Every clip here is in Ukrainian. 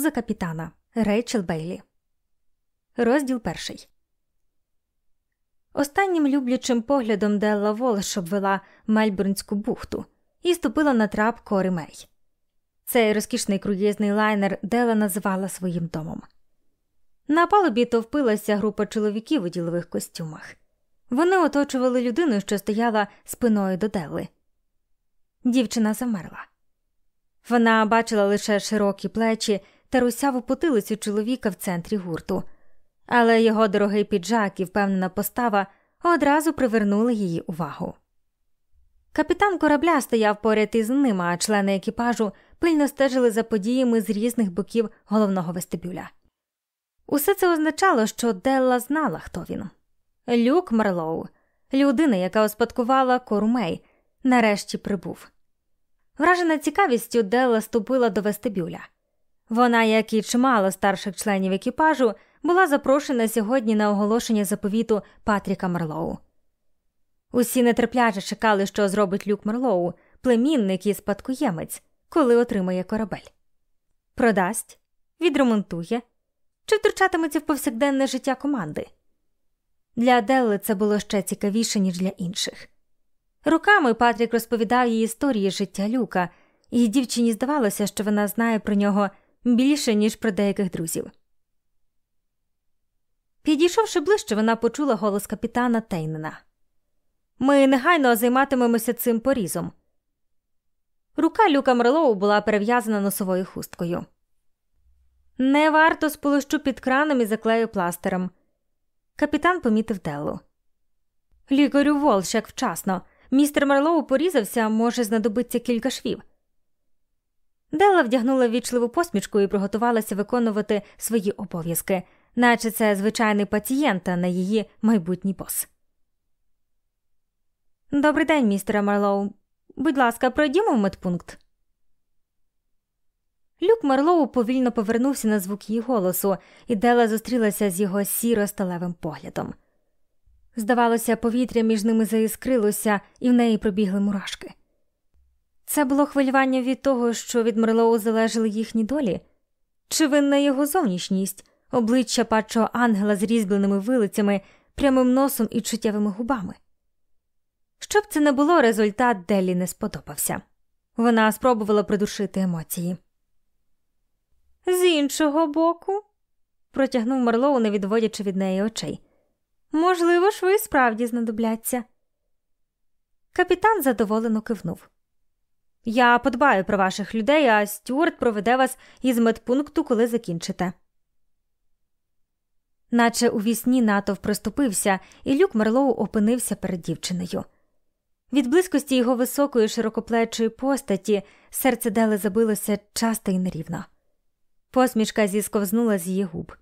муза капітана Рейчел Бейлі. Розділ перший. Останнім люблячим поглядом Делла Волш обвела Мельбурнську бухту і ступила на трап Кори Мей. Цей розкішний круїзний лайнер Дела називала своїм домом. На палубі товпилася група чоловіків у ділових костюмах. Вони оточували людину, що стояла спиною до Делли. Дівчина замерла. Вона бачила лише широкі плечі та русяву потилицю чоловіка в центрі гурту, але його дорогий піджак і впевнена постава одразу привернули її увагу. Капітан корабля стояв поряд із ним, а члени екіпажу пильно стежили за подіями з різних боків головного вестибюля. Усе це означало, що Делла знала, хто він. Люк Марлоу, людина, яка успадкувала Корумей, нарешті прибув. Вражена цікавістю, Делла ступила до вестибюля. Вона, як і чимало старших членів екіпажу, була запрошена сьогодні на оголошення заповіту Патріка Марлоу. Усі нетерпляче чекали, що зробить Люк Марлоу, племінник і спадкоємець, коли отримає корабель. Продасть, відремонтує чи втручатиметься в повсякденне життя команди. Для Аделли це було ще цікавіше, ніж для інших. Руками Патрік розповідав їй історії життя Люка, і дівчині здавалося, що вона знає про нього більше, ніж про деяких друзів. Підійшовши ближче, вона почула голос капітана Тейнена. Ми негайно займатимемося цим порізом. Рука Люка Мерлоу була перев'язана носовою хусткою. Не варто сполощу під краном і заклею пластером. Капітан помітив Деллу. Лікарю Волш, як вчасно. Містер Марлоу порізався, може знадобиться кілька швів. Делла вдягнула вічливу посмішку і приготувалася виконувати свої обов'язки, наче це звичайний пацієнт, а не її майбутній бос. Добрий день, містере Марлоу. Будь ласка, пройдімо в медпункт. Люк Марлоу повільно повернувся на звук її голосу, і Дела зустрілася з його сіро сталевим поглядом. Здавалося, повітря між ними заіскрилося, і в неї пробігли мурашки. Це було хвилювання від того, що від Мерлоу залежали їхні долі, чи винна його зовнішність, обличчя падшого ангела з різьбленими вилицями, прямим носом і чуттєвими губами. Щоб це не було, результат Делі не сподобався. Вона спробувала придушити емоції. З іншого боку, протягнув Марлоу, не відводячи від неї очей. Можливо ж, ви справді знадобляться. Капітан задоволено кивнув. Я подбаю про ваших людей, а Стюарт проведе вас із медпункту, коли закінчите. Наче у вісні натовп проступився, і люк Мерлоу опинився перед дівчиною. Від близькості його високої широкоплечої постаті серце Дели забилося часто і нерівно. Посмішка зісковзнула з її губ.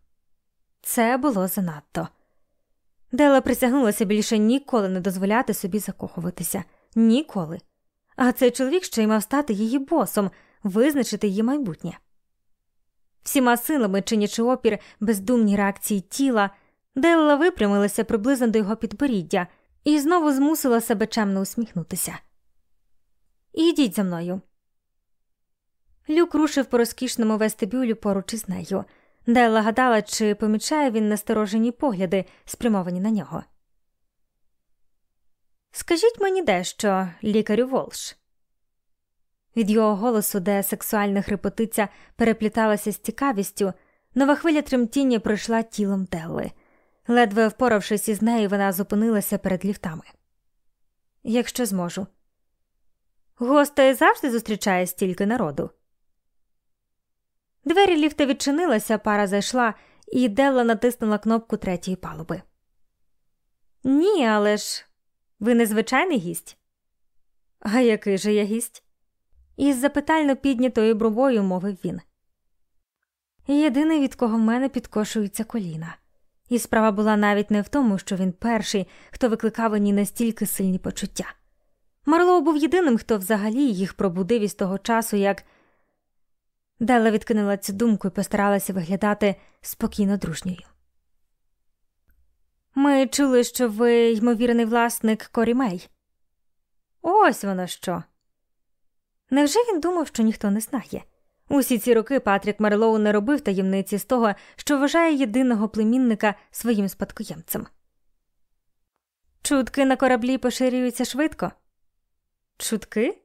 Це було занадто. Дела присягнулася більше ніколи не дозволяти собі закохуватися. Ніколи. А цей чоловік ще й мав стати її босом, визначити її майбутнє. Всіма силами, чинячи опір бездумній реакції тіла, Делла випрямилася приблизно до його підборіддя і знову змусила себе чемно усміхнутися. Ідіть за мною. Люк рушив по розкішному вестибюлю поруч із нею. Делла гадала, чи помічає він насторожені погляди, спрямовані на нього. Скажіть мені дещо, лікарю Волш. Від його голосу, де сексуальна хрипотиця перепліталася з цікавістю, нова хвиля тремтіння пройшла тілом Делли. Ледве впоравшись із нею, вона зупинилася перед ліфтами. Якщо зможу. Гостей завжди зустрічає стільки народу. Двері ліфта відчинилися, пара зайшла, і Делла натиснула кнопку третьої палуби. Ні, але ж ви незвичайний гість? А який же я гість? Із запитально піднятою бровою мовив він. Єдиний, від кого в мене підкошуються коліна. І справа була навіть не в тому, що він перший, хто викликав у ній настільки сильні почуття. Марлоу був єдиним, хто взагалі їх пробудив із того часу, як Делла відкинула цю думку і постаралася виглядати спокійно дружньою. Ми чули, що ви ймовірний власник Корі Мей. Ось воно що. Невже він думав, що ніхто не знає? Усі ці роки Патрік Мерлоу не робив таємниці з того, що вважає єдиного племінника своїм спадкоємцем. Чутки на кораблі поширюються швидко. Чутки?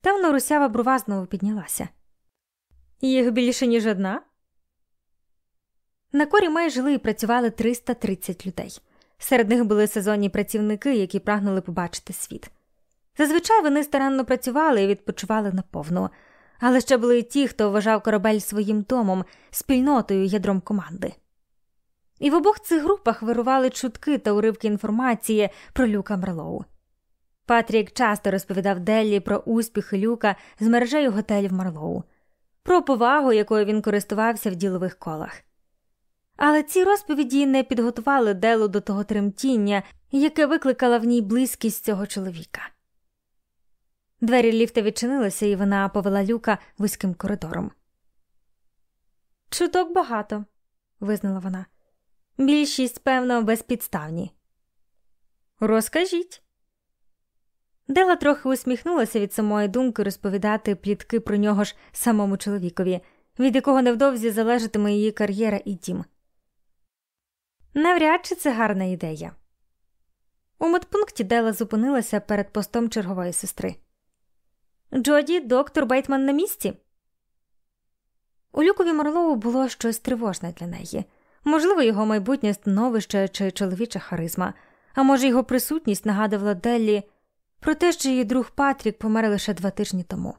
Темно русява брува знову піднялася. Їх більше, ніж одна. На корі Мей жили і працювали 330 людей. Серед них були сезонні працівники, які прагнули побачити світ. Зазвичай вони старанно працювали і відпочивали наповну, але ще були й ті, хто вважав корабель своїм домом, спільнотою ядром команди. І в обох цих групах вирували чутки та уривки інформації про Люка Мерлоу. Патрік часто розповідав Деллі про успіхи Люка з мережею готелів Марлоу, про повагу, якою він користувався в ділових колах. Але ці розповіді не підготували Делу до того тремтіння, яке викликала в ній близькість цього чоловіка. Двері ліфта відчинилися, і вона повела люка вузьким коридором. Чуток багато, визнала вона. Більшість, певно, безпідставні. Розкажіть. Дела трохи усміхнулася від самої думки розповідати плітки про нього ж самому чоловікові, від якого невдовзі залежатиме її кар'єра і дім. Навряд чи це гарна ідея. У медпункті Дела зупинилася перед постом чергової сестри. Джоді, доктор Бейтман на місці. У Люкові Морлоу було щось тривожне для неї. Можливо, його майбутнє становище чи чоловіча харизма, а може, його присутність нагадувала Деллі про те, що її друг Патрік помер лише два тижні тому.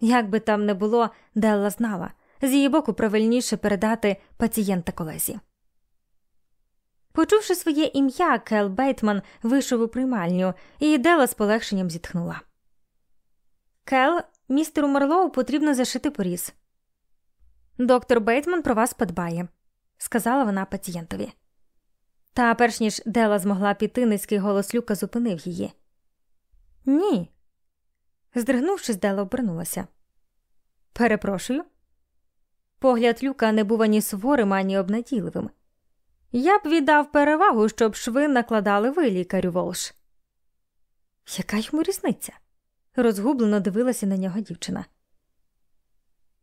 Як би там не було, Делла знала з її боку правильніше передати пацієнта колезі. Почувши своє ім'я, Кел Бейтман вийшов у приймальню, і Делла з полегшенням зітхнула. Кел, містеру Марлоу потрібно зашити поріз. Доктор Бейтман про вас подбає, сказала вона пацієнтові. Та перш ніж Дела змогла піти, низький голос люка зупинив її. Ні. Здригнувшись, Дела обернулася. Перепрошую. Погляд люка не був ані суворим, ані обнадійливим. Я б віддав перевагу, щоб шви накладали ви, лікарю Волш. Яка йому різниця? розгублено дивилася на нього дівчина.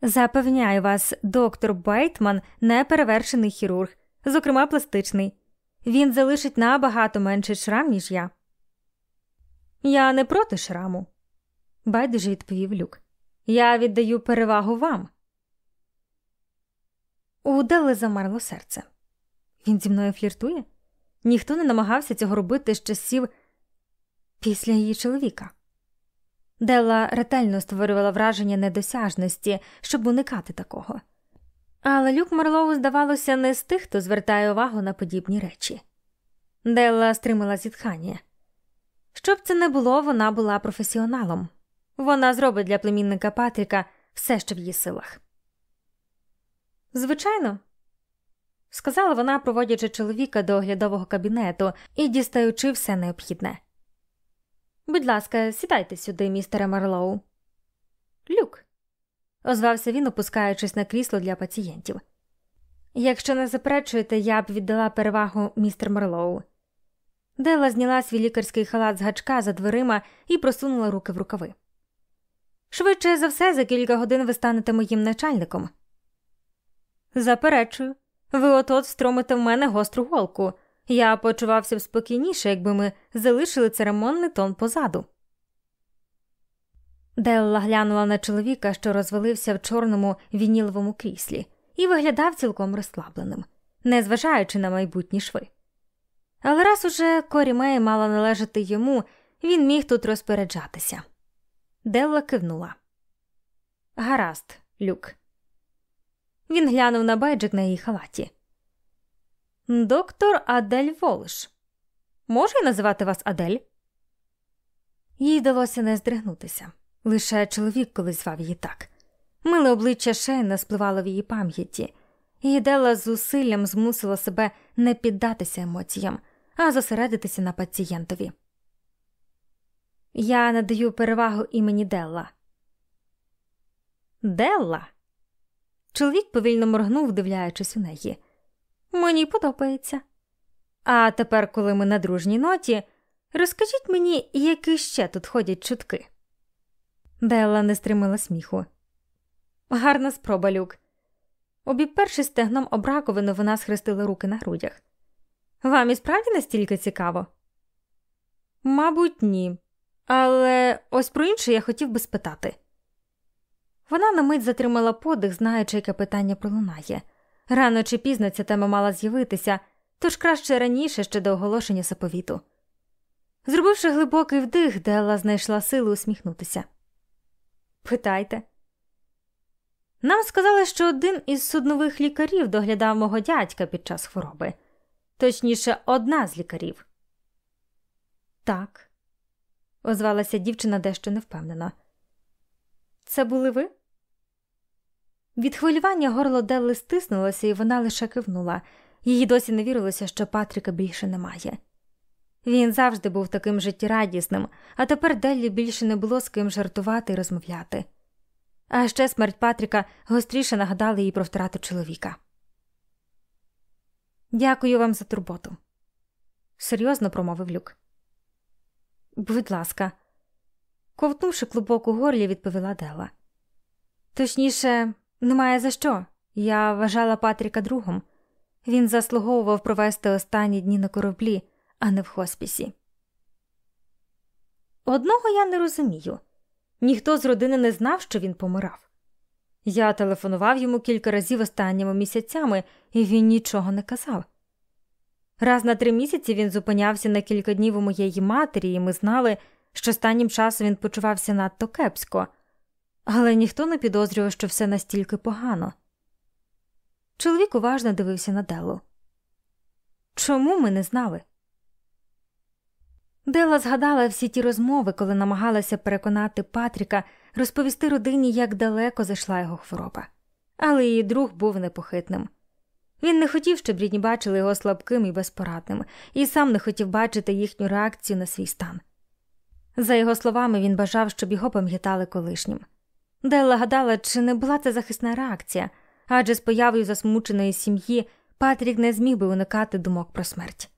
Запевняю вас, доктор Байтман неперевершений хірург, зокрема пластичний. Він залишить набагато менший шрам, ніж я. Я не проти шраму, байдуже відповів люк. Я віддаю перевагу вам. У замерло серце. Він зі мною фліртує? Ніхто не намагався цього робити з часів після її чоловіка. Делла ретельно створювала враження недосяжності, щоб уникати такого. Але Люк Марлоу, здавалося, не з тих, хто звертає увагу на подібні речі. Делла стримала зітхання. Щоб це не було, вона була професіоналом. Вона зробить для племінника Патріка все, що в її силах. Звичайно, сказала вона, проводячи чоловіка до оглядового кабінету і дістаючи все необхідне. Будь ласка, сідайте сюди, містере Марлоу. Люк, озвався він, опускаючись на крісло для пацієнтів. Якщо не заперечуєте, я б віддала перевагу містер Марлоу. Дела зняла свій лікарський халат з гачка за дверима і просунула руки в рукави. Швидше за все, за кілька годин ви станете моїм начальником. Заперечую, ви от от встромите в мене гостру голку. Я почувався б спокійніше, якби ми залишили церемонний тон позаду. Делла глянула на чоловіка, що розвалився в чорному вініловому кріслі, і виглядав цілком розслабленим, незважаючи на майбутні шви. Але раз уже Корі Мей мала належати йому, він міг тут розпоряджатися. Делла кивнула. Гаразд, люк. Він глянув на байджик на її халаті. Доктор Адель Волш. Можу я називати вас Адель? Їй вдалося не здригнутися. Лише чоловік колись звав її так. Миле обличчя Шейна спливало в її пам'яті, і Дела з зусиллям змусила себе не піддатися емоціям, а зосередитися на пацієнтові. Я надаю перевагу імені Делла. Делла? Чоловік повільно моргнув, вдивляючись у неї. Мені подобається. А тепер, коли ми на дружній ноті, розкажіть мені, які ще тут ходять чутки. Делла не стримала сміху. Гарна спроба, Люк. Обіперши стегном об раковину, вона схрестила руки на грудях. Вам і справді настільки цікаво? Мабуть, ні. Але ось про інше я хотів би спитати. Вона на мить затримала подих, знаючи, яке питання пролунає. Рано чи пізно ця тема мала з'явитися, тож краще раніше ще до оголошення заповіту. Зробивши глибокий вдих, Делла знайшла сили усміхнутися. Питайте. Нам сказали, що один із суднових лікарів доглядав мого дядька під час хвороби, точніше, одна з лікарів. Так, озвалася дівчина дещо невпевнена. Це були ви? Від хвилювання горло Делли стиснулося, і вона лише кивнула. Їй досі не вірилося, що Патріка більше немає. Він завжди був таким життєрадісним, а тепер Деллі більше не було з ким жартувати і розмовляти. А ще смерть Патріка гостріше нагадала їй про втрату чоловіка. Дякую вам за турботу, серйозно промовив люк. Будь ласка, ковтнувши клубок у горлі, відповіла Дела. Точніше, немає за що. Я вважала Патріка другом. Він заслуговував провести останні дні на кораблі, а не в хоспісі. Одного я не розумію ніхто з родини не знав, що він помирав. Я телефонував йому кілька разів останніми місяцями, і він нічого не казав. Раз на три місяці він зупинявся на кілька днів у моєї матері, і ми знали, що останнім часом він почувався надто кепсько, але ніхто не підозрював, що все настільки погано. Чоловік уважно дивився на Делу. Чому ми не знали? Дела згадала всі ті розмови, коли намагалася переконати Патріка розповісти родині, як далеко зайшла його хвороба, але її друг був непохитним. Він не хотів, щоб рідні бачили його слабким і безпорадним, і сам не хотів бачити їхню реакцію на свій стан. За його словами, він бажав, щоб його пам'ятали колишнім. Делла гадала, чи не була це захисна реакція, адже з появою засмученої сім'ї Патрік не зміг би уникати думок про смерть.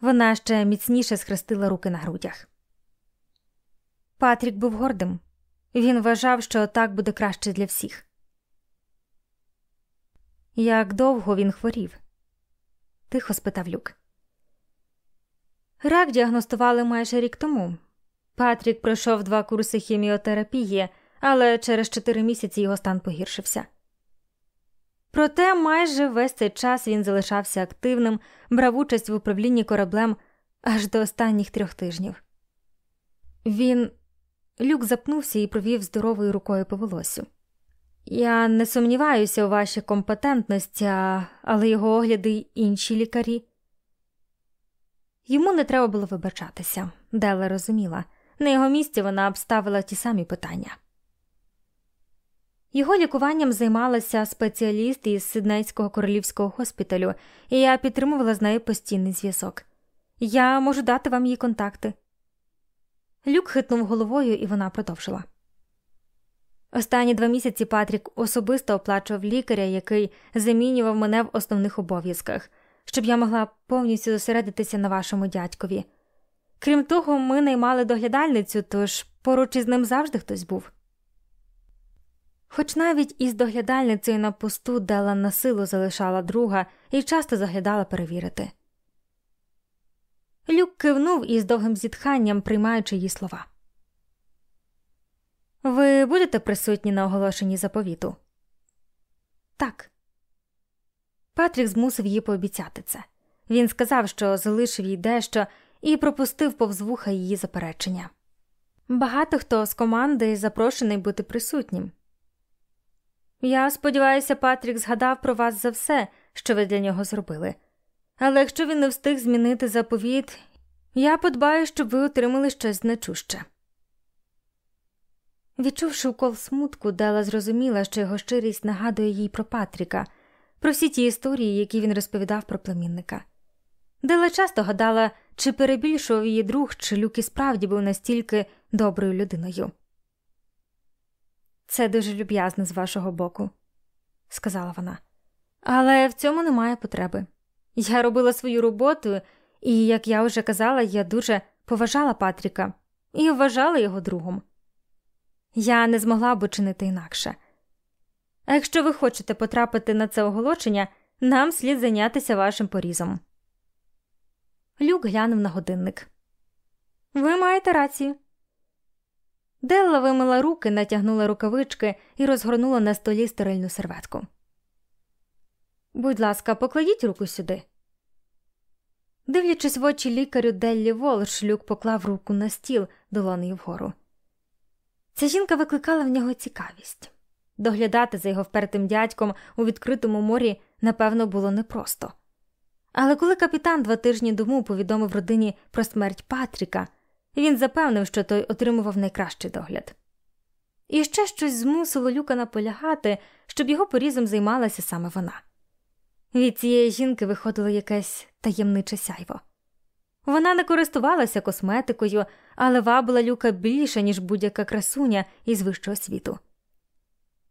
Вона ще міцніше схрестила руки на грудях. Патрік був гордим. Він вважав, що так буде краще для всіх. Як довго він хворів? тихо спитав Люк. Рак діагностували майже рік тому. Патрік пройшов два курси хіміотерапії, але через чотири місяці його стан погіршився. Проте майже весь цей час він залишався активним, брав участь в управлінні кораблем аж до останніх трьох тижнів. Він люк запнувся і провів здоровою рукою по волосю. Я не сумніваюся у вашій компетентності, але його огляди й інші лікарі. Йому не треба було вибачатися, Дела розуміла. На його місці вона обставила ті самі питання. Його лікуванням займалася спеціаліст із Сиднейського королівського госпіталю, і я підтримувала з нею постійний зв'язок. Я можу дати вам її контакти. Люк хитнув головою, і вона продовжила. Останні два місяці Патрік особисто оплачував лікаря, який замінював мене в основних обов'язках, щоб я могла повністю зосередитися на вашому дядькові. Крім того, ми наймали доглядальницю, тож поруч із ним завжди хтось був. Хоч навіть із доглядальницею на посту Дела на силу залишала друга і часто заглядала перевірити. Люк кивнув із довгим зітханням, приймаючи її слова. Ви будете присутні на оголошенні заповіту? Так. Патрік змусив її пообіцяти це. Він сказав, що залишив їй дещо і пропустив повз вуха її заперечення. Багато хто з команди запрошений бути присутнім. Я сподіваюся, Патрік згадав про вас за все, що ви для нього зробили. Але якщо він не встиг змінити заповіт, я подбаю, щоб ви отримали щось значуще. Відчувши укол смутку, Дела зрозуміла, що його щирість нагадує їй про Патріка, про всі ті історії, які він розповідав про племінника. Дела часто гадала, чи перебільшував її друг, чи люк і справді був настільки доброю людиною. Це дуже люб'язне з вашого боку, сказала вона. Але в цьому немає потреби. Я робила свою роботу, і, як я вже казала, я дуже поважала Патріка і вважала його другом. Я не змогла б учинити інакше. А якщо ви хочете потрапити на це оголошення, нам слід зайнятися вашим порізом. Люк глянув на годинник. Ви маєте рацію. Делла вимила руки, натягнула рукавички і розгорнула на столі стерильну серветку. Будь ласка, покладіть руку сюди. Дивлячись в очі лікарю Деллі Волш, люк поклав руку на стіл долонею вгору. Ця жінка викликала в нього цікавість. Доглядати за його впертим дядьком у відкритому морі, напевно, було непросто. Але коли капітан два тижні тому повідомив родині про смерть Патріка, він запевнив, що той отримував найкращий догляд. І ще щось змусило Люка наполягати, щоб його порізом займалася саме вона. Від цієї жінки виходило якесь таємниче сяйво. Вона не користувалася косметикою, але вабила люка більше, ніж будь-яка красуня із вищого світу.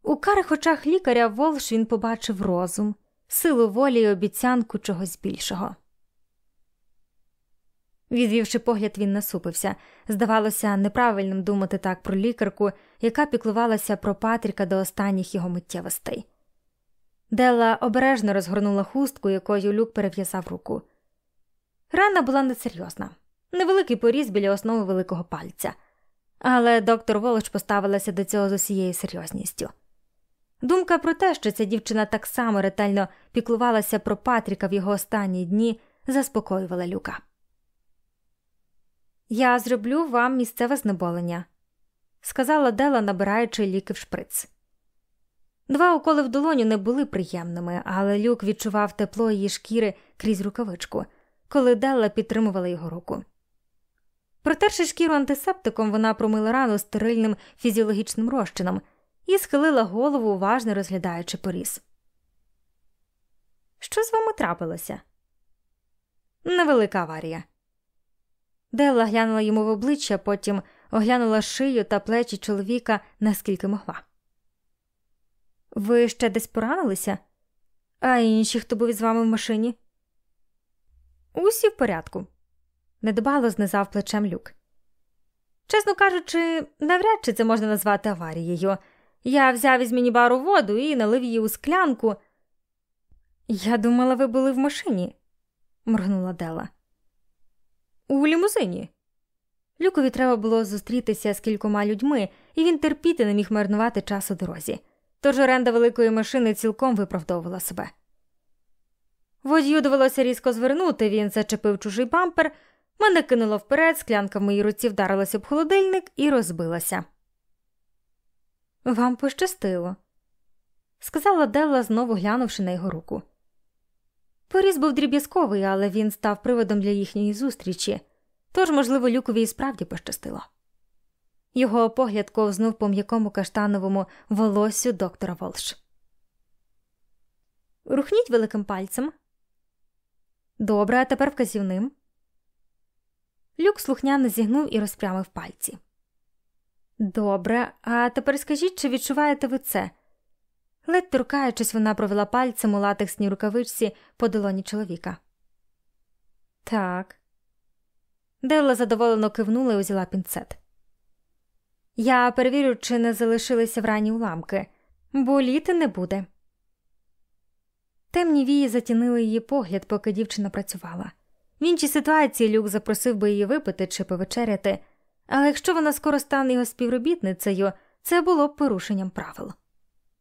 У карих очах лікаря Волш він побачив розум, силу волі й обіцянку чогось більшого. Відвівши погляд, він насупився. Здавалося, неправильним думати так про лікарку, яка піклувалася про Патріка до останніх його миттєвостей. Делла обережно розгорнула хустку, якою люк перев'язав руку. Рана була несерйозна, невеликий поріз біля основи великого пальця, але доктор Волоч поставилася до цього з усією серйозністю. Думка про те, що ця дівчина так само ретельно піклувалася про Патріка в його останні дні, заспокоювала люка. Я зроблю вам місцеве знеболення, сказала Дела, набираючи ліки в шприц. Два уколи в долоню не були приємними, але люк відчував тепло її шкіри крізь рукавичку, коли Делла підтримувала його руку. Протерши шкіру антисептиком, вона промила рану стерильним фізіологічним розчином і схилила голову, уважно розглядаючи поріз. Що з вами трапилося? Невелика аварія. Делла глянула йому в обличчя, потім оглянула шию та плечі чоловіка наскільки могла. Ви ще десь поранилися? А інші, хто був із вами в машині? Усі в порядку, недбало знизав плечем люк. Чесно кажучи, навряд чи це можна назвати аварією. Я взяв із мінібару воду і налив її у склянку. Я думала, ви були в машині, моргнула Дела. У лімузині. Люкові треба було зустрітися з кількома людьми, і він терпіти не міг марнувати час у дорозі тож оренда великої машини цілком виправдовувала себе. Водію довелося різко звернути, він зачепив чужий бампер, мене кинуло вперед, склянка в моїй руці вдарилася об холодильник і розбилася. Вам пощастило, сказала Делла, знову глянувши на його руку. Поріз був дріб'язковий, але він став приводом для їхньої зустрічі, тож, можливо, люкові і справді пощастило. Його погляд ковзнув по м'якому каштановому волоссю доктора Волш. Рухніть великим пальцем. Добре, а тепер вказівним. Люк слухняно зігнув і розпрямив пальці. Добре, а тепер скажіть, чи відчуваєте ви це? Ледь торкаючись, вона провела пальцем у латексній рукавичці по долоні чоловіка. Так. Делла задоволено кивнула і узяла пінцет. Я перевірю, чи не залишилися в рані уламки, бо літи не буде. Темні вії затінили її погляд, поки дівчина працювала. В іншій ситуації Люк запросив би її випити чи повечеряти, але якщо вона скоро стане його співробітницею, це було б порушенням правил.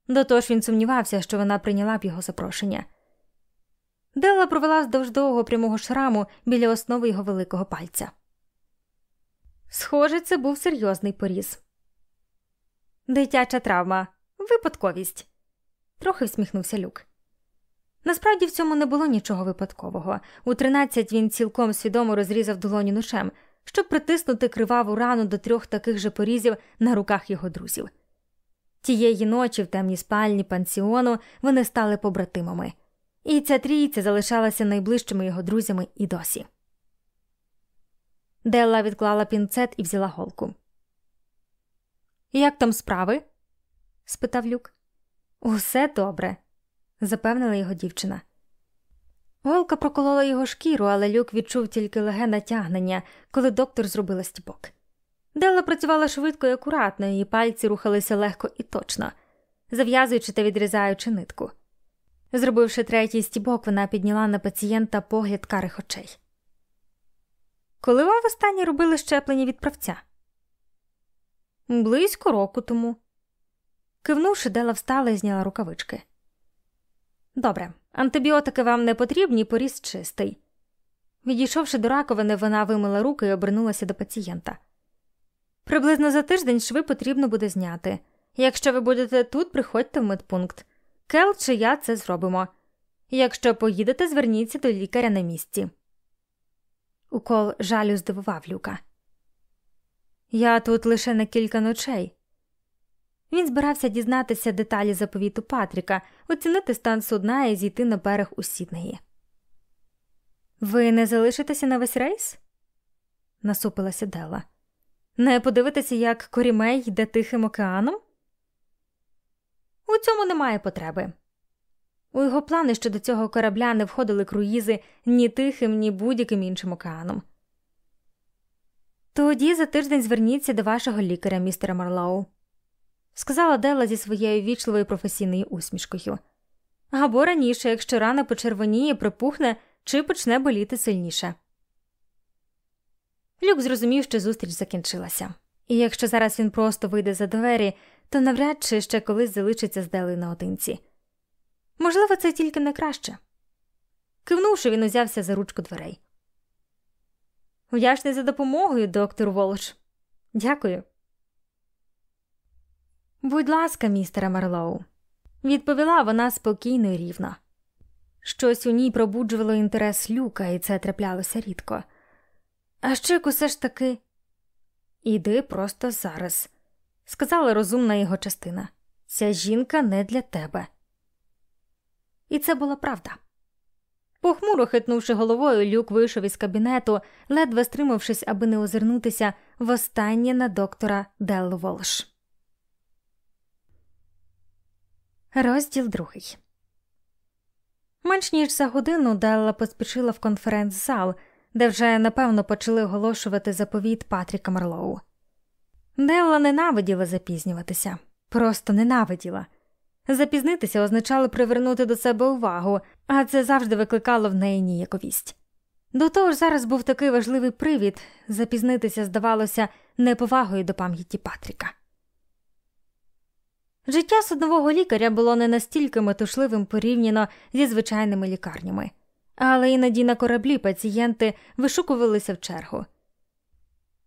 До того ж він сумнівався, що вона прийняла б його запрошення. Делла провела вздовж довгого прямого шраму біля основи його великого пальця. Схоже, це був серйозний поріз. Дитяча травма, випадковість, трохи всміхнувся люк. Насправді в цьому не було нічого випадкового. У тринадцять він цілком свідомо розрізав долоні ношем, щоб притиснути криваву рану до трьох таких же порізів на руках його друзів. Тієї ночі в темній спальні пансіону вони стали побратимами, і ця трійця залишалася найближчими його друзями і досі. Делла відклала пінцет і взяла голку. Як там справи? спитав люк. Усе добре, запевнила його дівчина. Голка проколола його шкіру, але люк відчув тільки леге натягнення, коли доктор зробила стібок. Делла працювала швидко і акуратно, її пальці рухалися легко і точно. зав'язуючи та відрізаючи нитку. Зробивши третій стібок, вона підняла на пацієнта погляд карих очей. Коли вам востаннє робили щеплення від правця? Близько року тому. Кивнувши, Дела встала і зняла рукавички. Добре, антибіотики вам не потрібні, поріз чистий. Відійшовши до раковини, вона вимила руки і обернулася до пацієнта. Приблизно за тиждень шви потрібно буде зняти. Якщо ви будете тут, приходьте в медпункт. Кел чи я це зробимо. Якщо поїдете, зверніться до лікаря на місці. Укол жалю здивував Люка. Я тут лише на кілька ночей. Він збирався дізнатися деталі заповіту Патріка, оцінити стан судна і зійти на берег у Сіднеї. Ви не залишитеся на весь рейс? насупилася Дела. Не подивитися, як корімей йде Тихим океаном? У цьому немає потреби. У його плани щодо цього корабля не входили круїзи ні тихим, ні будь-яким іншим океаном. Тоді за тиждень зверніться до вашого лікаря, містера Марлоу, сказала Дела зі своєю вічливою професійною усмішкою. Або раніше, якщо рана почервоніє, припухне чи почне боліти сильніше. Люк зрозумів, що зустріч закінчилася, і якщо зараз він просто вийде за двері, то навряд чи ще колись залишиться з Делою наодинці. Можливо, це тільки не краще. Кивнувши, він узявся за ручку дверей. Вдячний за допомогою, доктор Волш. Дякую. Будь ласка, містере Марлоу, відповіла вона спокійно і рівно. Щось у ній пробуджувало інтерес люка, і це траплялося рідко. А ще усе ж таки іди просто зараз, сказала розумна його частина. Ця жінка не для тебе. І це була правда. Похмуро хитнувши головою, люк вийшов із кабінету, ледве стримавшись, аби не озирнутися востаннє на доктора Деллу Волш. Розділ другий. Менш ніж за годину Делла поспішила в конференц-зал, де вже напевно почали оголошувати заповіт Патріка Марлоу. Делла ненавиділа запізнюватися, просто ненавиділа. Запізнитися означало привернути до себе увагу, а це завжди викликало в неї ніяковість. До того ж, зараз був такий важливий привід запізнитися, здавалося, неповагою до пам'яті Патріка. Життя суднового лікаря було не настільки метушливим порівняно зі звичайними лікарнями, але іноді на кораблі пацієнти вишукувалися в чергу.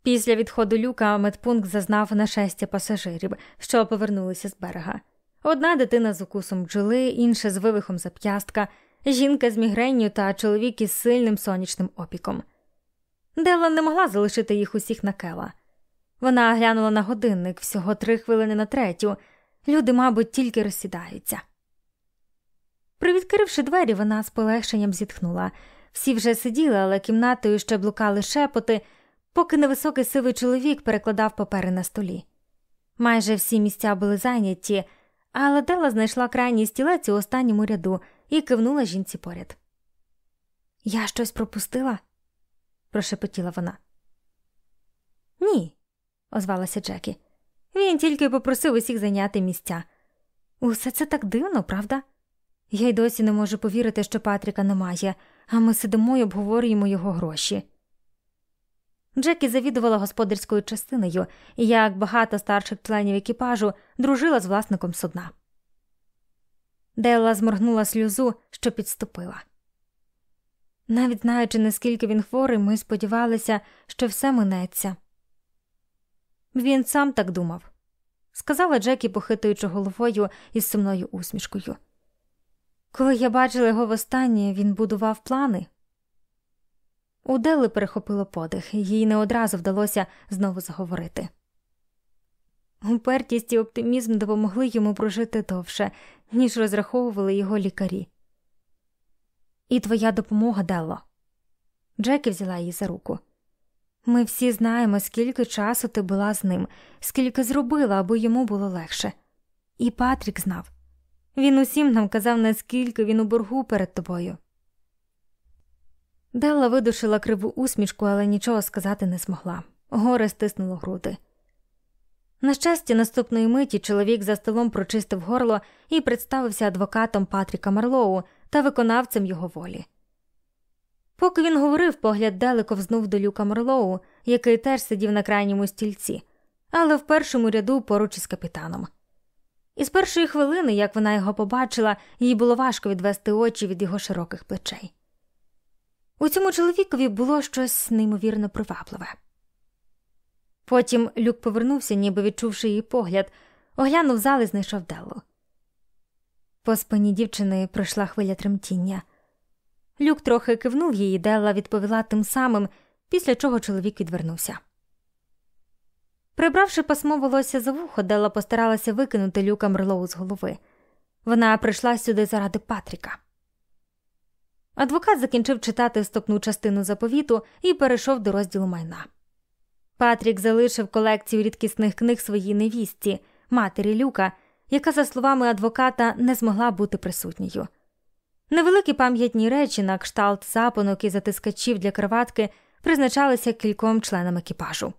Після відходу люка медпункт зазнав нашестя пасажирів, що повернулися з берега. Одна дитина з укусом бджоли, інша з вивихом зап'ястка, жінка з мігренню та чоловік із сильним сонячним опіком. Дела не могла залишити їх усіх на кела. Вона глянула на годинник всього три хвилини на третю. Люди, мабуть, тільки розсідаються. Привідкривши двері, вона з полегшенням зітхнула. Всі вже сиділи, але кімнатою ще блукали шепоти, поки невисокий сивий чоловік перекладав папери на столі. Майже всі місця були зайняті, але Дела знайшла крайній стілець у останньому ряду і кивнула жінці поряд. Я щось пропустила? прошепотіла вона. Ні, озвалася Джекі. Він тільки попросив усіх зайняти місця. Усе це так дивно, правда? Я й досі не можу повірити, що Патріка немає, а ми сидимо й обговорюємо його гроші. Джекі завідувала господарською частиною і, як багато старших членів екіпажу, дружила з власником судна. Делла зморгнула сльозу, що підступила. Навіть знаючи, наскільки він хворий, ми сподівалися, що все минеться. Він сам так думав, сказала Джекі, похитуючи головою із сумною усмішкою. Коли я бачила його востаннє, він будував плани. У Дели перехопило подих, їй не одразу вдалося знову заговорити. Упертість і оптимізм допомогли йому прожити довше, ніж розраховували його лікарі. І твоя допомога Делло. Джекі взяла її за руку. Ми всі знаємо, скільки часу ти була з ним, скільки зробила, аби йому було легше. І Патрік знав він усім нам казав, наскільки він у боргу перед тобою. Делла видушила криву усмішку, але нічого сказати не змогла. Горе стиснуло груди. На щастя, наступної миті чоловік за столом прочистив горло і представився адвокатом Патріка Марлоу та виконавцем його волі. Поки він говорив, погляд далеко взнув до люка Марлоу, який теж сидів на крайньому стільці, але в першому ряду поруч із капітаном. Із першої хвилини, як вона його побачила, їй було важко відвести очі від його широких плечей. У цьому чоловікові було щось неймовірно привабливе. Потім люк повернувся, ніби відчувши її погляд, оглянув зал і знайшов Деллу. По спині дівчини пройшла хвиля тремтіння. Люк трохи кивнув її, Делла відповіла тим самим, після чого чоловік відвернувся. Прибравши пасмо волосся за вухо, Делла постаралася викинути люка Мерлоу з голови. Вона прийшла сюди заради Патріка. Адвокат закінчив читати вступну частину заповіту і перейшов до розділу майна. Патрік залишив колекцію рідкісних книг своїй невістці, матері Люка, яка, за словами адвоката, не змогла бути присутньою. Невеликі пам'ятні речі на кшталт запонок і затискачів для кроватки призначалися кільком членам екіпажу.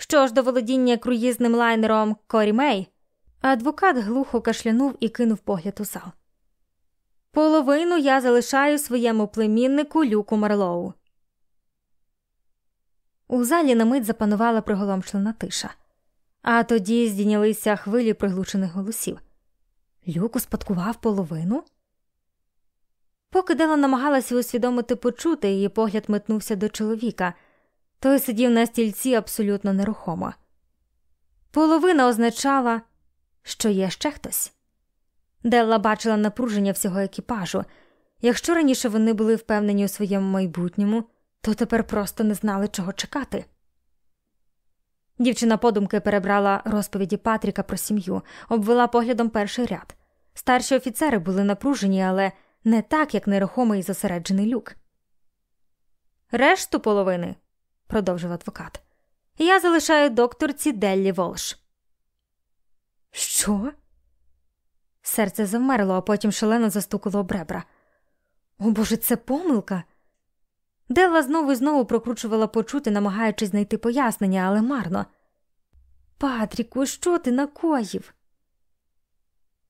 Що ж до володіння круїзним лайнером Корі Мей, адвокат глухо кашлянув і кинув погляд у зал. Половину я залишаю своєму племіннику Люку Марлоу. У залі на мить запанувала приголомшлена тиша, а тоді здійнялися хвилі приглушених голосів. Люк успадкував половину. Поки Дела намагалася усвідомити почути, її погляд метнувся до чоловіка, той сидів на стільці абсолютно нерухомо. Половина означала, що є ще хтось. Делла бачила напруження всього екіпажу. Якщо раніше вони були впевнені у своєму майбутньому, то тепер просто не знали, чого чекати. Дівчина подумки перебрала розповіді Патріка про сім'ю, обвела поглядом перший ряд. Старші офіцери були напружені, але не так, як нерухомий і зосереджений люк. Решту половини, продовжив адвокат, я залишаю докторці Деллі Волш. Що? Серце завмерло, а потім шалено застукало об ребра. О Боже, це помилка. Делла знову і знову прокручувала почути, намагаючись знайти пояснення, але марно. Патріку, що ти накоїв?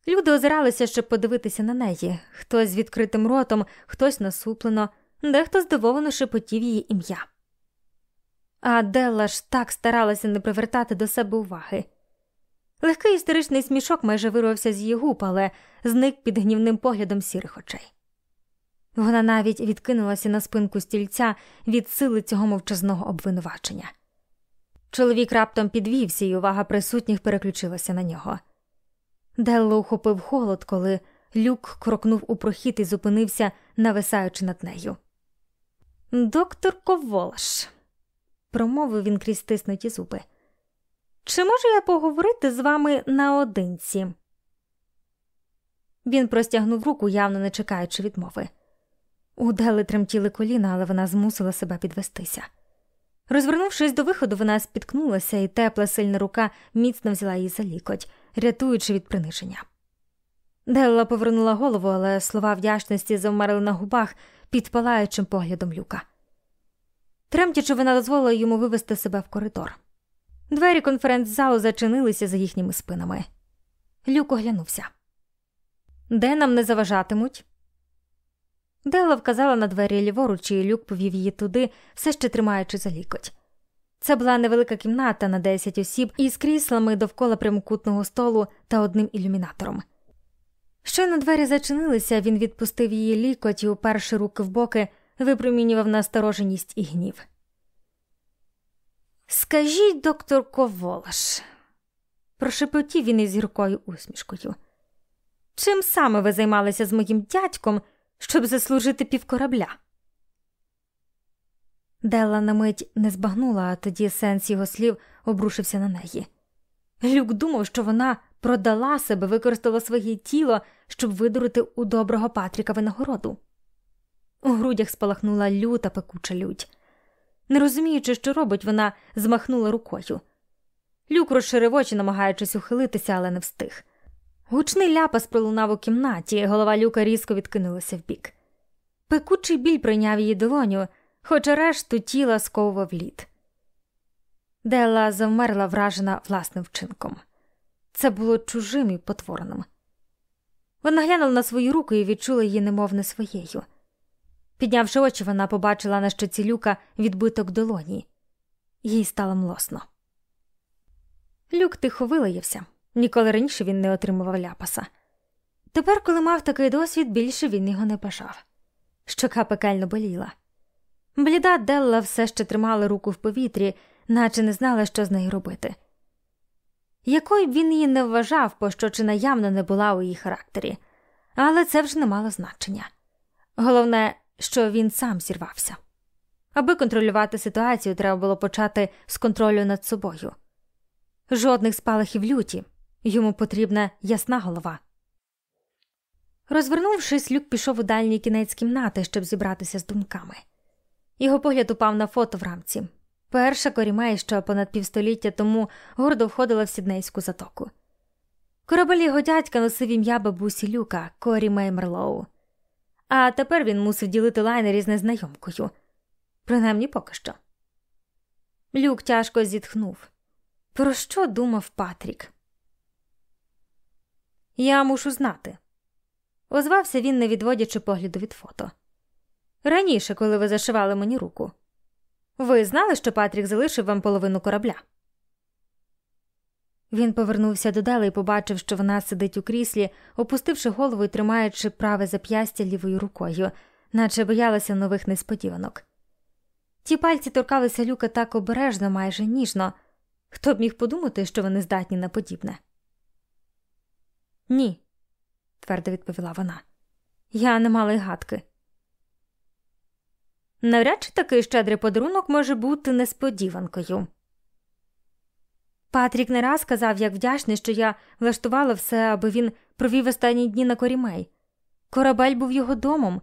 Люди озиралися, щоб подивитися на неї хтось з відкритим ротом, хтось насуплено, дехто здивовано шепотів її ім'я. А Делла ж так старалася не привертати до себе уваги. Легкий істеричний смішок майже вирвався з її губ, але зник під гнівним поглядом сірих очей. Вона навіть відкинулася на спинку стільця від сили цього мовчазного обвинувачення. Чоловік раптом підвівся, і увага присутніх переключилася на нього. Делло ухопив холод, коли люк крокнув у прохід і зупинився, нависаючи над нею. Доктор Коволаш, промовив він крізь стиснуті зуби. Чи можу я поговорити з вами наодинці? Він простягнув руку, явно не чекаючи відмови. У Дели тремтіли коліна, але вона змусила себе підвестися. Розвернувшись до виходу, вона спіткнулася, і тепла сильна рука міцно взяла її за лікоть, рятуючи від приниження. Делла повернула голову, але слова вдячності завмерли на губах під палаючим поглядом люка. Тремтячи, вона дозволила йому вивести себе в коридор. Двері конференц-залу зачинилися за їхніми спинами. Люк оглянувся. Де нам не заважатимуть? Делла вказала на двері ліворуч, і люк повів її туди, все ще тримаючи за лікоть. Це була невелика кімната на 10 осіб із кріслами довкола прямокутного столу та одним ілюмінатором. Щойно двері зачинилися, він відпустив її лікоть і, уперши руки в боки, випромінював настороженість і гнів. Скажіть, доктор Коволаш, прошепотів він із гіркою усмішкою. Чим саме ви займалися з моїм дядьком, щоб заслужити півкорабля? Делла на мить не збагнула, а тоді сенс його слів обрушився на неї. Люк думав, що вона продала себе, використала своє тіло, щоб видурити у доброго Патріка винагороду. У грудях спалахнула люта пекуча лють. Не розуміючи, що робить, вона змахнула рукою. Люк розширив очі, намагаючись ухилитися, але не встиг. Гучний ляпас пролунав у кімнаті, голова люка різко відкинулася вбік. Пекучий біль прийняв її долоню, хоча решту тіла сковував лід. Делла завмерла вражена власним вчинком. Це було чужим і потвореним. Вона глянула на свою руку і відчула її, немов не своєю. Піднявши очі, вона побачила на щоці люка відбиток долоні. Їй стало млосно. Люк тихо вилаявся. Ніколи раніше він не отримував ляпаса. Тепер, коли мав такий досвід, більше він його не бажав. Щока пекельно боліла. Бліда Делла все ще тримала руку в повітрі, наче не знала, що з нею робити. Якою б він її не вважав, пощочина явно не була у її характері, але це вже не мало значення. Головне, що він сам зірвався. Аби контролювати ситуацію, треба було почати з контролю над собою. Жодних спалахів люті, йому потрібна ясна голова. Розвернувшись, люк пішов у дальній кінець кімнати, щоб зібратися з думками. Його погляд упав на фото в рамці. Перша «Корі Мей», що понад півстоліття тому гордо входила в сіднейську затоку. Корабель його дядька носив ім'я бабусі Люка Корі Мей Марлоу. А тепер він мусив ділити лайнер із незнайомкою, принаймні поки що. Люк тяжко зітхнув. Про що думав Патрік? Я мушу знати. Озвався він, не відводячи погляду від фото. Раніше, коли ви зашивали мені руку, ви знали, що Патрік залишив вам половину корабля? Він повернувся до Дели і побачив, що вона сидить у кріслі, опустивши голову і тримаючи праве зап'ястя лівою рукою, наче боялася нових несподіванок. Ті пальці торкалися люка так обережно, майже ніжно. Хто б міг подумати, що вони здатні на подібне? Ні, твердо відповіла вона. Я не мала й гадки. Навряд чи такий щедрий подарунок може бути несподіванкою. Патрік не раз казав, як вдячний, що я влаштувала все, аби він провів останні дні на корімей. Корабель був його домом.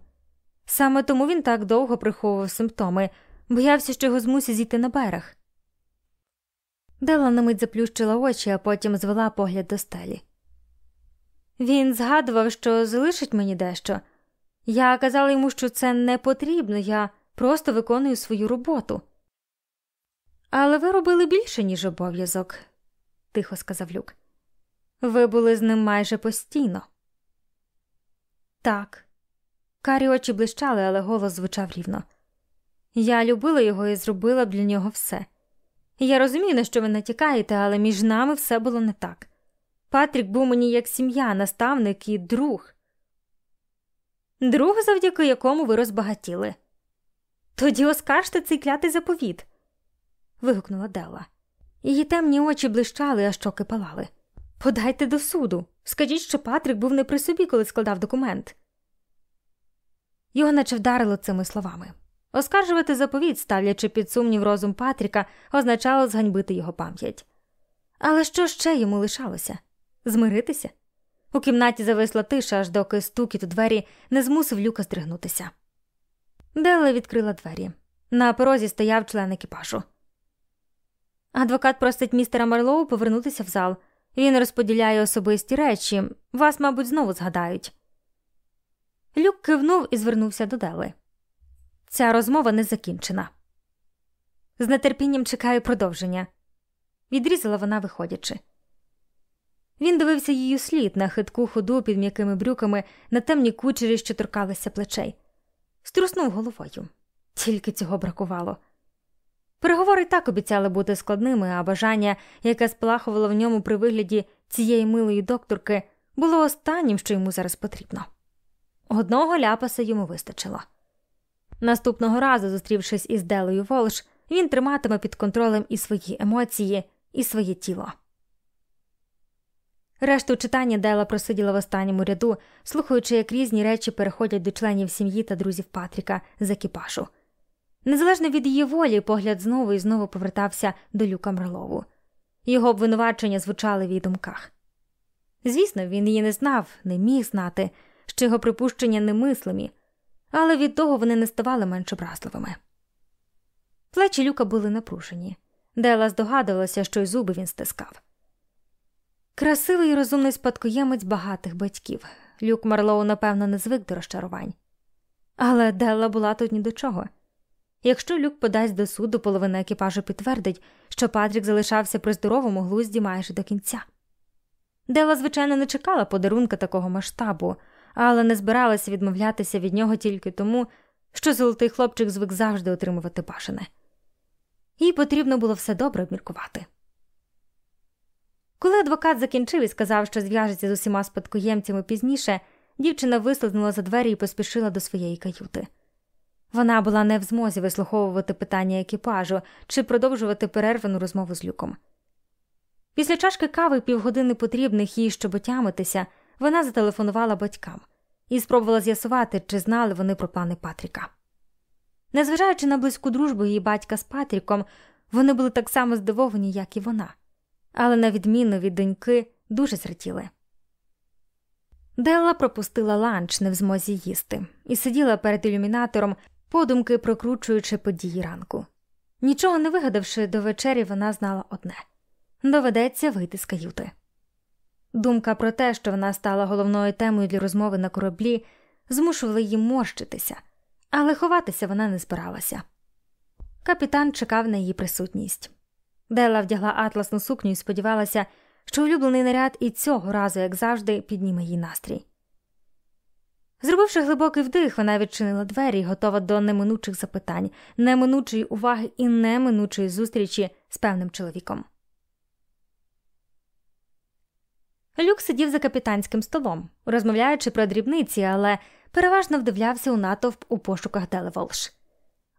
Саме тому він так довго приховував симптоми, боявся, що його змусять зійти на берег. Дела на мить заплющила очі, а потім звела погляд до стелі. Він згадував, що залишить мені дещо. Я казала йому, що це не потрібно, я просто виконую свою роботу. Але ви робили більше, ніж обов'язок, тихо сказав Люк. Ви були з ним майже постійно. Так. Карі очі блищали, але голос звучав рівно. Я любила його і зробила б для нього все. Я розумію, на що ви натякаєте, але між нами все було не так. Патрік був мені як сім'я, наставник і друг. Друг, завдяки якому ви розбагатіли. Тоді оскаржте цей клятий заповіт. Вигукнула Делла. Її темні очі блищали, а щоки палали. Подайте до суду. Скажіть, що Патрік був не при собі, коли складав документ. Його наче вдарило цими словами. Оскаржувати заповіт, ставлячи під сумнів розум Патріка, означало зганьбити його пам'ять. Але що ще йому лишалося? Змиритися? У кімнаті зависла тиша, аж доки стукіт у двері не змусив люка здригнутися. Делла відкрила двері. На порозі стояв член екіпажу. Адвокат просить містера Марлоу повернутися в зал. Він розподіляє особисті речі, вас, мабуть, знову згадають. Люк кивнув і звернувся до Дели. Ця розмова не закінчена. З нетерпінням чекаю продовження, відрізала вона, виходячи. Він дивився її слід на хитку ходу під м'якими брюками на темні кучері, що торкалися плечей, струснув головою. Тільки цього бракувало. Переговори так обіцяли бути складними, а бажання, яке сплахувало в ньому при вигляді цієї милої докторки, було останнім, що йому зараз потрібно. Одного ляпаса йому вистачило. Наступного разу, зустрівшись із Делою Волш, він триматиме під контролем і свої емоції, і своє тіло. Решту читання Дела просиділа в останньому ряду, слухаючи, як різні речі переходять до членів сім'ї та друзів Патріка з екіпажу. Незалежно від її волі, погляд знову і знову повертався до Люка Мерлову. Його обвинувачення звучали в її думках. Звісно, він її не знав, не міг знати, що його припущення немислимі, але від того вони не ставали менш образливими. Плечі люка були напружені. Дела здогадувалася, що й зуби він стискав. Красивий і розумний спадкоємець багатих батьків. Люк Марлоу, напевно, не звик до розчарувань. Але Делла була тут ні до чого. Якщо люк подасть до суду, половина екіпажу підтвердить, що Патрік залишався при здоровому глузді майже до кінця. Дела, звичайно, не чекала подарунка такого масштабу, але не збиралася відмовлятися від нього тільки тому, що золотий хлопчик звик завжди отримувати бажане. Їй потрібно було все добре обміркувати. Коли адвокат закінчив і сказав, що зв'яжеться з усіма спадкоємцями пізніше, дівчина вислизнула за двері і поспішила до своєї каюти. Вона була не в змозі вислуховувати питання екіпажу чи продовжувати перервану розмову з люком. Після чашки кави півгодини потрібних їй, щоб отямитися, вона зателефонувала батькам і спробувала з'ясувати, чи знали вони про плани Патріка. Незважаючи на близьку дружбу її батька з Патріком, вони були так само здивовані, як і вона, але, на відміну від доньки, дуже зраділи. Делла пропустила ланч не в змозі їсти, і сиділа перед ілюмінатором, подумки прокручуючи події ранку. Нічого не вигадавши до вечері, вона знала одне доведеться вийти з каюти. Думка про те, що вона стала головною темою для розмови на кораблі, змушувала її морщитися, але ховатися вона не збиралася. Капітан чекав на її присутність. Дела вдягла атласну сукню і сподівалася, що улюблений наряд і цього разу, як завжди, підніме її настрій. Зробивши глибокий вдих, вона відчинила двері, готова до неминучих запитань, неминучої уваги і неминучої зустрічі з певним чоловіком. Люк сидів за капітанським столом, розмовляючи про дрібниці, але переважно вдивлявся у натовп у пошуках Делеволш.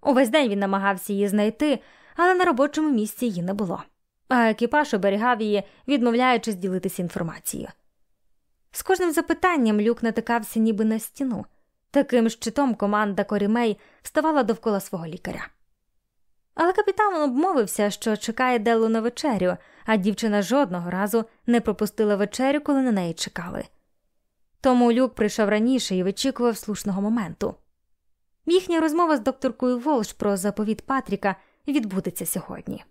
Увесь день він намагався її знайти, але на робочому місці її не було, а екіпаж оберігав її, відмовляючись ділитися інформацією. З кожним запитанням люк натикався ніби на стіну. Таким щитом команда Корімей вставала довкола свого лікаря. Але капітан обмовився, що чекає Делу на вечерю, а дівчина жодного разу не пропустила вечерю, коли на неї чекали. Тому люк прийшов раніше і вичікував слушного моменту. Їхня розмова з докторкою Волш про заповіт Патріка відбудеться сьогодні.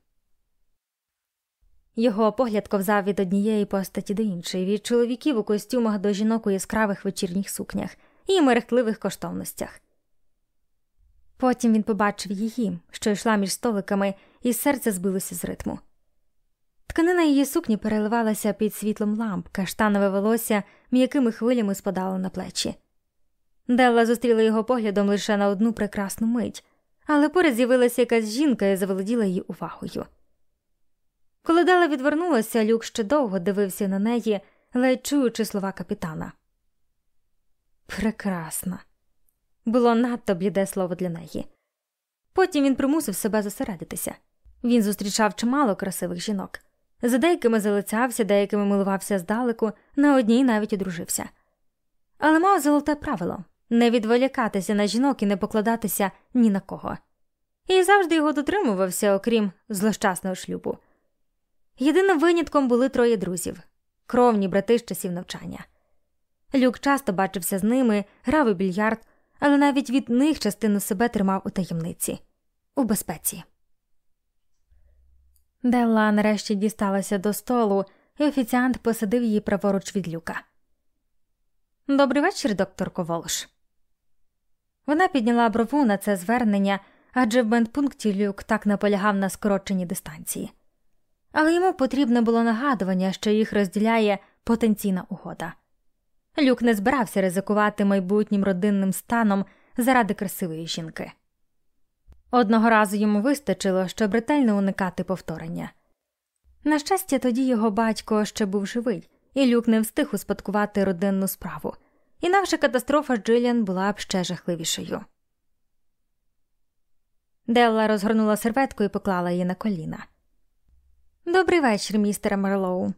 Його погляд ковзав від однієї постаті до іншої, від чоловіків у костюмах до жінок у яскравих вечірніх сукнях і мерехтливих коштовностях. Потім він побачив її, що йшла між столиками, і серце збилося з ритму. Тканина її сукні переливалася під світлом ламп, каштанове волосся м'якими хвилями спадало на плечі. Делла зустріла його поглядом лише на одну прекрасну мить, але поряд з'явилася якась жінка і заволоділа її увагою. Коли Делла відвернулася, люк ще довго дивився на неї, ледь чуючи слова капітана. Прекрасна. Було надто бліде слово для неї. Потім він примусив себе зосередитися. Він зустрічав чимало красивих жінок. За деякими залицявся, деякими милувався здалеку, на одній навіть одружився. Але мав золоте правило не відволікатися на жінок і не покладатися ні на кого. І завжди його дотримувався, окрім злощасного шлюбу. Єдиним винятком були троє друзів кровні брати з часів навчання. Люк часто бачився з ними, грав у більярд, але навіть від них частину себе тримав у таємниці, у безпеці. Делла нарешті дісталася до столу, і офіціант посадив її праворуч від люка. Добрий вечір, доктор Коволш. Вона підняла брову на це звернення, адже в бендпункті люк так наполягав на скороченій дистанції. Але йому потрібне було нагадування, що їх розділяє потенційна угода. Люк не збирався ризикувати майбутнім родинним станом заради красивої жінки. Одного разу йому вистачило, щоб ретельно уникати повторення. На щастя, тоді його батько ще був живий, і люк не встиг успадкувати родинну справу, інакше катастрофа з Джиліан була б ще жахливішою. Делла розгорнула серветку і поклала її на коліна. Добрий вечір, містере Мерлоу.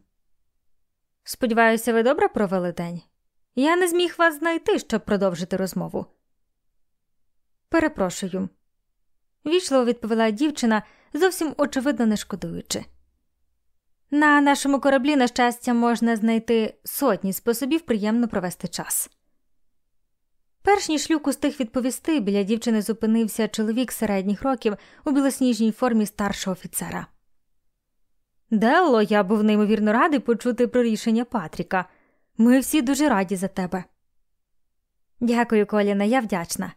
Сподіваюся, ви добре провели день. Я не зміг вас знайти, щоб продовжити розмову. Перепрошую. Вічливо відповіла дівчина, зовсім очевидно не шкодуючи. На нашому кораблі, на щастя, можна знайти сотні способів приємно провести час. Перш ніж люк устиг відповісти, біля дівчини зупинився чоловік середніх років у білосніжній формі старшого офіцера. Делло, я був неймовірно радий почути про рішення Патріка. Ми всі дуже раді за тебе. Дякую, Коліна, я вдячна.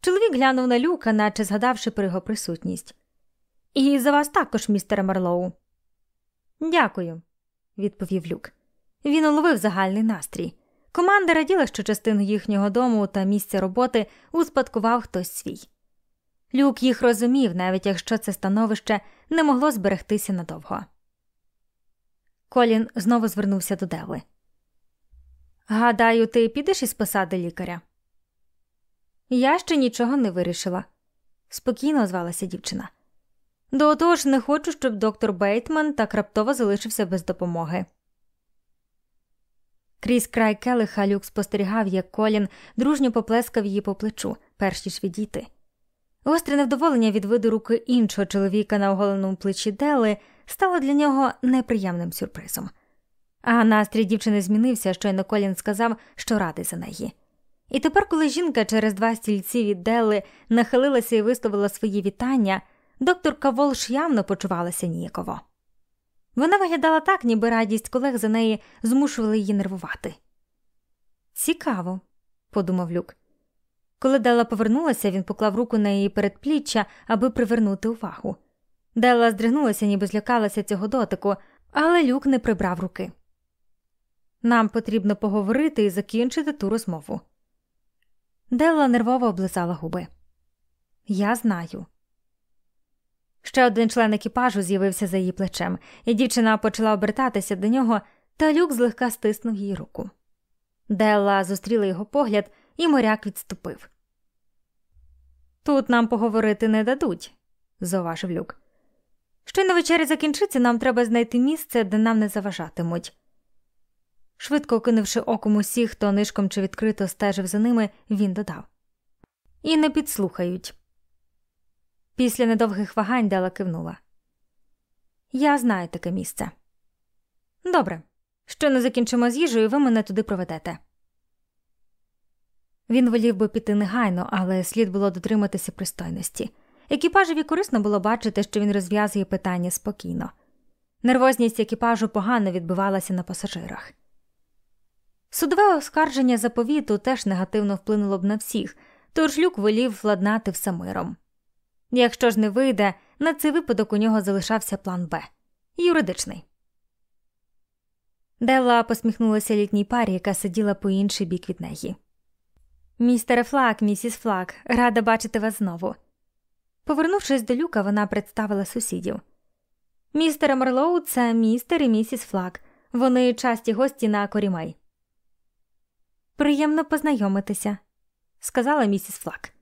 Чоловік глянув на люка, наче згадавши про його присутність. І за вас також, містере Марлоу. Дякую, відповів люк. Він уловив загальний настрій. Команда раділа, що частину їхнього дому та місця роботи успадкував хтось свій. Люк їх розумів, навіть якщо це становище не могло зберегтися надовго. Колін знову звернувся до Дели. Гадаю, ти підеш із посади лікаря? Я ще нічого не вирішила, спокійно озвалася дівчина. До того ж, не хочу, щоб доктор Бейтман так раптово залишився без допомоги. Крізь край келиха люк спостерігав, як Колін дружньо поплескав її по плечу, перш ніж відійти. Гостре невдоволення від виду руки іншого чоловіка на оголеному плечі Дели стало для нього неприємним сюрпризом. А настрій дівчини змінився, щойно Колін сказав, що радий за неї. І тепер, коли жінка через два стільці від Дели нахилилася і висловила свої вітання, докторка Волш явно почувалася ніяково. Вона виглядала так, ніби радість колег за неї змушувала її нервувати. Цікаво, подумав Люк. Коли Дела повернулася, він поклав руку на її передпліччя, аби привернути увагу. Дела здригнулася, ніби злякалася цього дотику, але люк не прибрав руки. Нам потрібно поговорити і закінчити ту розмову. Делла нервово облизала губи. Я знаю. Ще один член екіпажу з'явився за її плечем, і дівчина почала обертатися до нього, та люк злегка стиснув її руку. Делла зустріла його погляд, і моряк відступив. Тут нам поговорити не дадуть, зауважив люк. Щойно вечеря закінчиться, нам треба знайти місце, де нам не заважатимуть. Швидко кинувши оком усіх, хто нишком чи відкрито стежив за ними, він додав І не підслухають. Після недовгих вагань Дела кивнула. Я знаю таке місце. Добре. Щойно закінчимо з їжею, ви мене туди проведете. Він волів би піти негайно, але слід було дотриматися пристойності. Екіпажеві корисно було бачити, що він розв'язує питання спокійно. Нервозність екіпажу погано відбивалася на пасажирах. Судове оскарження заповіту теж негативно вплинуло б на всіх, тож люк волів владнати все миром. Якщо ж не вийде, на цей випадок у нього залишався план Б юридичний. Делла посміхнулася літній парі, яка сиділа по інший бік від неї. Містере Флак, місіс Флак, рада бачити вас знову. Повернувшись до Люка, вона представила сусідів. Містер Марлоу це містер і місіс Флак. Вони часті гості на «Корі Мей». Приємно познайомитися, сказала місіс Флак.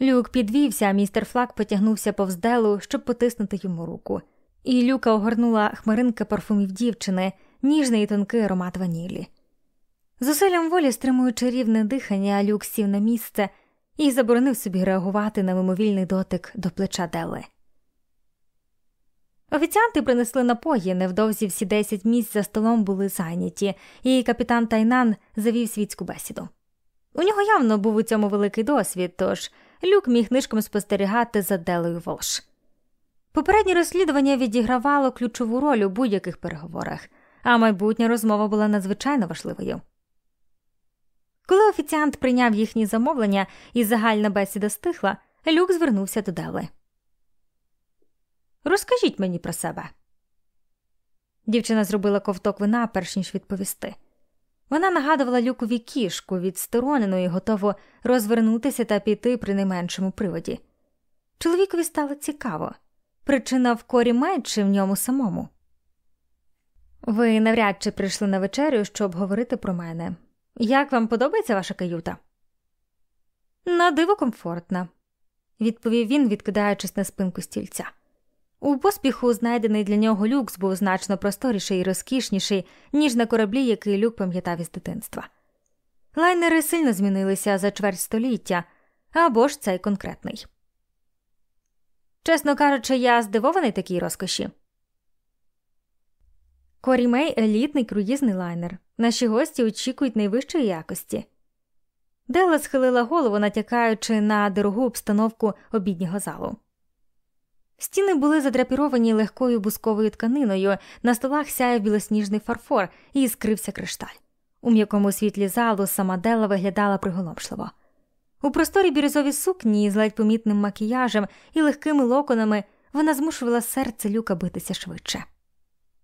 Люк підвівся, а містер Флак потягнувся повз Деллу, щоб потиснути йому руку, і люка огорнула хмаринка парфумів дівчини, ніжний і тонкий аромат ванілі. Зусиллям волі, стримуючи рівне дихання, люк сів на місце і заборонив собі реагувати на мимовільний дотик до плеча Делли. Офіціанти принесли напої, невдовзі всі десять місць за столом були зайняті, і капітан Тайнан завів світську бесіду. У нього явно був у цьому великий досвід, тож люк міг нишком спостерігати за Делою Волш. Попереднє розслідування відігравало ключову роль у будь-яких переговорах, а майбутня розмова була надзвичайно важливою. Коли офіціант прийняв їхні замовлення і загальна бесіда стихла, люк звернувся до Дели. Розкажіть мені про себе. Дівчина зробила ковток вина, перш ніж відповісти. Вона нагадувала люкові кішку відсторонену і готову розвернутися та піти при найменшому приводі. Чоловікові стало цікаво причина в корі мед в ньому самому. Ви навряд чи прийшли на вечерю, щоб говорити про мене. Як вам подобається ваша каюта? На диво комфортна, відповів він, відкидаючись на спинку стільця. У поспіху знайдений для нього люкс був значно просторіший і розкішніший, ніж на кораблі, який люк пам'ятав із дитинства. Лайнери сильно змінилися за чверть століття або ж цей конкретний. Чесно кажучи, я здивований такій розкоші. Корімей елітний круїзний лайнер. Наші гості очікують найвищої якості. Дела схилила голову, натякаючи на дорогу обстановку обіднього залу. Стіни були задрапіровані легкою бусковою тканиною, на столах сяяв білосніжний фарфор і скрився кришталь. У м'якому світлі залу сама Дела виглядала приголомшливо. У просторі бірюзовій сукні з ледь помітним макіяжем і легкими локонами вона змушувала серце люка битися швидше.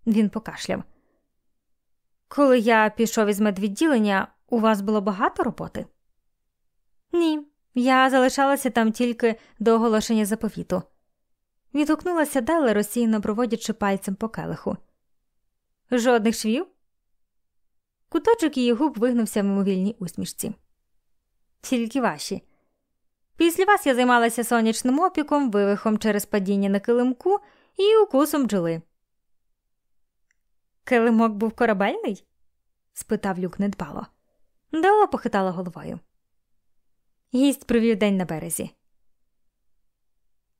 Він покашляв. Коли я пішов із медвідділення, у вас було багато роботи? Ні, я залишалася там тільки до оголошення заповіту. Відгукнулася Делла, розсіяно проводячи пальцем по келиху. Жодних швів? Куточок її губ вигнувся в мимовільній усмішці. Тільки ваші. Після вас я займалася сонячним опіком, вивихом через падіння на килимку і укусом бджоли. Килимок був корабельний? спитав люк недбало. Делла похитала головою. Гість провів день на березі.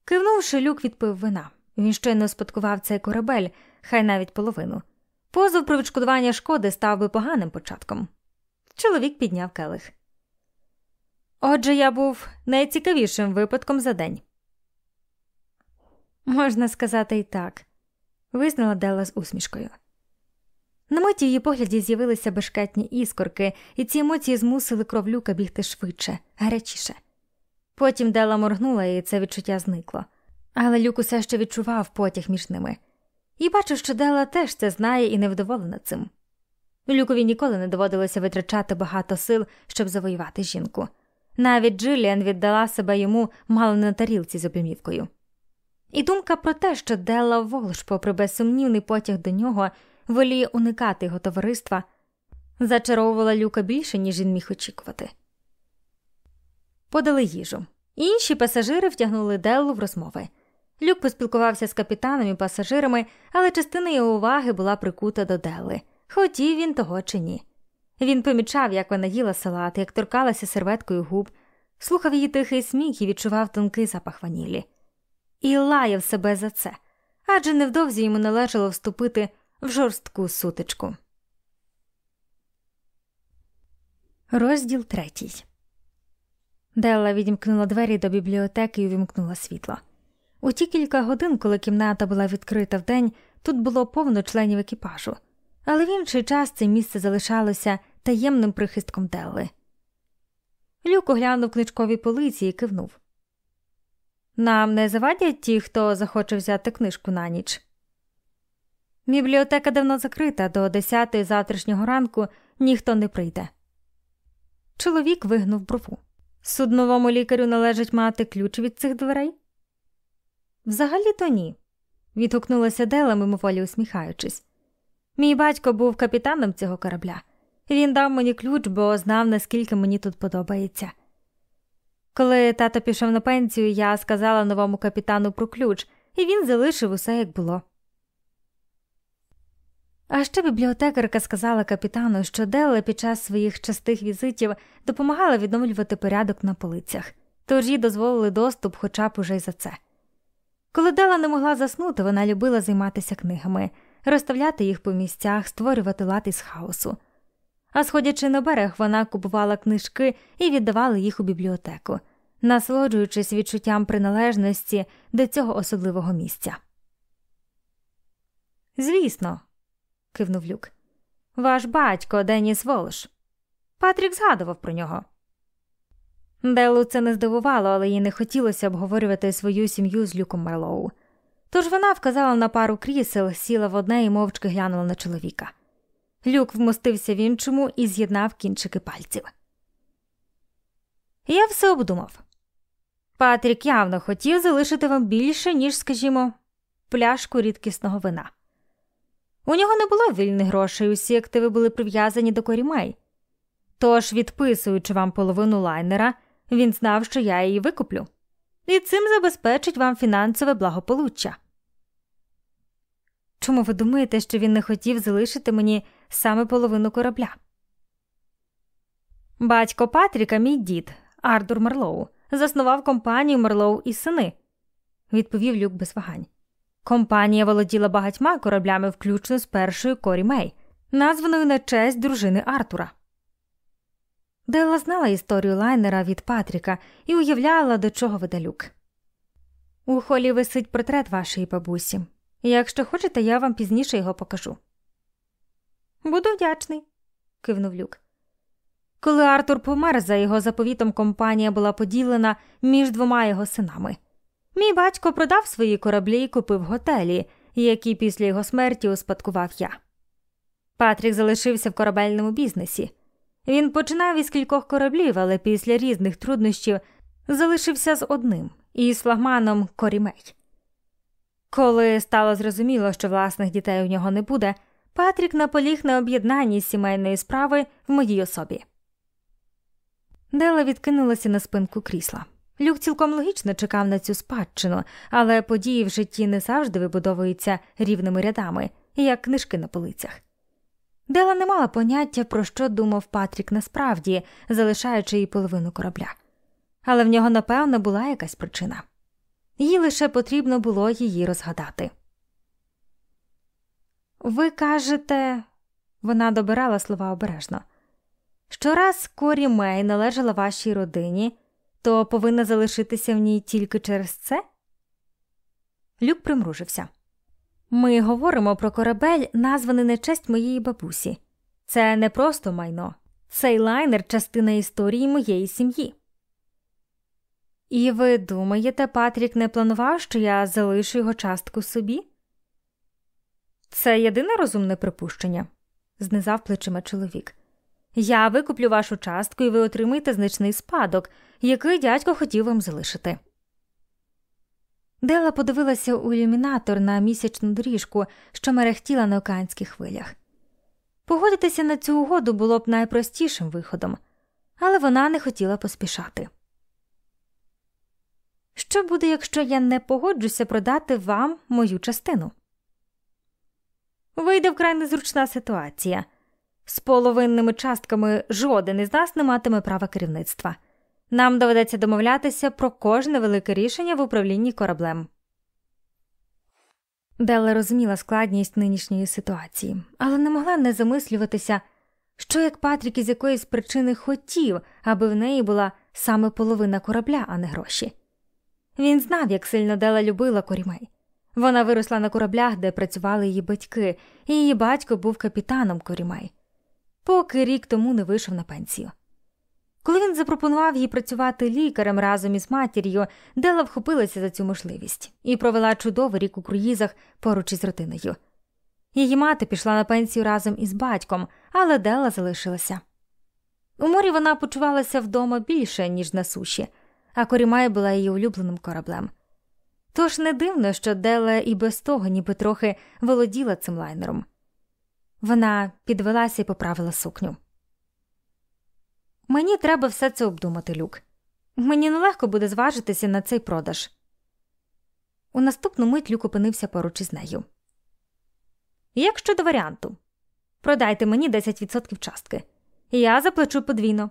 Кивнувши, люк відпив вина. Він щойно спадкував цей корабель, хай навіть половину. Позов про відшкодування шкоди став би поганим початком. Чоловік підняв келих. Отже, я був найцікавішим випадком за день. Можна сказати і так, визнала Делла з усмішкою. На миті її погляді з'явилися бешкетні іскорки, і ці емоції змусили кров люка бігти швидше, гарячіше. Потім Дела моргнула, і це відчуття зникло. Але люк усе ще відчував потяг між ними. І бачу, що Дела теж це знає і невдоволена цим. Люкові ніколи не доводилося витрачати багато сил, щоб завоювати жінку. Навіть Джиліан віддала себе йому мало на тарілці з обімівкою. І думка про те, що Делла Волш, попри безсумнівний потяг до нього, воліє уникати його товариства, зачаровувала люка більше, ніж він міг очікувати. Подали їжу. Інші пасажири втягнули Деллу в розмови. Люк поспілкувався з капітаном і пасажирами, але частина його уваги була прикута до Делли, хотів він того чи ні. Він помічав, як вона їла салат, як торкалася серветкою губ, слухав її тихий сміх і відчував тонкий запах ванілі. І лаяв себе за це, адже невдовзі йому належало вступити в жорстку сутичку. Розділ третій. Делла відімкнула двері до бібліотеки і увімкнула світло. У ті кілька годин, коли кімната була відкрита вдень, тут було повно членів екіпажу, але в інший час це місце залишалося таємним прихистком Делли. Люк оглянув книжкові полиці і кивнув. Нам не завадять ті, хто захоче взяти книжку на ніч. Бібліотека давно закрита, до десятої завтрашнього ранку ніхто не прийде. Чоловік вигнув брову. Судновому лікарю належить мати ключ від цих дверей? Взагалі то ні, відгукнулася Дела, мимоволі усміхаючись. Мій батько був капітаном цього корабля. Він дав мені ключ, бо знав, наскільки мені тут подобається. Коли тато пішов на пенсію, я сказала новому капітану про ключ, і він залишив усе як було. А ще бібліотекарка сказала капітану, що Делла під час своїх частих візитів допомагала відновлювати порядок на полицях, тож їй дозволили доступ хоча б уже й за це. Коли Дела не могла заснути, вона любила займатися книгами, розставляти їх по місцях, створювати лад із хаосу. А сходячи на берег, вона купувала книжки і віддавала їх у бібліотеку, насолоджуючись відчуттям приналежності до цього особливого місця. Звісно, кивнув люк. Ваш батько Деніс Волш. Патрік згадував про нього. Делу це не здивувало, але їй не хотілося обговорювати свою сім'ю з Люком Марлоу. Тож вона вказала на пару крісел, сіла в одне і мовчки глянула на чоловіка. Люк вмостився в іншому і з'єднав кінчики пальців. Я все обдумав. Патрік явно хотів залишити вам більше, ніж, скажімо, пляшку рідкісного вина. У нього не було вільних грошей, усі активи були прив'язані до корімей. Тож, відписуючи вам половину лайнера, він знав, що я її викуплю, і цим забезпечить вам фінансове благополуччя. Чому ви думаєте, що він не хотів залишити мені саме половину корабля? Батько Патріка, мій дід, Ардур Марлоу, заснував компанію Марлоу і сини, відповів Люк без вагань. Компанія володіла багатьма кораблями, включно з першою Корі Мей, названою на честь дружини Артура. Делла знала історію лайнера від Патріка і уявляла, до чого веде люк. У холі висить портрет вашої бабусі. Якщо хочете, я вам пізніше його покажу. Буду вдячний, кивнув люк. Коли Артур помер, за його заповітом компанія була поділена між двома його синами. Мій батько продав свої кораблі і купив готелі, які після його смерті успадкував я. Патрік залишився в корабельному бізнесі. Він починав із кількох кораблів, але після різних труднощів залишився з одним із флагманом Корімей. Коли стало зрозуміло, що власних дітей у нього не буде, Патрік наполіг на об'єднанні сімейної справи в моїй особі. Дела відкинулася на спинку крісла. Люк цілком логічно чекав на цю спадщину, але події в житті не завжди вибудовуються рівними рядами, як книжки на полицях. Дела не мала поняття, про що думав Патрік насправді, залишаючи їй половину корабля, але в нього, напевно, була якась причина. Їй лише потрібно було її розгадати. Ви кажете, вона добирала слова обережно. що раз Корі Мей належала вашій родині, то повинна залишитися в ній тільки через це? Люк примружився. Ми говоримо про корабель, названий на честь моєї бабусі. Це не просто майно, цей лайнер частина історії моєї сім'ї. І ви думаєте, Патрік не планував, що я залишу його частку собі? Це єдине розумне припущення, знизав плечима чоловік. Я викуплю вашу частку і ви отримаєте значний спадок, який дядько хотів вам залишити. Дела подивилася у ілюмінатор на місячну доріжку, що мерехтіла на океанських хвилях. Погодитися на цю угоду було б найпростішим виходом, але вона не хотіла поспішати. Що буде, якщо я не погоджуся продати вам мою частину? Вийде вкрай незручна ситуація. З половинними частками жоден із нас не матиме права керівництва. Нам доведеться домовлятися про кожне велике рішення в управлінні кораблем. Делла розуміла складність нинішньої ситуації, але не могла не замислюватися, що як Патрік із якоїсь причини хотів, аби в неї була саме половина корабля, а не гроші. Він знав, як сильно Дела любила корімей. Вона виросла на кораблях, де працювали її батьки, і її батько був капітаном корімей, поки рік тому не вийшов на пенсію. Коли він запропонував їй працювати лікарем разом із матір'ю, Дела вхопилася за цю можливість і провела чудовий рік у круїзах поруч із родиною. Її мати пішла на пенсію разом із батьком, але Дела залишилася. У морі вона почувалася вдома більше, ніж на суші, а Корімай була її улюбленим кораблем. Тож не дивно, що Дела і без того ніби трохи володіла цим лайнером. Вона підвелася і поправила сукню. Мені треба все це обдумати, Люк. Мені нелегко буде зважитися на цей продаж. У наступну мить Люк опинився поруч із нею. Як щодо варіанту, продайте мені 10% частки, я заплачу подвійно.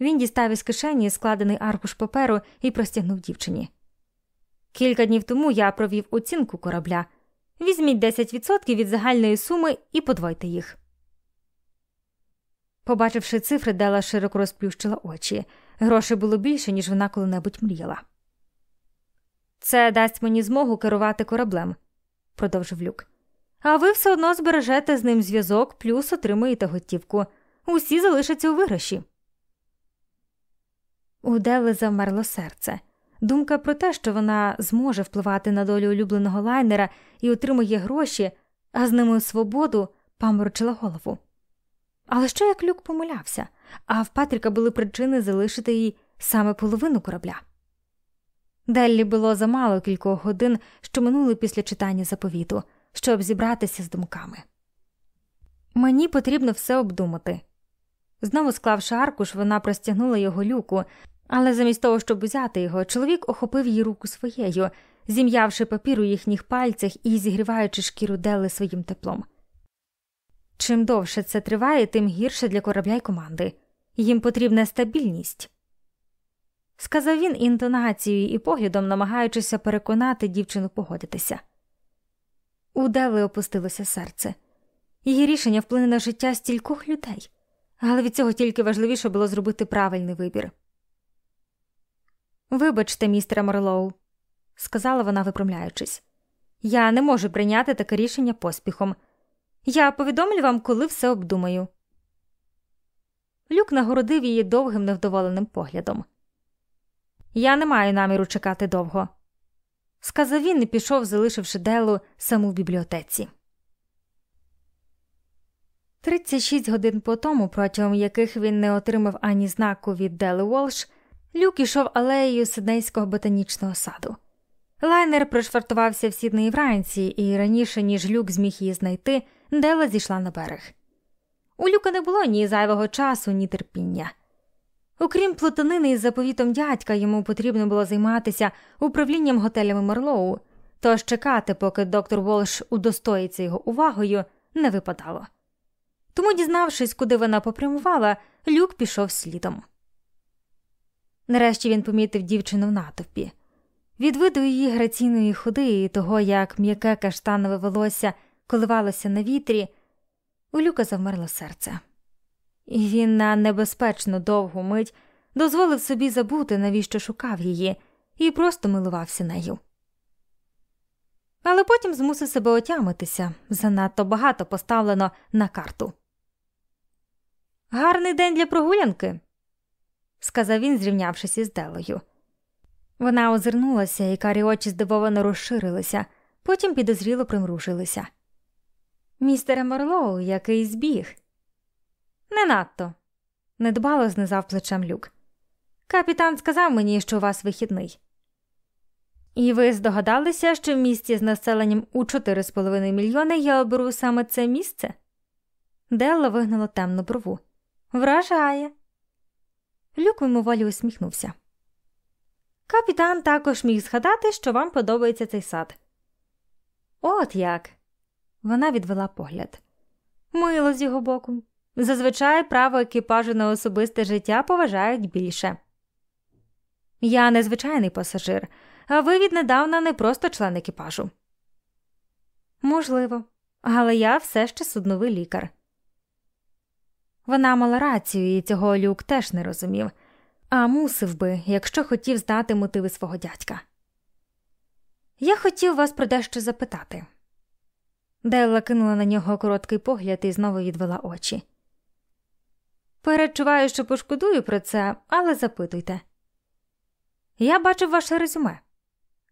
Він дістав із кишені складений аркуш паперу і простягнув дівчині. Кілька днів тому я провів оцінку корабля. Візьміть 10% від загальної суми і подвойте їх. Побачивши цифри, Дела широко розплющила очі. Грошей було більше, ніж вона коли-небудь мріяла. Це дасть мені змогу керувати кораблем, продовжив люк. А ви все одно збережете з ним зв'язок, плюс отримуєте готівку. Усі залишаться у виграші. У Дели завмерло серце. Думка про те, що вона зможе впливати на долю улюбленого лайнера і отримує гроші, а з ними свободу, паморочила голову. Але що як люк помилявся, а в Патріка були причини залишити їй саме половину корабля? Деллі було замало кількох годин, що минули після читання заповіту, щоб зібратися з думками. Мені потрібно все обдумати. Знову склавши аркуш, вона простягнула його люку, але замість того, щоб взяти його, чоловік охопив її руку своєю, зім'явши папір у їхніх пальцях і зігріваючи шкіру Делли своїм теплом. Чим довше це триває, тим гірше для корабля й команди. Їм потрібна стабільність. Сказав він інтонацією і поглядом, намагаючися переконати дівчину погодитися. У Дели опустилося серце. Її рішення вплине на життя стількох людей, але від цього тільки важливіше було зробити правильний вибір. Вибачте, містере Марлоу, сказала вона, випрямляючись, я не можу прийняти таке рішення поспіхом. Я повідомлю вам, коли все обдумаю. Люк нагородив її довгим невдоволеним поглядом. Я не маю наміру чекати довго, сказав він і пішов, залишивши Делу саму в бібліотеці. 36 годин по тому, протягом яких він не отримав ані знаку від Дели Волш, Люк ішов алеєю Сиднейського ботанічного саду. Лайнер пришвартувався в Сіднеї вранці, і раніше, ніж Люк зміг її знайти, Делла зійшла на берег. У Люка не було ні зайвого часу, ні терпіння. Окрім плутанини із заповітом дядька, йому потрібно було займатися управлінням готелями Марлоу, тож чекати, поки доктор Волш удостоїться його увагою, не випадало. Тому, дізнавшись, куди вона попрямувала, люк пішов слідом. Нарешті він помітив дівчину в натовпі. Від виду її граційної ходи і того, як м'яке каштанове волосся коливалося на вітрі, у люка завмерло серце, і він на небезпечно довгу мить дозволив собі забути, навіщо шукав її, і просто милувався нею. Але потім змусив себе отямитися занадто багато поставлено на карту. Гарний день для прогулянки, сказав він, зрівнявшись із Делою. Вона озирнулася, і карі очі здивовано розширилися, потім підозріло примружилися. Містере Марлоу, який збіг. Не надто, недбало знизав плечем люк. Капітан сказав мені, що у вас вихідний. І ви здогадалися, що в місті з населенням у 4,5 мільйони я оберу саме це місце? Делла вигнала темну брову. Вражає. Люк мимоволі усміхнувся. Капітан також міг згадати, що вам подобається цей сад. От як. Вона відвела погляд. Мило з його боку. Зазвичай право екіпажу на особисте життя поважають більше. Я незвичайний пасажир, а ви віднедавна не просто член екіпажу. Можливо, але я все ще судновий лікар. Вона мала рацію, і цього люк теж не розумів, а мусив би, якщо хотів знати мотиви свого дядька. Я хотів вас про дещо запитати. Делла кинула на нього короткий погляд і знову відвела очі. Перечуваю, що пошкодую про це, але запитуйте. Я бачив ваше резюме.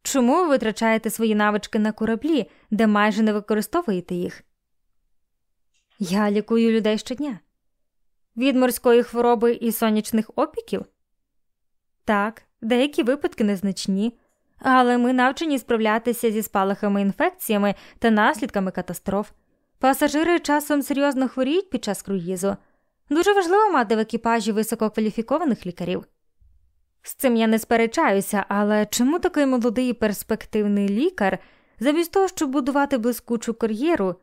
Чому ви витрачаєте свої навички на кораблі, де майже не використовуєте їх? Я лікую людей щодня від морської хвороби і сонячних опіків? Так, деякі випадки незначні, але ми навчені справлятися зі спалахами інфекціями та наслідками катастроф. Пасажири часом серйозно хворіють під час круїзу. Дуже важливо мати в екіпажі висококваліфікованих лікарів. З цим я не сперечаюся, але чому такий молодий і перспективний лікар, замість того, щоб будувати блискучу кар'єру,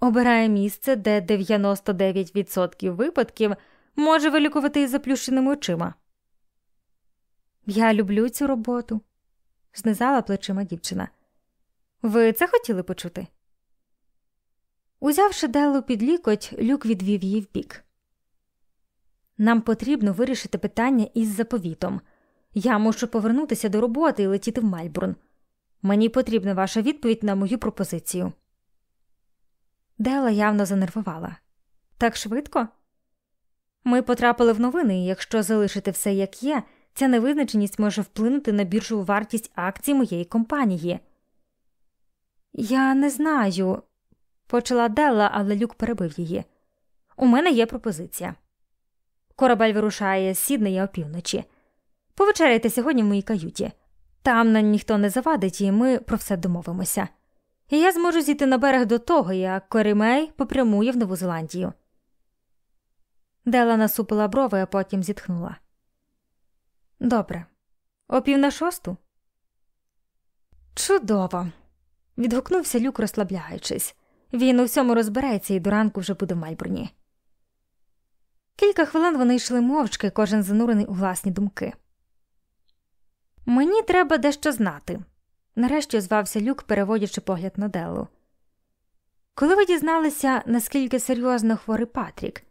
обирає місце, де 99% випадків може вилікувати із заплющеними очима. Я люблю цю роботу, знизала плечима дівчина. Ви це хотіли почути? Узявши Делу під лікоть, люк відвів її вбік. Нам потрібно вирішити питання із заповітом. Я мушу повернутися до роботи і летіти в Мальбурн. Мені потрібна ваша відповідь на мою пропозицію. Дела явно занервувала. Так швидко? Ми потрапили в новини, і якщо залишити все як є, ця невизначеність може вплинути на біржову вартість акцій моєї компанії. Я не знаю, почала Делла, але люк перебив її. У мене є пропозиція. Корабель вирушає з Сіднея опівночі. Повечеряйте сьогодні в моїй каюті. Там нам ніхто не завадить, і ми про все домовимося і я зможу зійти на берег до того, як Корімей попрямує в Нову Зеландію. Дела насупила брови, а потім зітхнула. Добре, о пів на шосту. Чудово. відгукнувся люк, розслабляючись. Він у всьому розбереться і до ранку вже буде в Мальбурні. Кілька хвилин вони йшли мовчки, кожен занурений у власні думки. Мені треба дещо знати, нарешті звався Люк, переводячи погляд на Деллу. Коли ви дізналися, наскільки серйозно хворий Патрік,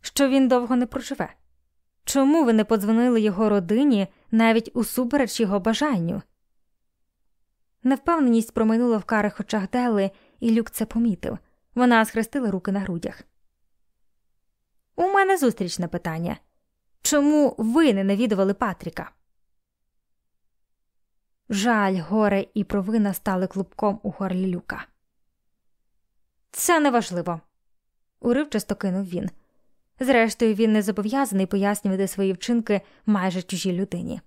що він довго не проживе? Чому ви не подзвонили його родині навіть усупереч його бажанню? Невпевненість проминула в карих очах Дели, і Люк це помітив. Вона схрестила руки на грудях. У мене зустрічне питання чому ви не навідували Патріка? Жаль, горе і провина стали клубком у горлі люка. Це неважливо, уривчасто кинув він. Зрештою, він не зобов'язаний пояснювати свої вчинки майже чужій людині.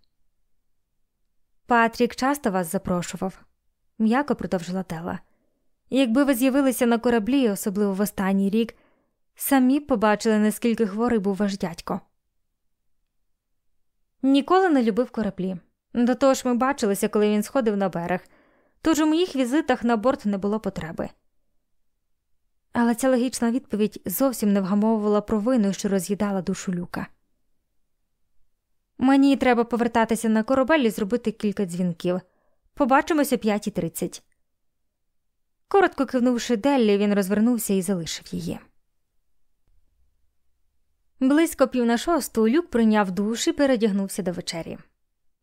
Патрік часто вас запрошував, м'яко продовжила Тела. Якби ви з'явилися на кораблі, особливо в останній рік, самі б побачили, наскільки хворий був ваш дядько. Ніколи не любив кораблі. До того ж, ми бачилися, коли він сходив на берег, тож у моїх візитах на борт не було потреби. Але ця логічна відповідь зовсім не вгамовувала провину, що роз'їдала душу люка. Мені треба повертатися на корабель і зробити кілька дзвінків. Побачимося о 5.30. Коротко кивнувши Деллі, він розвернувся і залишив її. Близько пів на шосту люк прийняв душ і передягнувся до вечері.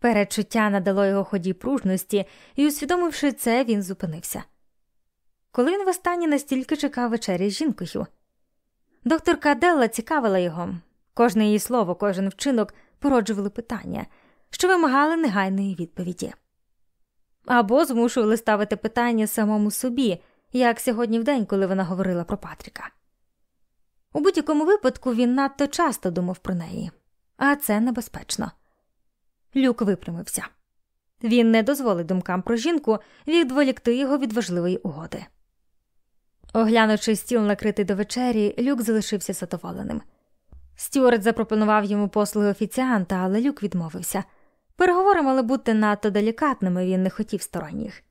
Передчуття надало його ході пружності, і, усвідомивши це, він зупинився. Коли він востаннє настільки чекав вечері з жінкою. Докторка Делла цікавила його, кожне її слово, кожен вчинок породжували питання, що вимагали негайної відповіді. Або змушували ставити питання самому собі, як сьогодні в день, коли вона говорила про Патріка. У будь-якому випадку він надто часто думав про неї, а це небезпечно. Люк випрямився. Він не дозволить думкам про жінку відволікти його від важливої угоди. Оглянувши стіл, накритий до вечері, люк залишився задоволеним. Стюарт запропонував йому послуги офіціанта, але люк відмовився. Переговори мали бути надто делікатними, він не хотів сторонніх.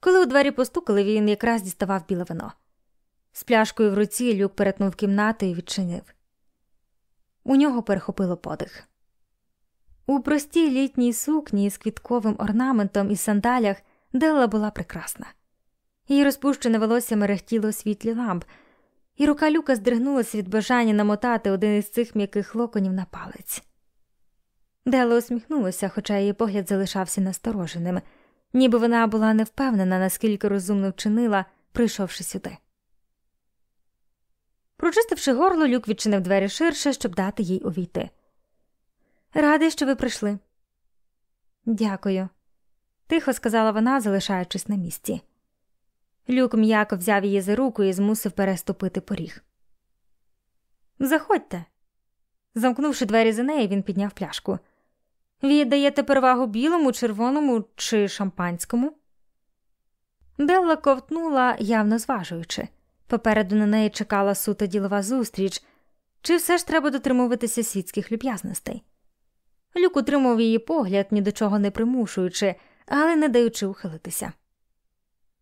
Коли у двері постукали, він якраз діставав біле вино. З пляшкою в руці люк перетнув кімнату і відчинив. У нього перехопило подих. У простій літній сукні з квітковим орнаментом і сандалях Делла була прекрасна. Її розпущене волосся мерехтіло у світлі ламп, і рука люка здригнулася від бажання намотати один із цих м'яких локонів на палець. Делла усміхнулася, хоча її погляд залишався настороженим, ніби вона була не впевнена, наскільки розумно вчинила, прийшовши сюди. Прочистивши горло, люк відчинив двері ширше, щоб дати їй увійти. Радий, що ви прийшли. Дякую, тихо сказала вона, залишаючись на місці. Люк м'яко взяв її за руку і змусив переступити поріг. Заходьте. Замкнувши двері за нею, він підняв пляшку. Віддаєте перевагу білому, червоному чи шампанському? Делла ковтнула, явно зважуючи. Попереду на неї чекала суто ділова зустріч, чи все ж треба дотримуватися світських люб'язностей. Люк утримав її погляд, ні до чого не примушуючи, але не даючи ухилитися.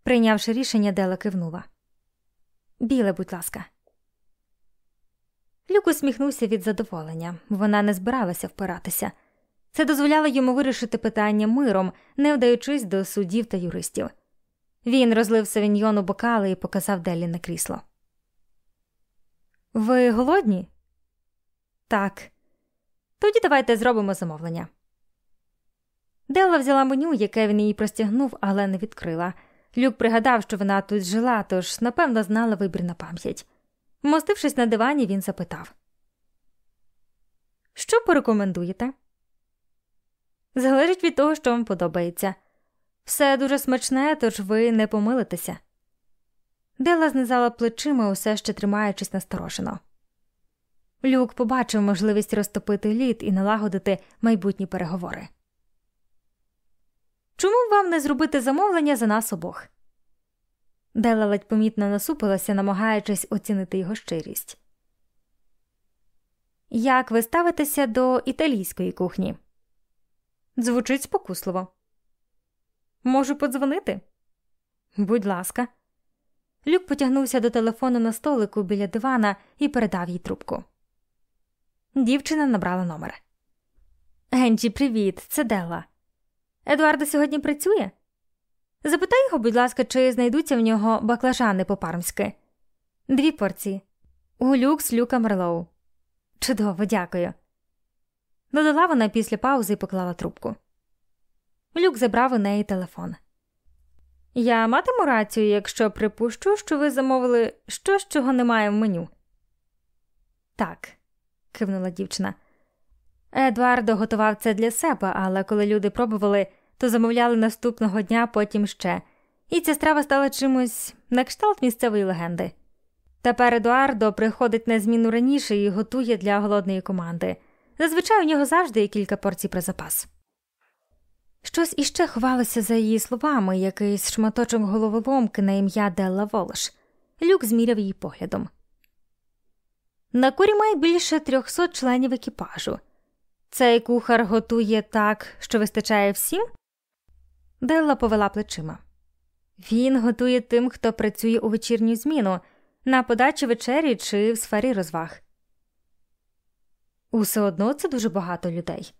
Прийнявши рішення, Дела кивнула. Біле, будь ласка. Люк усміхнувся від задоволення. Вона не збиралася впиратися. Це дозволяло йому вирішити питання миром, не вдаючись до суддів та юристів. Він розлив савіньйон у бокали і показав Делі на крісло. Ви голодні? Так. Тоді давайте зробимо замовлення. Делла взяла меню, яке він їй простягнув, але не відкрила. Люк пригадав, що вона тут жила, тож, напевно, знала вибір на пам'ять. Мостившись на дивані, він запитав: Що порекомендуєте? Залежить від того, що вам подобається. Все дуже смачне, тож ви не помилитеся. Дела знизала плечима, усе ще тримаючись насторожено. Люк побачив можливість розтопити лід і налагодити майбутні переговори. Чому вам не зробити замовлення за нас обох? Дела ледь помітно насупилася, намагаючись оцінити його щирість. Як ви ставитеся до італійської кухні? Звучить спокусливо. Можу подзвонити? Будь ласка. Люк потягнувся до телефону на столику біля дивана і передав їй трубку. Дівчина набрала номер. Генджі, привіт, це Делла. Едуардо сьогодні працює? Запитай його, будь ласка, чи знайдуться в нього баклажани по пармськи. Дві порції. У люкс люка Мерлоу. Чудово, дякую. Додала вона після паузи і поклала трубку. Люк забрав у неї телефон. Я матиму рацію, якщо припущу, що ви замовили щось, чого немає в меню. Так, кивнула дівчина. Едуардо готував це для себе, але коли люди пробували, то замовляли наступного дня, потім ще, і ця страва стала чимось на кшталт місцевої легенди. Тепер Едуардо приходить на зміну раніше і готує для голодної команди. Зазвичай у нього завжди є кілька порцій про запас. Щось іще ховалося за її словами, якийсь шматочок головоломки на ім'я Делла Волош. Люк зміряв її поглядом. На курі має більше трьохсот членів екіпажу. Цей кухар готує так, що вистачає всім? Делла повела плечима. Він готує тим, хто працює у вечірню зміну, на подачі вечері чи в сфері розваг. Усе одно це дуже багато людей.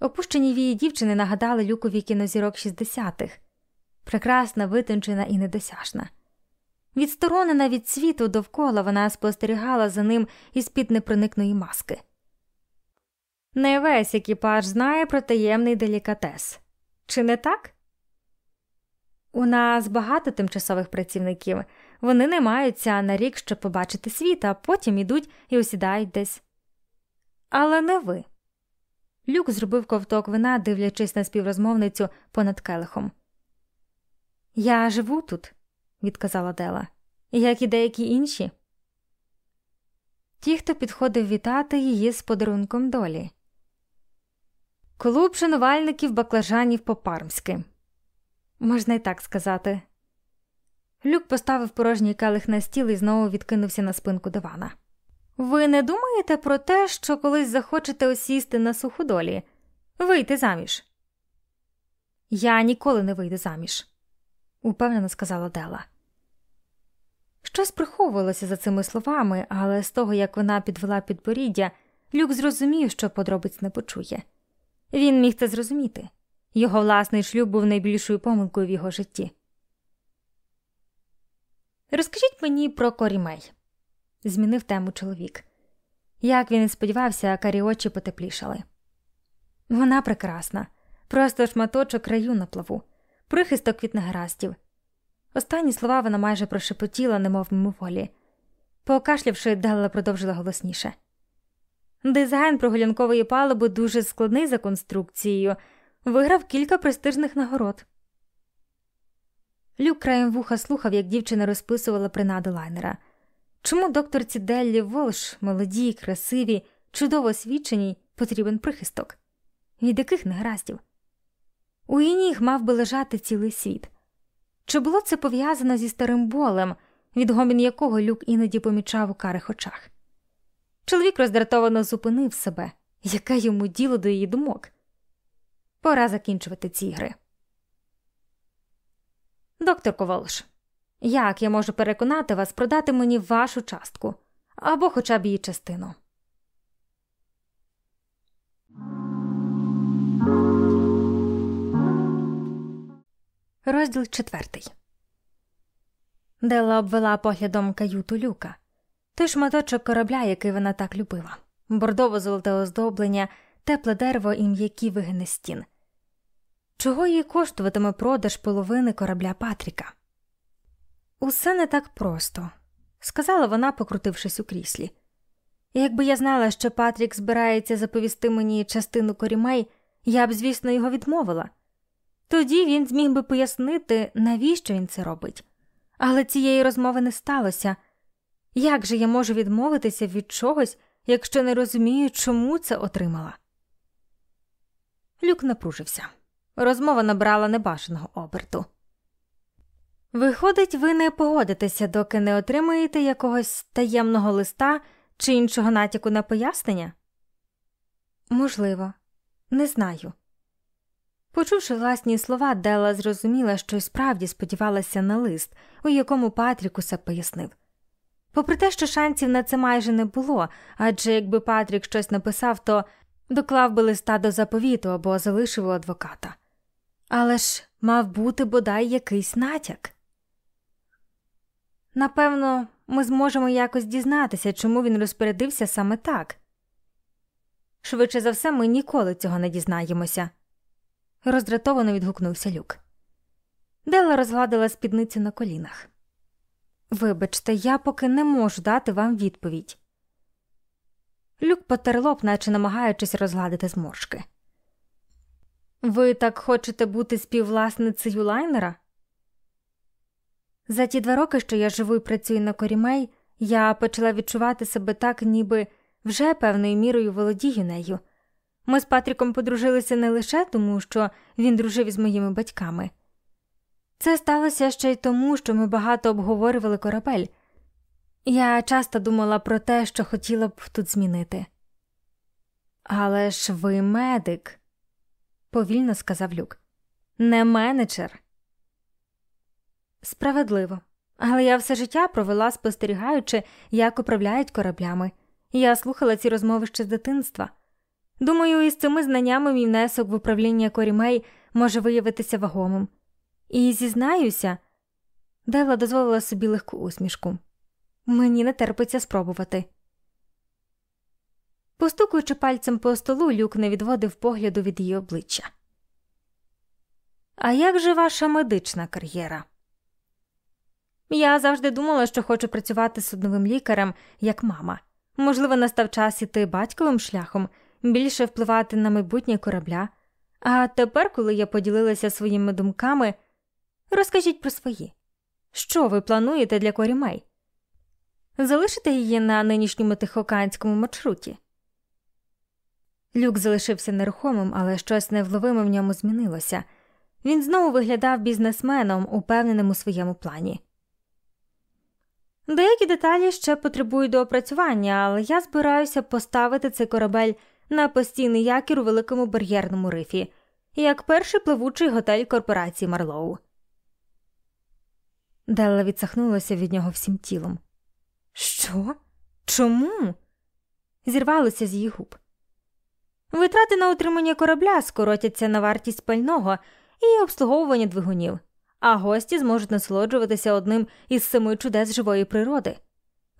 Опущені вії дівчини нагадали люкові кінозірок 60-х. прекрасна, витончена і недосяжна. Відсторонена від світу довкола вона спостерігала за ним із під непроникної маски. Не весь екіпаж знає про таємний делікатес. Чи не так? У нас багато тимчасових працівників. Вони не маються на рік, щоб побачити світ, а потім ідуть і осідають десь. Але не ви. Люк зробив ковток вина, дивлячись на співрозмовницю понад келихом. Я живу тут, відказала Дела, як і деякі інші. Ті, хто підходив вітати її з подарунком долі. Клуб шанувальників баклажанів по-пармськи. Можна й так сказати. Люк поставив порожній келих на стіл і знову відкинувся на спинку дивана. Ви не думаєте про те, що колись захочете осісти на суходолі, вийти заміж? Я ніколи не вийду заміж, упевнено сказала Дела. Щось приховувалося за цими словами, але з того, як вона підвела підборіддя, Люк зрозумів, що подробиць не почує. Він міг це зрозуміти його власний шлюб був найбільшою помилкою в його житті. Розкажіть мені про Корімей змінив тему чоловік. Як він і сподівався, карі очі потеплішали. Вона прекрасна, просто шматочок раю на плаву, прихисток від негараздів. Останні слова вона майже прошепотіла, немов мимоволі. Покашлявши, Делла продовжила голосніше. Дизайн прогулянкової палуби дуже складний за конструкцією, виграв кілька престижних нагород. Люк краєм вуха слухав, як дівчина розписувала принади лайнера. Чому докторці Деллі Волш, молоді, красиві, чудово освіченій, потрібен прихисток? Від яких негараздів? У її ніг мав би лежати цілий світ. Чи було це пов'язано зі старим болем, відгомін якого люк іноді помічав у карих очах? Чоловік роздратовано зупинив себе, яке йому діло до її думок. Пора закінчувати ці ігри. Доктор Коволш, як я можу переконати вас продати мені вашу частку або хоча б її частину? Розділ четвертий. Дела обвела поглядом каюту люка, той шматочок корабля, який вона так любила, бордово золоте оздоблення, тепле дерево і м'які вигини стін. Чого їй коштуватиме продаж половини корабля Патріка? Усе не так просто, сказала вона, покрутившись у кріслі. Якби я знала, що Патрік збирається заповісти мені частину корімей, я б, звісно, його відмовила. Тоді він зміг би пояснити, навіщо він це робить. Але цієї розмови не сталося. Як же я можу відмовитися від чогось, якщо не розумію, чому це отримала? Люк напружився. Розмова набрала небажаного оберту. Виходить, ви не погодитеся, доки не отримаєте якогось таємного листа чи іншого натяку на пояснення? Можливо, не знаю. Почувши власні слова, Дела зрозуміла, що й справді сподівалася на лист, у якому Патрік усе пояснив. Попри те, що шансів на це майже не було, адже якби Патрік щось написав, то доклав би листа до заповіту або залишив у адвоката. Але ж мав бути бодай якийсь натяк. Напевно, ми зможемо якось дізнатися, чому він розпорядився саме так. Швидше за все, ми ніколи цього не дізнаємося, роздратовано відгукнувся люк. Дела розгладила спідницю на колінах. Вибачте, я поки не можу дати вам відповідь. Люк потер лоб, наче намагаючись розгладити зморшки. Ви так хочете бути співвласницею лайнера? За ті два роки, що я живу і працюю на корімей, я почала відчувати себе так, ніби вже певною мірою володію нею. Ми з Патріком подружилися не лише тому, що він дружив із моїми батьками. Це сталося ще й тому, що ми багато обговорювали корабель. Я часто думала про те, що хотіла б тут змінити. Але ж ви медик, повільно сказав Люк, не менеджер. Справедливо, але я все життя провела, спостерігаючи, як управляють кораблями. Я слухала ці розмови ще з дитинства. Думаю, із цими знаннями мій внесок в управління корімей може виявитися вагомим. І зізнаюся, Дела дозволила собі легку усмішку. Мені не терпиться спробувати. Постукуючи пальцем по столу, люк не відводив погляду від її обличчя. А як же ваша медична кар'єра? Я завжди думала, що хочу працювати судновим лікарем, як мама. Можливо, настав час іти батьковим шляхом, більше впливати на майбутнє корабля. А тепер, коли я поділилася своїми думками, розкажіть про свої. Що ви плануєте для Корімей? Залишите її на нинішньому тихоокеанському маршруті? Люк залишився нерухомим, але щось невловиме в ньому змінилося. Він знову виглядав бізнесменом, упевненим у своєму плані. Деякі деталі ще потребують доопрацювання, але я збираюся поставити цей корабель на постійний якір у великому бар'єрному рифі, як перший пливучий готель корпорації Марлоу. Делла відсахнулася від нього всім тілом. Що? Чому? Зірвалося з її губ. Витрати на утримання корабля скоротяться на вартість пального і обслуговування двигунів, а гості зможуть насолоджуватися одним із семи чудес живої природи.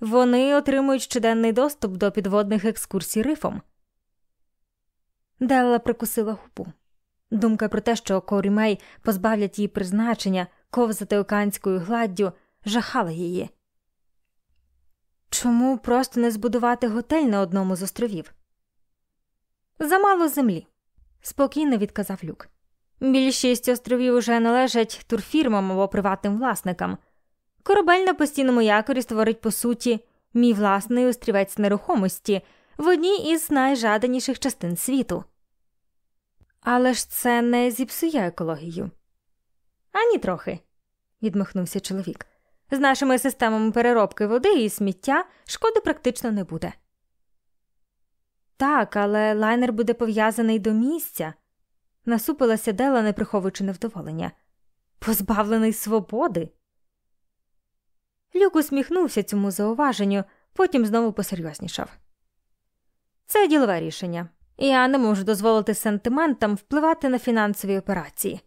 Вони отримують щоденний доступ до підводних екскурсій рифом. Делла прикусила губу. Думка про те, що Корі Мей позбавлять її призначення ковзати океанською гладдю, жахала її. Чому просто не збудувати готель на одному з островів? Замало землі, спокійно відказав Люк. Більшість островів уже належать турфірмам або приватним власникам. Корабель на постійному якорі створить, по суті, мій власний острівець нерухомості в одній із найжаданіших частин світу. Але ж це не зіпсує екологію. Ані трохи, відмахнувся чоловік. З нашими системами переробки води і сміття шкоди практично не буде. Так, але лайнер буде пов'язаний до місця, насупилася Дела, не приховуючи невдоволення. Позбавлений свободи. Люк усміхнувся цьому зауваженню, потім знову посерйознішав. Це ділове рішення. Я не можу дозволити сентиментам впливати на фінансові операції.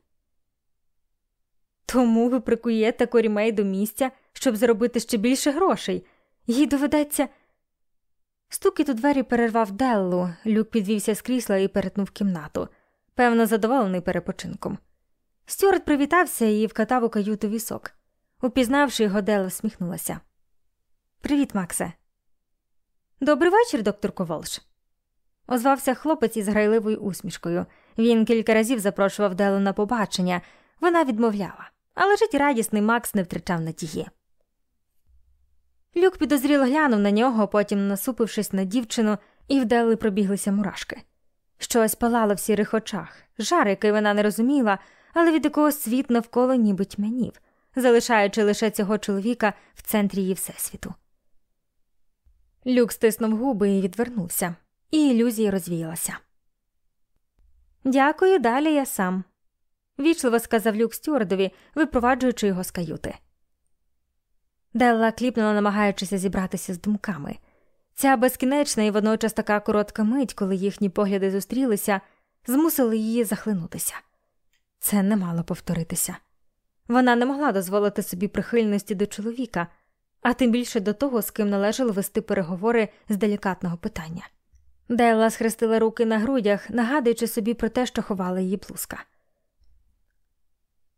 Тому ви прикуєте корімей до місця, щоб заробити ще більше грошей. Їй доведеться. Стукіт у двері перервав Деллу, люк підвівся з крісла і перетнув кімнату, певно, задоволений перепочинком. Стюарт привітався і вкатав у каюту вісок. Упізнавши його, Делла сміхнулася. Привіт, Максе. Добрий вечір, доктор Коволш. Озвався хлопець із грайливою усмішкою. Він кілька разів запрошував Делу на побачення, вона відмовляла, але життєрадісний Макс не втрачав надії. Люк підозріло глянув на нього, потім насупившись на дівчину, і в Делли пробіглися мурашки. Щось палало в сірих очах, жар, який вона не розуміла, але від якого світ навколо ніби тьмянів, залишаючи лише цього чоловіка в центрі її всесвіту. Люк стиснув губи і відвернувся, і ілюзія розвіялася. Дякую, далі я сам, вічливо сказав люк стюардові, випроваджуючи його з каюти. Делла кліпнула, намагаючися зібратися з думками. Ця безкінечна і водночас така коротка мить, коли їхні погляди зустрілися, змусили її захлинутися. Це не мало повторитися. Вона не могла дозволити собі прихильності до чоловіка, а тим більше до того, з ким належало вести переговори з делікатного питання. Делла схрестила руки на грудях, нагадуючи собі про те, що ховала її блузка.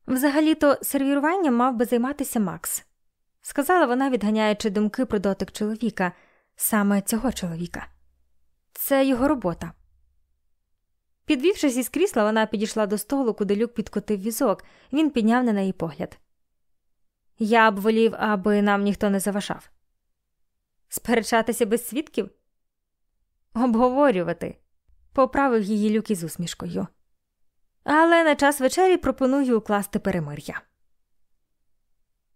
Взагалі-то сервіруванням мав би займатися Макс, сказала вона, відганяючи думки про дотик чоловіка, саме цього чоловіка. це його робота. Підвівшись із крісла, вона підійшла до столу, куди люк підкотив візок, він підняв на неї погляд. Я б волів, аби нам ніхто не заважав. Сперечатися без свідків? Обговорювати, поправив її люк із усмішкою. Але на час вечері пропоную укласти перемир'я.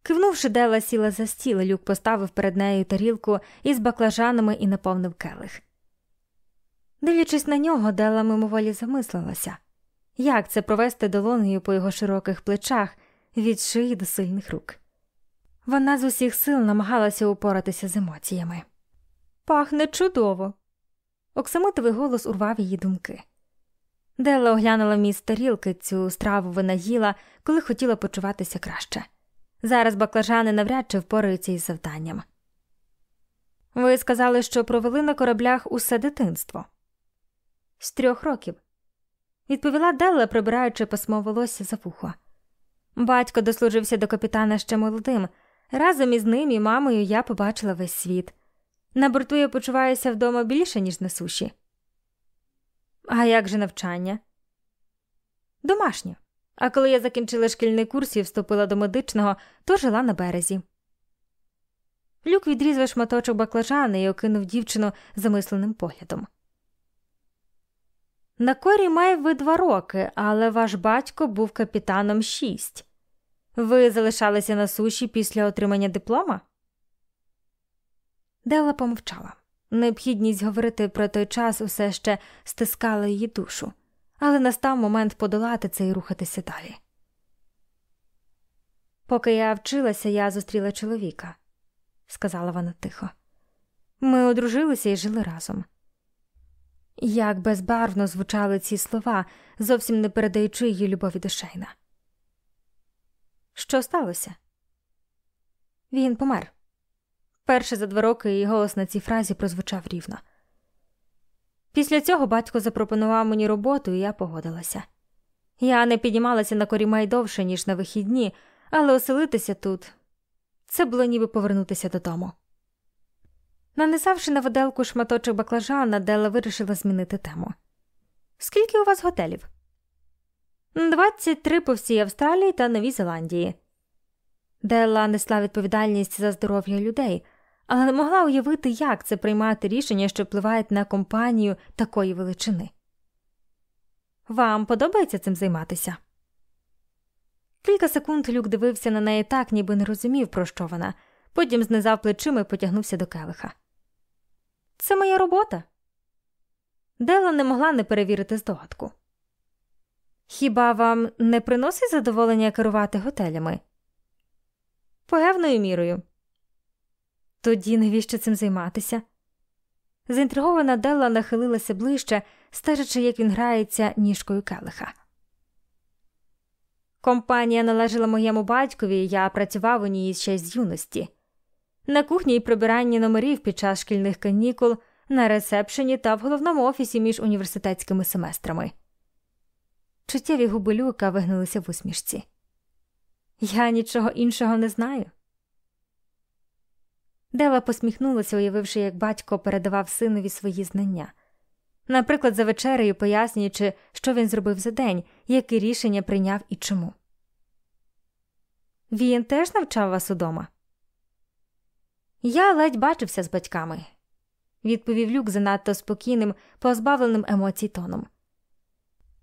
Кивнувши, Дела сіла за стіл, люк поставив перед нею тарілку із баклажанами і наповнив келих. Дивлячись на нього, Дела мимоволі замислилася, як це провести долонею по його широких плечах від шиї до сильних рук. Вона з усіх сил намагалася упоратися з емоціями. Пахне чудово. Оксамитовий голос урвав її думки. Дела оглянула міст тарілки, цю страву вона їла, коли хотіла почуватися краще. Зараз баклажани навряд чи впораються із завданням. Ви сказали, що провели на кораблях усе дитинство. З трьох років, відповіла Делла, прибираючи пасмо волосся за вухо. Батько дослужився до капітана ще молодим. Разом із ним і мамою я побачила весь світ. На борту я почуваюся вдома більше, ніж на суші. А як же навчання? Домашнє. А коли я закінчила шкільний курс і вступила до медичного, то жила на березі. Люк відрізав шматочок баклажани і окинув дівчину замисленим поглядом. На корі має ви два роки, але ваш батько був капітаном шість. Ви залишалися на суші після отримання диплома? Дела помовчала. Необхідність говорити про той час усе ще стискала її душу, але настав момент подолати це і рухатися далі. Поки я вчилася, я зустріла чоловіка, сказала вона тихо. Ми одружилися і жили разом. Як безбарвно звучали ці слова, зовсім не передаючи її любові до Шейна. Що сталося? Він помер. Перше за два роки її голос на цій фразі прозвучав рівно. Після цього батько запропонував мені роботу, і я погодилася. Я не піднімалася на корімай довше, ніж на вихідні, але оселитися тут це було ніби повернутися додому. Нанесавши на виделку шматочок баклажана, Дела вирішила змінити тему. Скільки у вас готелів? Двадцять три по всій Австралії та Новій Зеландії. Дела несла відповідальність за здоров'я людей, але не могла уявити, як це приймати рішення, що впливають на компанію такої величини. Вам подобається цим займатися? Кілька секунд люк дивився на неї так, ніби не розумів, про що вона, потім знизав плечима і потягнувся до келиха. Це моя робота. Дела не могла не перевірити здогадку. Хіба вам не приносить задоволення керувати готелями? Певною мірою. Тоді навіщо цим займатися? Заінтригована Делла нахилилася ближче, стежачи, як він грається ніжкою келиха. Компанія належала моєму батькові, я працював у ній ще з юності. На кухні й прибиранні номерів під час шкільних канікул, на ресепшені та в головному офісі між університетськими семестрами. Чуттєві губи люка вигнулися в усмішці. Я нічого іншого не знаю. Дева посміхнулася, уявивши, як батько передавав синові свої знання. Наприклад, за вечерею пояснюючи, що він зробив за день, які рішення прийняв і чому. Він теж навчав вас удома? Я ледь бачився з батьками, відповів люк занадто спокійним, позбавленим емоцій тоном.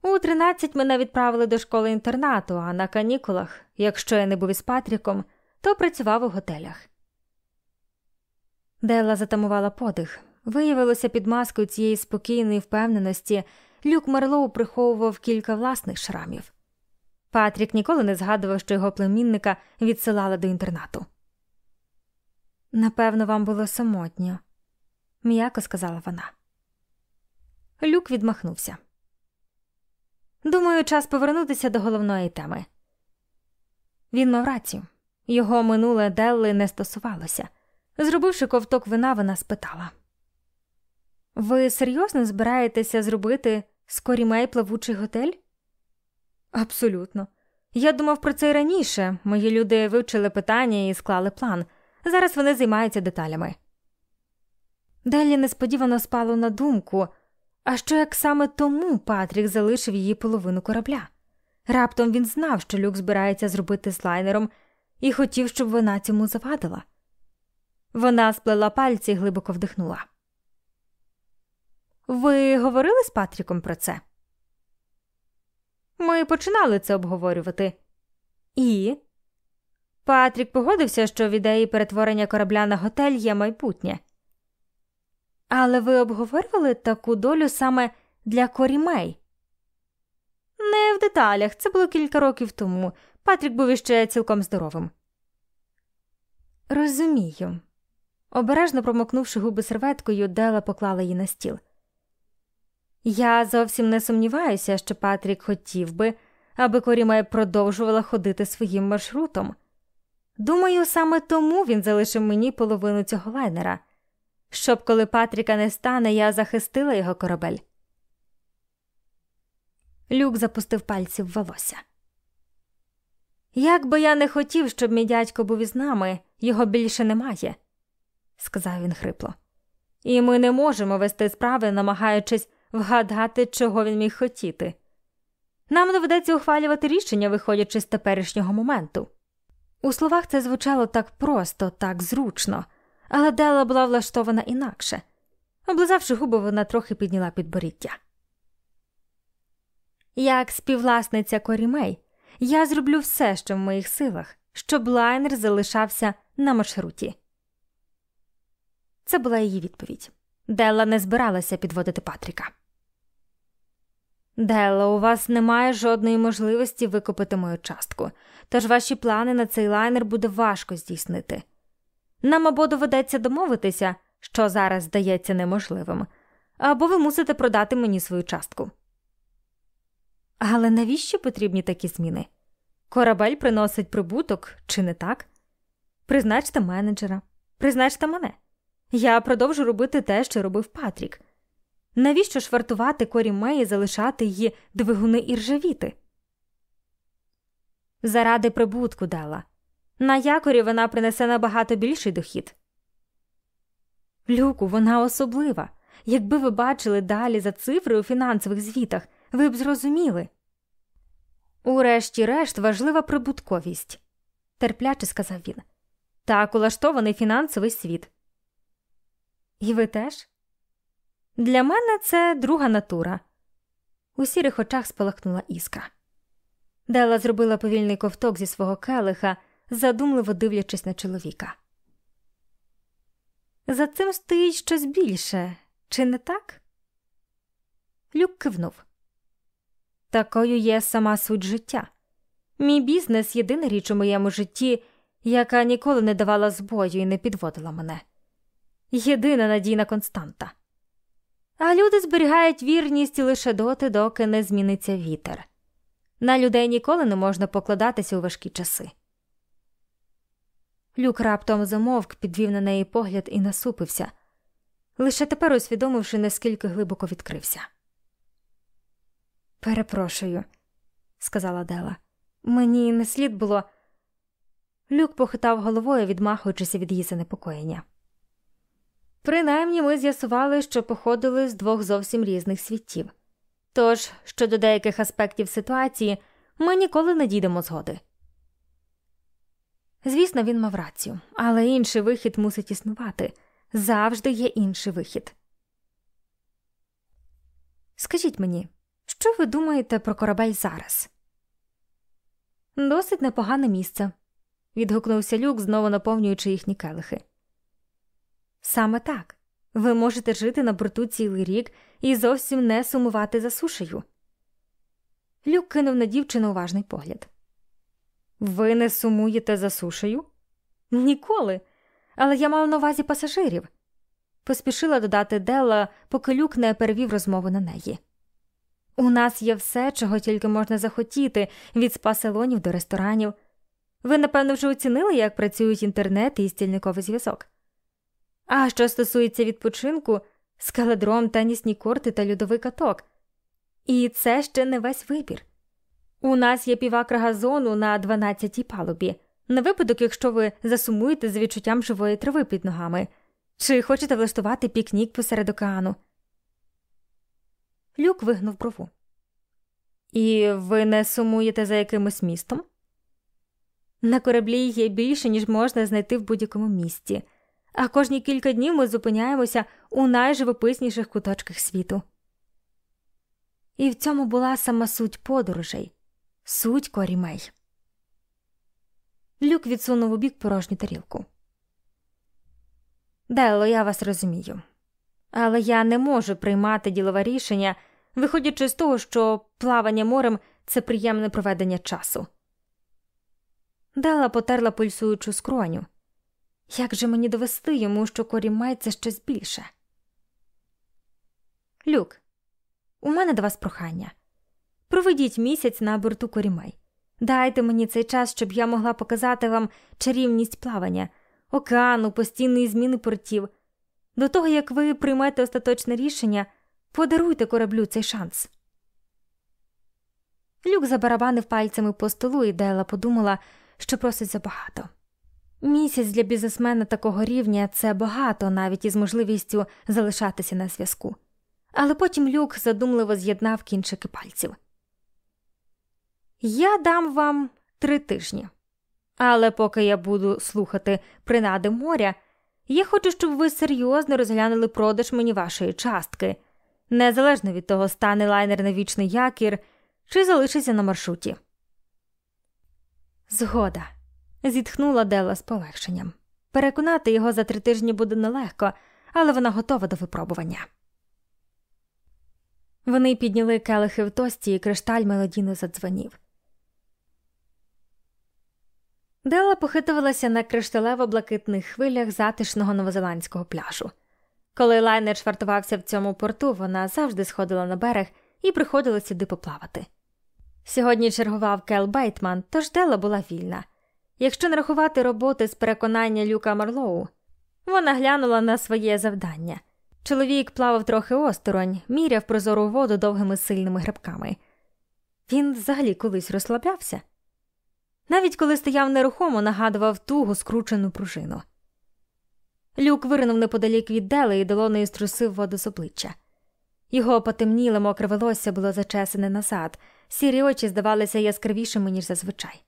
У тринадцять мене відправили до школи інтернату, а на канікулах, якщо я не був із Патріком, то працював у готелях. Делла затамувала подих. Виявилося під маскою цієї спокійної впевненості, люк Марлоу приховував кілька власних шрамів. Патрік ніколи не згадував, що його племінника відсилали до інтернату. Напевно, вам було самотньо, м'яко сказала вона. Люк відмахнувся. Думаю, час повернутися до головної теми. Він мав рацію. Його минуле Делли не стосувалося. Зробивши ковток вина, вона спитала: Ви серйозно збираєтеся зробити скорімей плавучий готель? Абсолютно. Я думав про це й раніше. Мої люди вивчили питання і склали план. Зараз вони займаються деталями. Далі несподівано спало на думку, а що як саме тому Патрік залишив її половину корабля. Раптом він знав, що люк збирається зробити з лайнером, і хотів, щоб вона цьому завадила. Вона сплела пальці і глибоко вдихнула. Ви говорили з Патріком про це? Ми починали це обговорювати. І Патрік погодився, що в ідеї перетворення корабля на готель є майбутнє. Але ви обговорювали таку долю саме для Корімей? Не в деталях. Це було кілька років тому. Патрік був іще цілком здоровим. Розумію. Обережно промокнувши губи серветкою, Дела поклала її на стіл. Я зовсім не сумніваюся, що Патрік хотів би, аби Корімей продовжувала ходити своїм маршрутом. Думаю, саме тому він залишив мені половину цього лайнера, щоб коли Патріка не стане, я захистила його корабель. Люк запустив пальці в волосся. Як би я не хотів, щоб мій дядько був із нами, його більше немає, сказав він хрипло. І ми не можемо вести справи, намагаючись вгадати, чого він міг хотіти. Нам доведеться ухвалювати рішення, виходячи з теперішнього моменту. У словах це звучало так просто, так зручно, але Дела була влаштована інакше. Облизавши губи, вона трохи підняла підборіддя. Як співвласниця Корімей, я зроблю все, що в моїх силах, щоб лайнер залишався на маршруті. Це була її відповідь. Делла не збиралася підводити Патріка. Делла, у вас немає жодної можливості викупити мою частку, тож ваші плани на цей лайнер буде важко здійснити. Нам або доведеться домовитися, що зараз здається неможливим, або ви мусите продати мені свою частку. Але навіщо потрібні такі зміни? Корабель приносить прибуток, чи не так? Призначте менеджера, призначте мене. Я продовжу робити те, що робив Патрік. Навіщо швартувати корі Меї залишати її двигуни і ржавіти? Заради прибутку дала. На якорі вона принесе набагато більший дохід. Люку, вона особлива. Якби ви бачили далі за цифри у фінансових звітах, ви б зрозуміли. Урешті-решт важлива прибутковість, терпляче сказав він. Так улаштований фінансовий світ. І ви теж? Для мене це друга натура. У сірих очах спалахнула іскра. Дела зробила повільний ковток зі свого келиха, задумливо дивлячись на чоловіка. За цим стоїть щось більше, чи не так? Люк кивнув. Такою є сама суть життя. Мій бізнес єдина річ у моєму житті, яка ніколи не давала збою і не підводила мене. Єдина надійна константа. А люди зберігають вірність лише доти, доки не зміниться вітер. На людей ніколи не можна покладатися у важкі часи. Люк раптом замовк, підвів на неї погляд і насупився, лише тепер усвідомивши, наскільки глибоко відкрився. Перепрошую, сказала Дела. Мені не слід було. Люк похитав головою, відмахуючися від її занепокоєння. Принаймні ми з'ясували, що походили з двох зовсім різних світів. Тож, щодо деяких аспектів ситуації, ми ніколи не дійдемо згоди. Звісно, він мав рацію, але інший вихід мусить існувати завжди є інший вихід. Скажіть мені, що ви думаєте про корабель зараз? Досить непогане місце, відгукнувся люк, знову наповнюючи їхні келихи. Саме так ви можете жити на борту цілий рік і зовсім не сумувати за сушею. Люк кинув на дівчину уважний погляд. Ви не сумуєте за сушею? Ніколи. Але я мав на увазі пасажирів. Поспішила додати Делла, поки люк не перевів розмову на неї. У нас є все, чого тільки можна захотіти, від спа-салонів до ресторанів. Ви, напевно, вже оцінили, як працюють інтернет і стільниковий зв'язок. А що стосується відпочинку, скаледром, тенісні корти та льодовий каток. І це ще не весь вибір. У нас є півакра газону на 12-й палубі, на випадок, якщо ви засумуєте з відчуттям живої трави під ногами, Чи хочете влаштувати пікнік посеред океану? Люк вигнув брову. І ви не сумуєте за якимось містом? На кораблі є більше, ніж можна знайти в будь-якому місті, а кожні кілька днів ми зупиняємося у найживописніших куточках світу. І в цьому була сама суть подорожей, суть корімей. Люк відсунув у бік порожню тарілку. Дело, я вас розумію, але я не можу приймати ділове рішення, виходячи з того, що плавання морем це приємне проведення часу. Дела потерла пульсуючу скроню. Як же мені довести йому, що Корімей – це щось більше? Люк, у мене до вас прохання. Проведіть місяць на борту Корімей. Дайте мені цей час, щоб я могла показати вам чарівність плавання, океану, постійної зміни портів. До того як ви приймете остаточне рішення, подаруйте кораблю цей шанс. Люк забарабанив пальцями по столу, і Дела подумала, що просить забагато. Місяць для бізнесмена такого рівня це багато, навіть із можливістю залишатися на зв'язку. Але потім люк задумливо з'єднав кінчики пальців. Я дам вам три тижні, але поки я буду слухати принади моря, я хочу, щоб ви серйозно розглянули продаж мені вашої частки, незалежно від того, стане лайнер на вічний якір чи залишиться на маршруті. Згода. Зітхнула Дела з полегшенням. Переконати його за три тижні буде нелегко, але вона готова до випробування. Вони підняли келихи в тості, і кришталь мелодійно задзвонів. Дела похитувалася на кришталево-блакитних хвилях затишного новозеландського пляжу. Коли лайнер швартувався в цьому порту, вона завжди сходила на берег і приходила сюди поплавати. Сьогодні чергував Кел Бейтман, тож Дела була вільна. Якщо не рахувати роботи з переконання Люка Марлоу, вона глянула на своє завдання. Чоловік плавав трохи осторонь, міряв прозору воду довгими сильними грибками. Він взагалі колись розслаблявся. Навіть коли стояв нерухомо, нагадував тугу скручену пружину. Люк виринув неподалік від дели і долоною струсив воду з обличчя. Його потемніле мокре волосся було зачесане назад, сірі очі здавалися яскравішими, ніж зазвичай.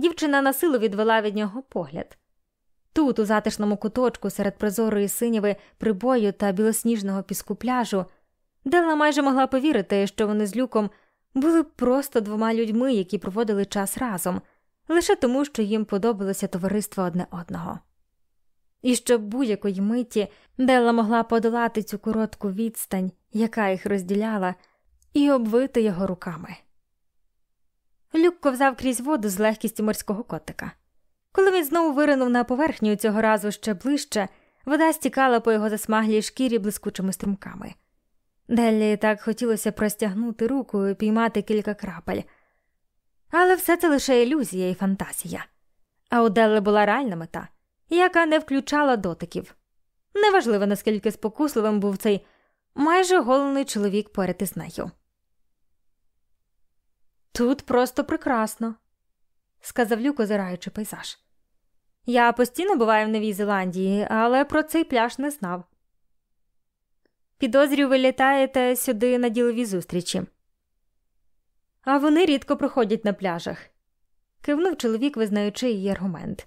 Дівчина на силу відвела від нього погляд. Тут, у затишному куточку, серед прозорої синіви прибою та білосніжного піску пляжу, Делла майже могла повірити, що вони з люком були просто двома людьми, які проводили час разом, лише тому, що їм подобалося товариство одне одного. І що будь-якої миті Делла могла подолати цю коротку відстань, яка їх розділяла, і обвити його руками. Люк ковзав крізь воду з легкістю морського котика. Коли він знову виринув на поверхню цього разу ще ближче, вода стікала по його засмаглій шкірі блискучими струмками. Деллі так хотілося простягнути руку і піймати кілька крапель. Але все це лише ілюзія і фантазія. А у Делли була реальна мета, яка не включала дотиків. Неважливо, наскільки спокусливим був цей майже голений чоловік поряд із нею. Тут просто прекрасно, сказав Люк, озираючи пейзаж. Я постійно буваю в Новій Зеландії, але про цей пляж не знав. Підозрюю, ви літаєте сюди на ділові зустрічі. А вони рідко проходять на пляжах, кивнув чоловік, визнаючи її аргумент.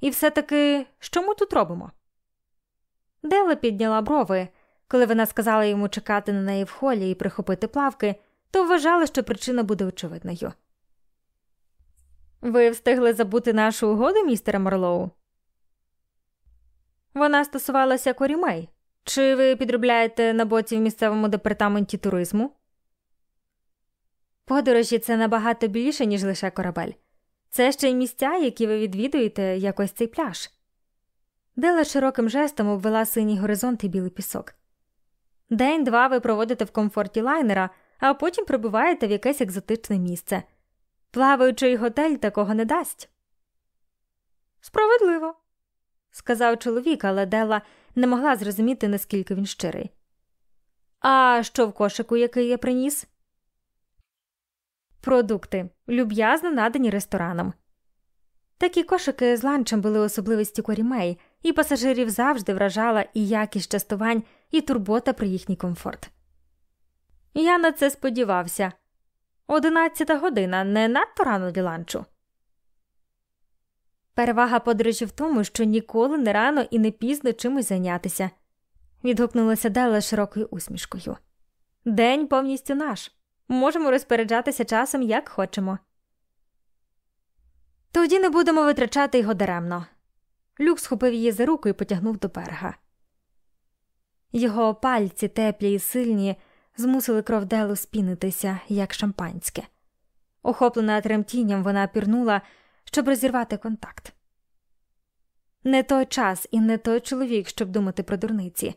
І все таки, що ми тут робимо? Дела підняла брови, коли вона сказала йому чекати на неї в холі і прихопити плавки, то вважала, що причина буде очевидною. Ви встигли забути нашу угоду, містере Марлоу? Вона стосувалася корімей. Чи ви підробляєте на боці в місцевому департаменті туризму? Подорожі це набагато більше, ніж лише корабель. Це ще й місця, які ви відвідуєте, якось цей пляж. Дела широким жестом обвела синій горизонт і білий пісок. День два ви проводите в комфорті лайнера, а потім прибуваєте в якесь екзотичне місце. Плаваючий готель такого не дасть. Справедливо, сказав чоловік, але Дела не могла зрозуміти, наскільки він щирий. А що в кошику, який я приніс? Продукти люб'язно надані ресторанам. Такі кошики з ланчем були особливості корімей, і пасажирів завжди вражала і якість частувань, і турбота про їхній комфорт. Я на це сподівався. Одинадцята година не надто рано для ланчу. Перевага подорожі в тому, що ніколи не рано і не пізно чимось зайнятися, відгукнулася Дела широкою усмішкою. День повністю наш. Можемо розпоряджатися часом, як хочемо. Тоді не будемо витрачати його даремно. Люк схопив її за руку і потягнув до берега. Його пальці, теплі і сильні, змусили кров Делу спінитися, як шампанське. Охоплена тремтінням, вона пірнула, щоб розірвати контакт. Не той час і не той чоловік, щоб думати про дурниці,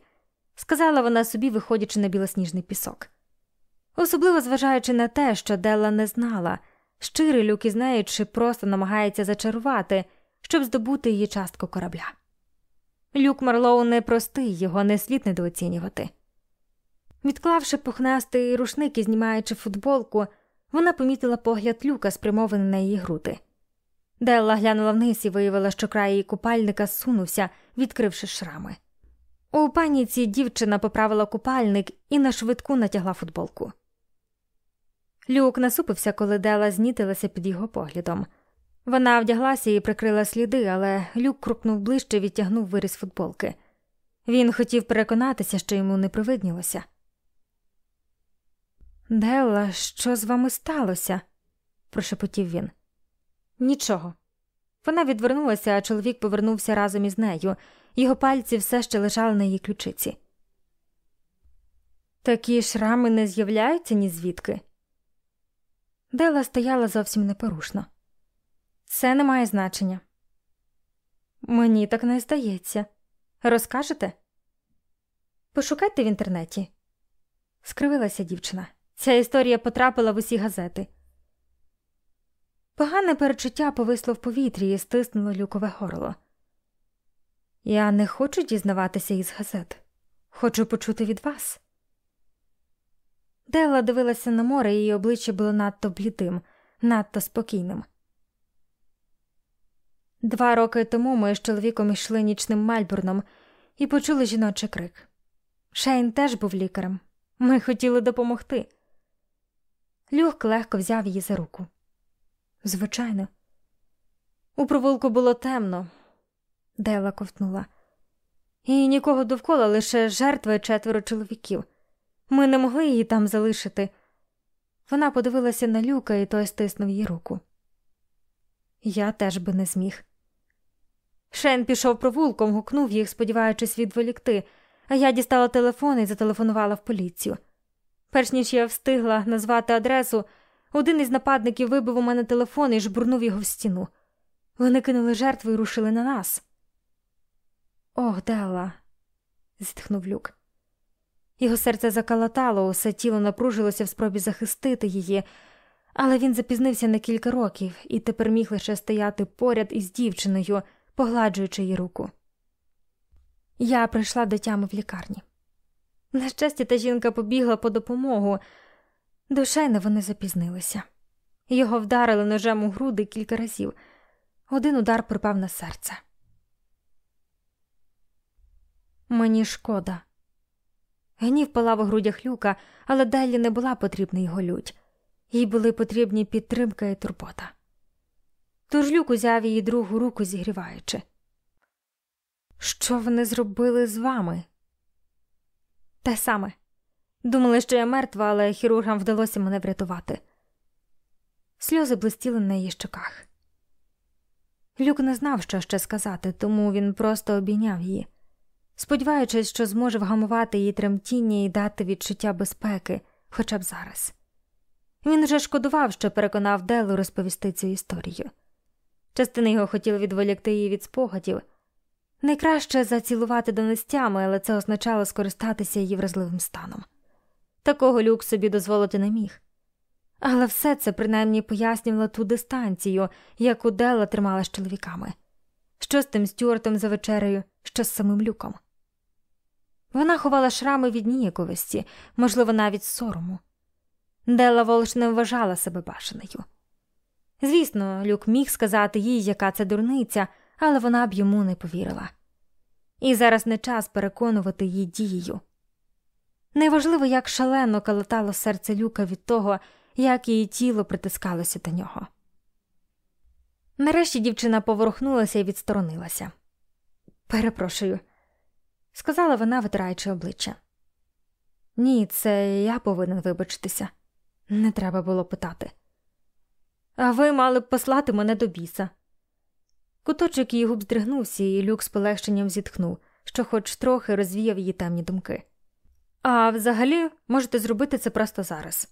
сказала вона собі, виходячи на білосніжний пісок. Особливо зважаючи на те, що Делла не знала, щирий люк із нею чи просто намагається зачарувати, щоб здобути її частку корабля. Люк Марлоу непростий, його не слід недооцінювати. Відклавши пухнастий рушник і знімаючи футболку, вона помітила погляд люка, спрямований на її груди. Делла глянула вниз і виявила, що край її купальника сунувся, відкривши шрами. У паніці дівчина поправила купальник і на швидку натягла футболку. Люк насупився, коли Дела знітилася під його поглядом. Вона вдяглася і прикрила сліди, але люк крукнув ближче і відтягнув виріз футболки. Він хотів переконатися, що йому не привиднілося. Делла, що з вами сталося? прошепотів він. Нічого. Вона відвернулася, а чоловік повернувся разом із нею, його пальці все ще лежали на її ключиці. Такі шрами не з'являються ні звідки. Дела стояла зовсім непорушно. Це не має значення. Мені так не здається. Розкажете? Пошукайте в інтернеті. Скривилася дівчина. Ця історія потрапила в усі газети. Погане перечуття повисло в повітрі і стиснуло люкове горло. Я не хочу дізнаватися із газет. Хочу почути від вас. Дела дивилася на море, і її обличчя було надто блідим, надто спокійним. Два роки тому ми з чоловіком йшли нічним Мальбурном і почули жіночий крик. Шейн теж був лікарем. Ми хотіли допомогти. Люк легко взяв її за руку. Звичайно, у провулку було темно, Дела ковтнула, і нікого довкола лише жертви четверо чоловіків. Ми не могли її там залишити. Вона подивилася на люка, і той стиснув її руку. Я теж би не зміг. Шен пішов провулком, гукнув їх, сподіваючись відволікти, а я дістала телефон і зателефонувала в поліцію. Перш ніж я встигла назвати адресу, один із нападників вибив у мене телефон і жбурнув його в стіну. Вони кинули жертву і рушили на нас. Ох, Делла, зітхнув люк. Його серце закалатало, усе тіло напружилося в спробі захистити її, але він запізнився на кілька років і тепер міг лише стояти поряд із дівчиною, погладжуючи її руку. Я прийшла до тями в лікарні. На щастя, та жінка побігла по допомогу. Душайно вони запізнилися. Його вдарили ножем у груди кілька разів. Один удар припав на серце. Мені шкода. Гнів палав у грудях люка, але далі не була потрібна його лють, їй були потрібні підтримка і турбота. Тож люк узяв її другу руку, зігріваючи. Що вони зробили з вами? Те саме. Думали, що я мертва, але хірургам вдалося мене врятувати. Сльози блистіли на її щоках. Люк не знав, що ще сказати, тому він просто обійняв її сподіваючись, що зможе вгамувати її тремтіння і дати відчуття безпеки, хоча б зараз. Він вже шкодував, що переконав Делу розповісти цю історію. Частина його хотіла відволікти її від спогадів. Найкраще зацілувати донестями, але це означало скористатися її вразливим станом. Такого люк собі дозволити не міг. Але все це принаймні пояснювало ту дистанцію, яку Дела тримала з чоловіками, що з тим Стюартом за вечерею, що з самим люком. Вона ховала шрами від ніяковості, можливо, навіть сорому. Дела Волш не вважала себе башеною. Звісно, Люк міг сказати їй, яка це дурниця, але вона б йому не повірила. і зараз не час переконувати її дією. Неважливо, як шалено калатало серце люка від того, як її тіло притискалося до нього. Нарешті дівчина поворухнулася і відсторонилася. Перепрошую, сказала вона, витираючи обличчя. Ні, це я повинен вибачитися. Не треба було питати. А ви мали б послати мене до біса. Куточок її губ здригнувся, і люк з полегшенням зітхнув, що хоч трохи розвіяв її темні думки. А взагалі можете зробити це просто зараз.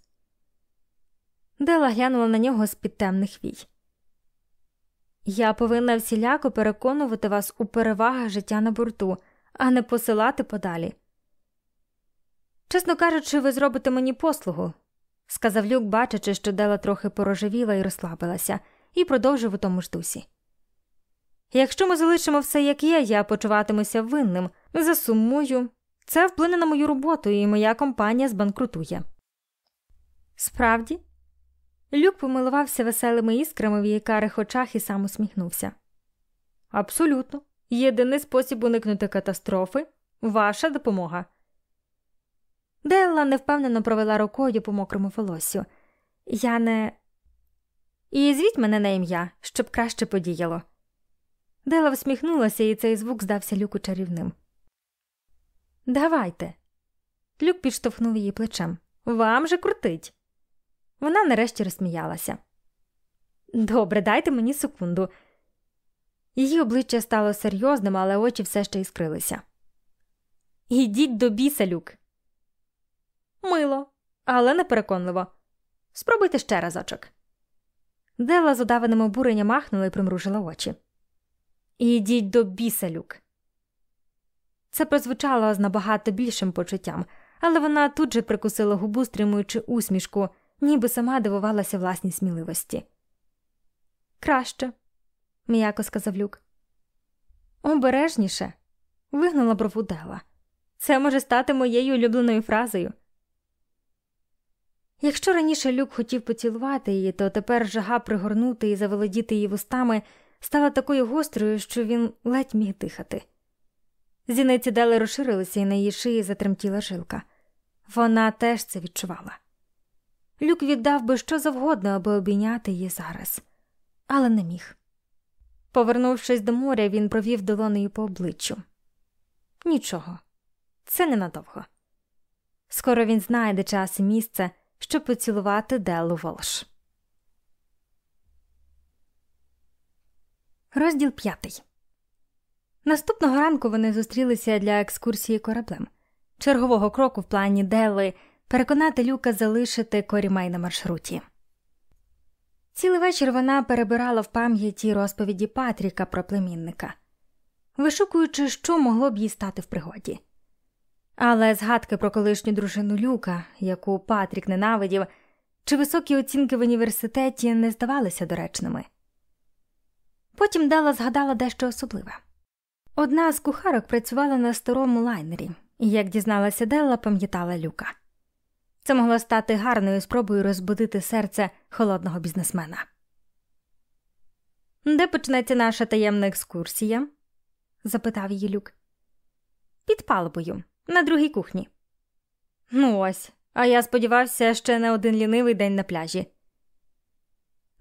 Дела глянула на нього з під темних вій. Я повинна всіляко переконувати вас у перевагах життя на борту, а не посилати подалі. Чесно кажучи, ви зробите мені послугу, сказав люк, бачачи, що Дела трохи порожевіла і розслабилася, і продовжив у тому ж дусі. Якщо ми залишимо все як є, я почуватимуся винним, засумую. Це вплине на мою роботу, і моя компанія збанкрутує. Справді, Люк помилувався веселими іскрами в її карих очах і сам усміхнувся. Абсолютно. Єдиний спосіб уникнути катастрофи ваша допомога. Делла невпевнено провела рукою по мокрому волоссю. Я не. І звіть мене на ім'я, щоб краще подіяло. Дела всміхнулася, і цей звук здався люку чарівним. Давайте. Люк підштовхнув її плечем. Вам же крутить. Вона нарешті розсміялася. Добре, дайте мені секунду. Її обличчя стало серйозним, але очі все ще іскрилися. Ідіть до біса, люк. Мило, але непереконливо. Спробуйте ще разочок. Дела з удаваним обуренням махнула і примружила очі. Ідіть до біса, люк. Це прозвучало з набагато більшим почуттям, але вона тут же прикусила губу, стримуючи усмішку, ніби сама дивувалася власній сміливості. Краще, м'яко сказав люк. Обережніше. вигнала брову Дела. Це може стати моєю улюбленою фразою. Якщо раніше люк хотів поцілувати її, то тепер жага пригорнути і заволодіти її вустами стала такою гострою, що він ледь міг дихати. Зіниці дали розширилися, і на її шиї затремтіла жилка. Вона теж це відчувала. Люк віддав би що завгодно, аби обійняти її зараз, але не міг. Повернувшись до моря, він провів долонею по обличчю. Нічого, це ненадовго. Скоро він знайде час і місце, щоб поцілувати Деллу Волш. Розділ п'ятий. Наступного ранку вони зустрілися для екскурсії кораблем, чергового кроку в плані Делли переконати люка залишити корімей на маршруті. Цілий вечір вона перебирала в пам'яті розповіді Патріка про племінника, вишукуючи, що могло б їй стати в пригоді. Але згадки про колишню дружину Люка, яку Патрік ненавидів, чи високі оцінки в університеті не здавалися доречними. Потім Дала згадала дещо особливе. Одна з кухарок працювала на старому лайнері, і, як дізналася Делла, пам'ятала люка. Це могло стати гарною спробою розбудити серце холодного бізнесмена. Де почнеться наша таємна екскурсія? запитав її люк. Під палубою, на другій кухні. Ну ось, а я сподівався, ще не один лінивий день на пляжі.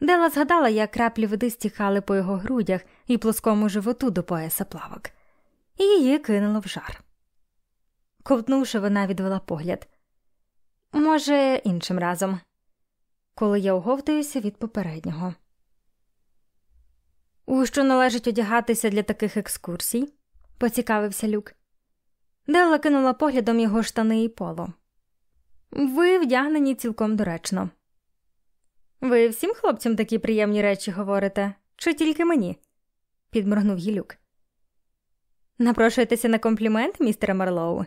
Дела згадала, як краплі води стіхали по його грудях і плоскому животу до пояса плавок, і її кинуло в жар. Ковтнувши, вона відвела погляд. Може, іншим разом, коли я оговтуюся від попереднього. У що належить одягатися для таких екскурсій? поцікавився люк. Делла кинула поглядом його штани і поло. Ви вдягнені цілком доречно. Ви всім хлопцям такі приємні речі говорите, чи тільки мені? підморгнув Гілюк. Напрошуєтеся на комплімент, містере Марлоу?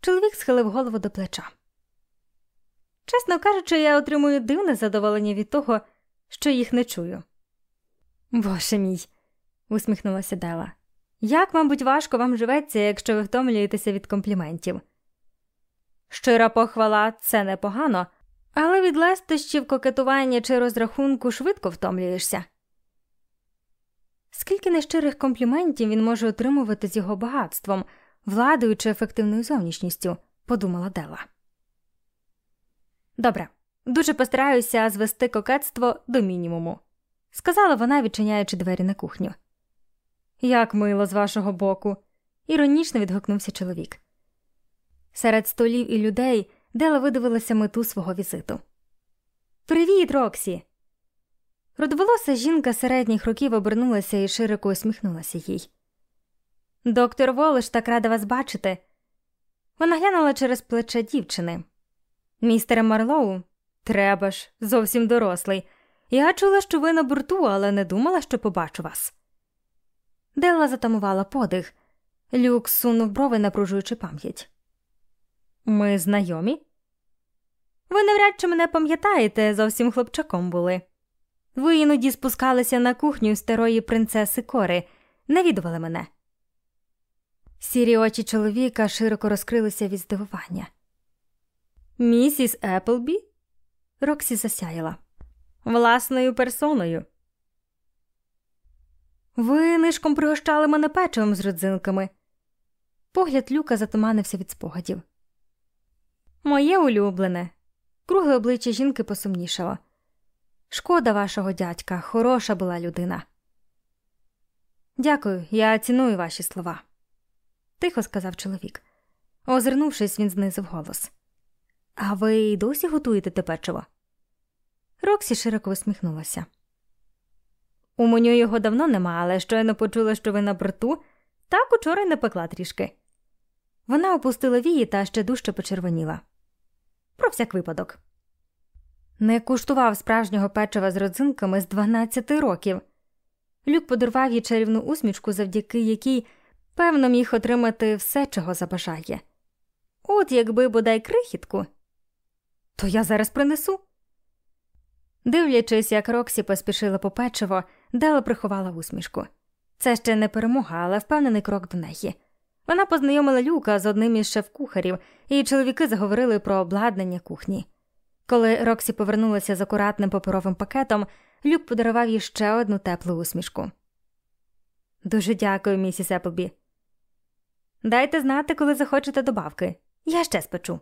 Чоловік схилив голову до плеча. Чесно кажучи, я отримую дивне задоволення від того, що їх не чую. Боже мій, усміхнулася Дела. Як, мабуть, важко вам живеться, якщо ви втомлюєтеся від компліментів. Щира похвала це непогано, але від лестощів, кокетування чи розрахунку швидко втомлюєшся. Скільки нещирих компліментів він може отримувати з його багатством, владою чи ефективною зовнішністю, подумала Дела. Добре, дуже постараюся звести кокетство до мінімуму, сказала вона, відчиняючи двері на кухню. Як мило з вашого боку, іронічно відгукнувся чоловік. Серед столів і людей Дела видивилася мету свого візиту. Привіт, Роксі! Родоволоса жінка середніх років обернулася і широко усміхнулася їй. Доктор Волиш так рада вас бачити. Вона глянула через плече дівчини. Містере Марлоу, треба ж, зовсім дорослий. Я чула, що ви на борту, але не думала, що побачу вас. Делла затамувала подих. Люк сунув брови, напружуючи пам'ять. Ми знайомі? Ви навряд чи мене пам'ятаєте, зовсім хлопчаком були. Ви іноді спускалися на кухню старої принцеси Кори, навідували мене. Сірі очі чоловіка широко розкрилися від здивування. Місіс Еплбі? Роксі засяяла. Власною персоною. Ви нишком пригощали мене печивом з родзинками. Погляд люка затуманився від спогадів. Моє улюблене. Кругле обличчя жінки посумнішало. Шкода вашого дядька, хороша була людина. Дякую, я ціную ваші слова, тихо сказав чоловік. Озирнувшись, він знизив голос. А ви й досі готуєте те печиво? Роксі широко усміхнулася. У меню його давно нема, але щойно почула, що ви на борту, так учора й напекла трішки. Вона опустила вії та ще дужче почервоніла. Про всяк випадок. Не куштував справжнього печива з родзинками з 12 років. Люк подарував їй чарівну усмішку, завдяки якій, певно, міг отримати все, чого забажає. От якби бодай крихітку, то я зараз принесу. Дивлячись, як Роксі поспішила по печиво, Дела приховала усмішку. Це ще не перемога, але впевнений крок до неї. Вона познайомила Люка з одним із шеф-кухарів, і чоловіки заговорили про обладнання кухні. Коли Роксі повернулася з акуратним паперовим пакетом, Люк подарував їй ще одну теплу усмішку. Дуже дякую, місіс Еплбі. Дайте знати, коли захочете добавки. Я ще спечу.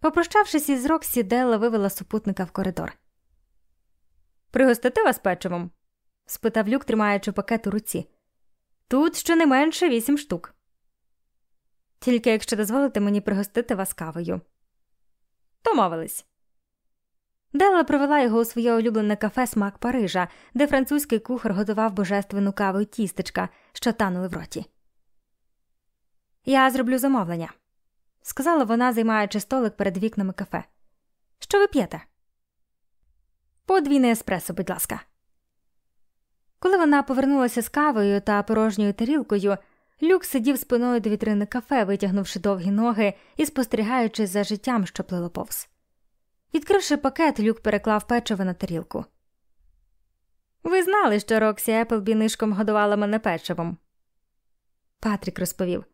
Попрощавшись із Роксі, Делла вивела супутника в коридор. Пригостити вас печивом? спитав люк, тримаючи пакет у руці. Тут щонайменше вісім штук. Тільки якщо дозволите мені пригостити вас кавою. Домовились. Делла провела його у своє улюблене кафе Смак Парижа, де французький кухар готував божественну каву й тістечка, що танули в роті. Я зроблю замовлення сказала вона, займаючи столик перед вікнами кафе. Що ви п'єте? Подвійне еспресо, будь ласка. Коли вона повернулася з кавою та порожньою тарілкою, люк сидів спиною до вітрини кафе, витягнувши довгі ноги і спостерігаючи за життям, що плило повз. Відкривши пакет, люк переклав печиво на тарілку. Ви знали, що Роксі Еплбі нишком годувала мене печивом. Патрік розповів.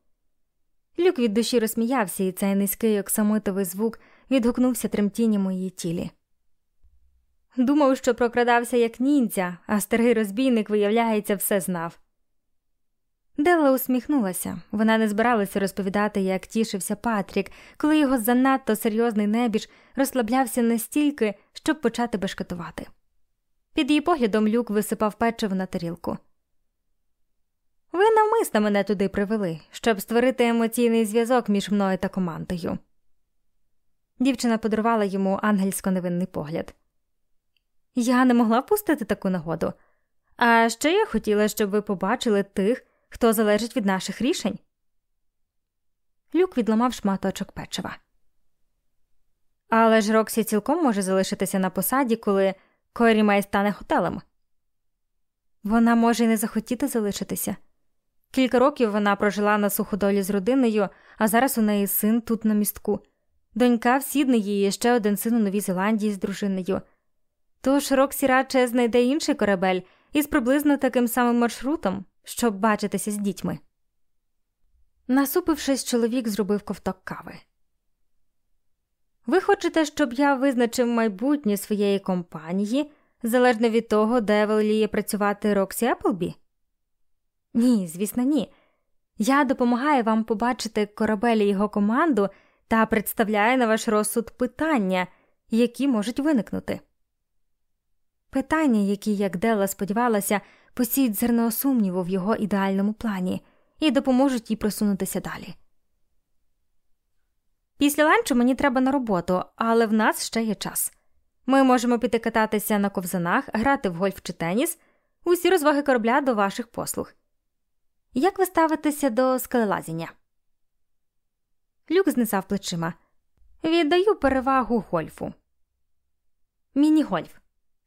Люк від душі розсміявся, і цей низький оксамитовий звук відгукнувся тремтінням у її тілі. Думав, що прокрадався як ніндзя, а старий розбійник, виявляється, все знав. Делла усміхнулася. Вона не збиралася розповідати, як тішився Патрік, коли його занадто серйозний небіж розслаблявся настільки, щоб почати бешкетувати. Під її поглядом люк висипав печиво на тарілку. Ви навмисно мене туди привели, щоб створити емоційний зв'язок між мною та командою. Дівчина подарувала йому ангельсько невинний погляд. Я не могла впустити таку нагоду. А ще я хотіла, щоб ви побачили тих, хто залежить від наших рішень. Люк відламав шматочок печива. Але ж Роксі цілком може залишитися на посаді, коли Корімай стане готелем. Вона може й не захотіти залишитися. Кілька років вона прожила на суходолі з родиною, а зараз у неї син тут на містку. Донька в Сіднеї і ще один син у Новій Зеландії з дружиною. Тож Роксі радше знайде інший корабель із приблизно таким самим маршрутом, щоб бачитися з дітьми. Насупившись, чоловік зробив ковток кави. Ви хочете, щоб я визначив майбутнє своєї компанії, залежно від того, де воліє працювати Роксі Еплбі? Ні, звісно, ні. Я допомагаю вам побачити корабель і його команду та представляю на ваш розсуд питання, які можуть виникнути. Питання, які, як Делла сподівалася, посіють зерно сумніву в його ідеальному плані і допоможуть їй просунутися далі. Після ланчу мені треба на роботу, але в нас ще є час. Ми можемо піти кататися на ковзанах, грати в гольф чи теніс, усі розваги корабля до ваших послуг. Як ви ставитеся до скелелазіння? Люк знизав плечима. Віддаю перевагу гольфу. Міні-гольф.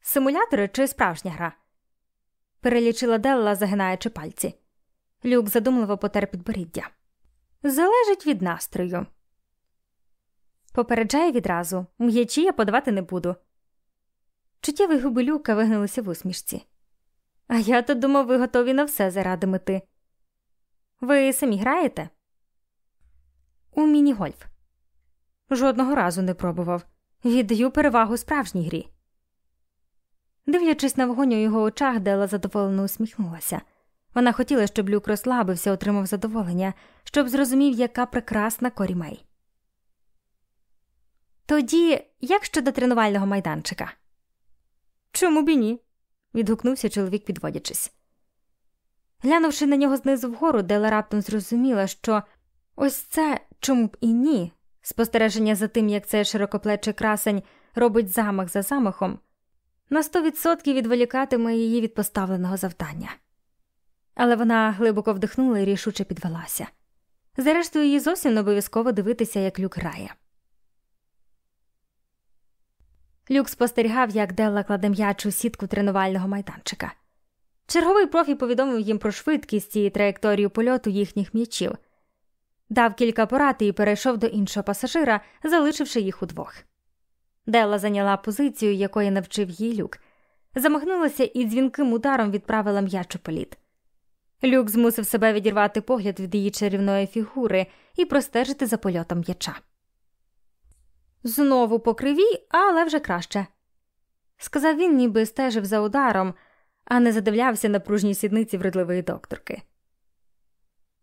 Симулятори чи справжня гра? Перелічила Делла, загинаючи пальці. Люк задумливо потер підборіддя. Залежить від настрою. Попереджає відразу м'ячі я подавати не буду. Чуттєві губи люка вигнулися в усмішці. А я то думав, ви готові на все заради мети. Ви самі граєте? У міні-гольф. Жодного разу не пробував. Віддаю перевагу справжній грі. Дивлячись на вогонь у його очах, Дела задоволено усміхнулася. Вона хотіла, щоб люк розслабився, отримав задоволення, щоб зрозумів, яка прекрасна корімей. Тоді як щодо тренувального майданчика? Чому б і ні? відгукнувся чоловік, підводячись. Глянувши на нього знизу вгору, Дела раптом зрозуміла, що ось це чому б і ні, спостереження за тим, як цей широкоплечий красень робить замах за замахом, на сто відсотків відволікатиме її від поставленого завдання. Але вона глибоко вдихнула і рішуче підвелася. Зрештою, їй зовсім не обов'язково дивитися, як люк грає. Люк спостерігав, як Делла кладе м'яч у сітку тренувального майданчика. Черговий профі повідомив їм про швидкість і траєкторію польоту їхніх м'ячів, дав кілька порад і перейшов до іншого пасажира, залишивши їх удвох. Делла зайняла позицію, якої навчив їй люк, замахнулася і дзвінким ударом відправила м'яч у політ. Люк змусив себе відірвати погляд від її чарівної фігури і простежити за польотом м'яча. Знову по кривій, але вже краще, сказав він, ніби стежив за ударом, а не задивлявся на пружній сідниці вродливої докторки.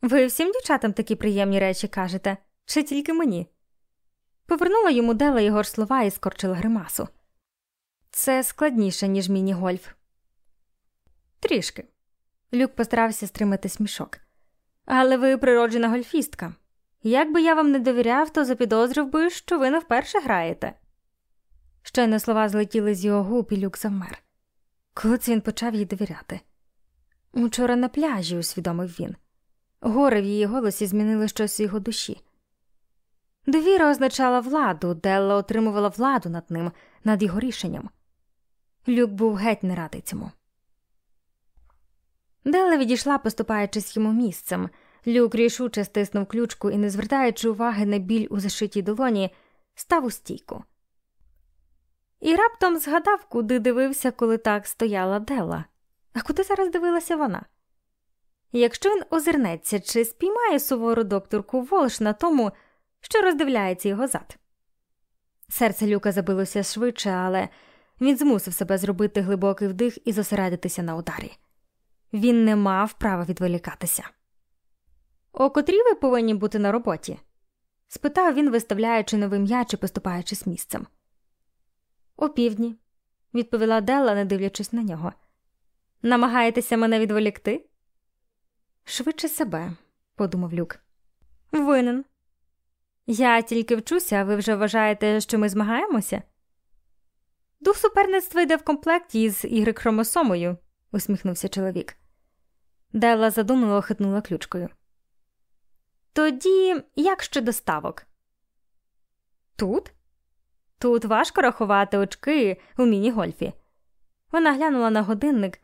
Ви всім дівчатам такі приємні речі кажете, чи тільки мені? Повернула йому Дела його ж слова і скорчила гримасу. Це складніше, ніж міні-гольф. Трішки. Люк постарався стримати смішок. Але ви природжена гольфістка. Як би я вам не довіряв, то запідозрив би, що ви не вперше граєте. Щойно слова злетіли з його губ, і люк завмер. Коли це він почав їй довіряти? Учора на пляжі, усвідомив він. Гори в її голосі змінили щось у його душі. Довіра означала владу, Делла отримувала владу над ним, над його рішенням. Люк був геть не радий цьому. Делла відійшла, поступаючись йому місцем. Люк рішуче стиснув ключку і, не звертаючи уваги на біль у зашитій долоні, став у стійку. І раптом згадав, куди дивився, коли так стояла Делла. А куди зараз дивилася вона? Якщо він озирнеться, чи спіймає сувору докторку Волш на тому, що роздивляється його зад. Серце люка забилося швидше, але він змусив себе зробити глибокий вдих і зосередитися на ударі. Він не мав права відволікатися. О котрій ви повинні бути на роботі? спитав він, виставляючи новий м'яч і поступаючись місцем. «О півдні», – відповіла Делла, не дивлячись на нього. Намагаєтеся мене відволікти? Швидше себе, подумав Люк. Винен. Я тільки вчуся, а ви вже вважаєте, що ми змагаємося? Дух суперництва йде в комплекті із ігри хромосомою, усміхнувся чоловік. Делла задумливо хитнула ключкою. Тоді як щодо ставок? Тут? Тут важко рахувати очки у міні-гольфі. Вона глянула на годинник.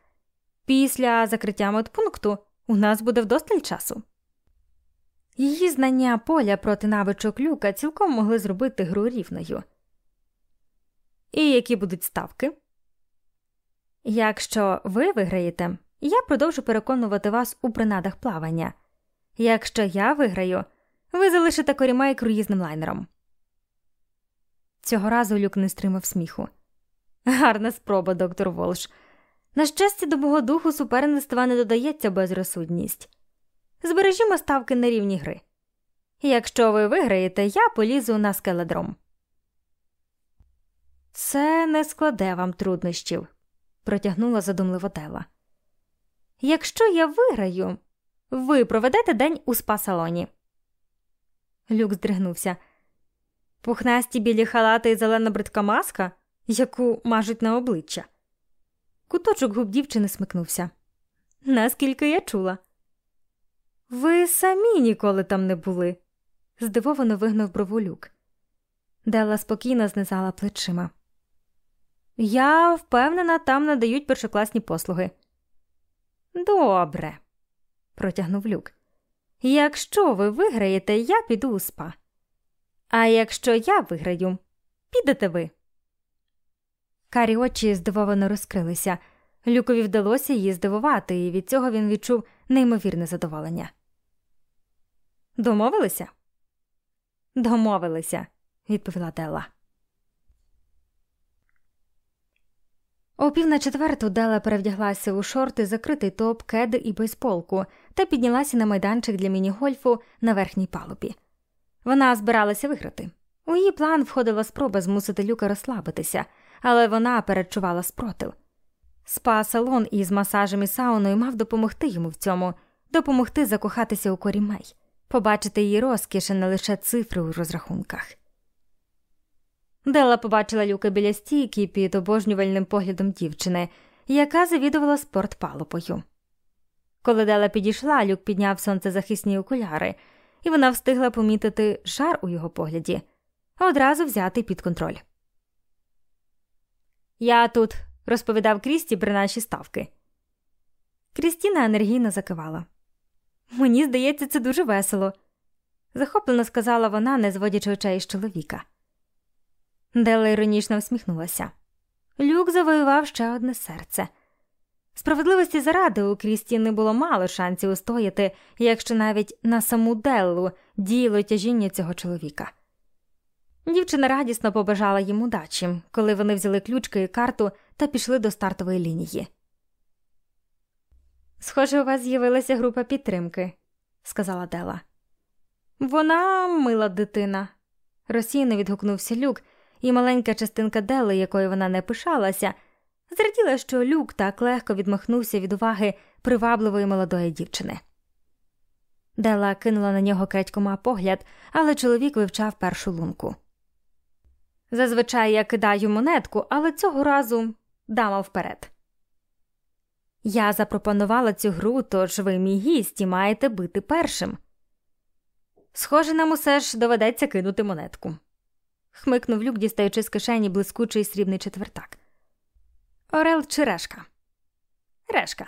Після закриття медпункту у нас буде вдосталь часу. Її знання поля проти навичок люка цілком могли зробити гру рівною. І які будуть ставки? Якщо ви виграєте, я продовжу переконувати вас у принадах плавання. Якщо я виграю, ви залишите корімей круїзним лайнером. Цього разу люк не стримав сміху. Гарна спроба, доктор Волш. На щастя, до мого духу суперництва не додається безрозсудність. Збережімо ставки на рівні гри. Якщо ви виграєте, я полізу на скеледром. Це не складе вам труднощів, протягнула задумливо Дела. Якщо я виграю, ви проведете день у спа-салоні. Люк здригнувся. Пухнасті білі халати і зелена бридка маска, яку мажуть на обличчя. Куточок губ дівчини смикнувся. Наскільки я чула. Ви самі ніколи там не були, здивовано вигнув брову люк. Дела спокійно знизала плечима. Я впевнена, там надають першокласні послуги. Добре, протягнув люк. Якщо ви виграєте, я піду у спа. А якщо я виграю, підете ви. Карі очі здивовано розкрилися. Люкові вдалося її здивувати, і від цього він відчув неймовірне задоволення. Домовилися? Домовилися, відповіла Делла. О пів на четверту Дела перевдяглася у шорти, закритий топ, кеди і бейсболку та піднялася на майданчик для міні-гольфу на верхній палубі. Вона збиралася виграти. У її план входила спроба змусити люка розслабитися, але вона перечувала спротив. Спа салон із масажем і сауною мав допомогти йому в цьому, допомогти закохатися у корімей, побачити її розкіш, а не лише цифри у розрахунках. Дела побачила люка біля стійки під обожнювальним поглядом дівчини, яка завідувала спортпалубою. Коли Дела підійшла, люк підняв сонцезахисні окуляри, і вона встигла помітити жар у його погляді, а одразу взяти під контроль. Я тут розповідав Крісті про наші ставки. Крістіна енергійно закивала. Мені здається, це дуже весело, захоплено сказала вона, не зводячи очей з чоловіка. Дела іронічно всміхнулася. Люк завоював ще одне серце. Справедливості заради у Крістіни було мало шансів устояти, якщо навіть на саму Деллу діяло тяжіння цього чоловіка. Дівчина радісно побажала їм удачі, коли вони взяли ключки і карту та пішли до стартової лінії. Схоже, у вас з'явилася група підтримки, сказала Дела. Вона мила дитина, розсійно відгукнувся люк, і маленька частинка Дели, якою вона не пишалася, зраділа, що люк так легко відмахнувся від уваги привабливої молодої дівчини. Дела кинула на нього крадькома погляд, але чоловік вивчав першу лунку. Зазвичай я кидаю монетку, але цього разу дама вперед. Я запропонувала цю гру, тож ви мій гість і маєте бити першим. Схоже, нам усе ж доведеться кинути монетку хмикнув люк, дістаючи з кишені блискучий срібний четвертак. Орел чи решка? Решка.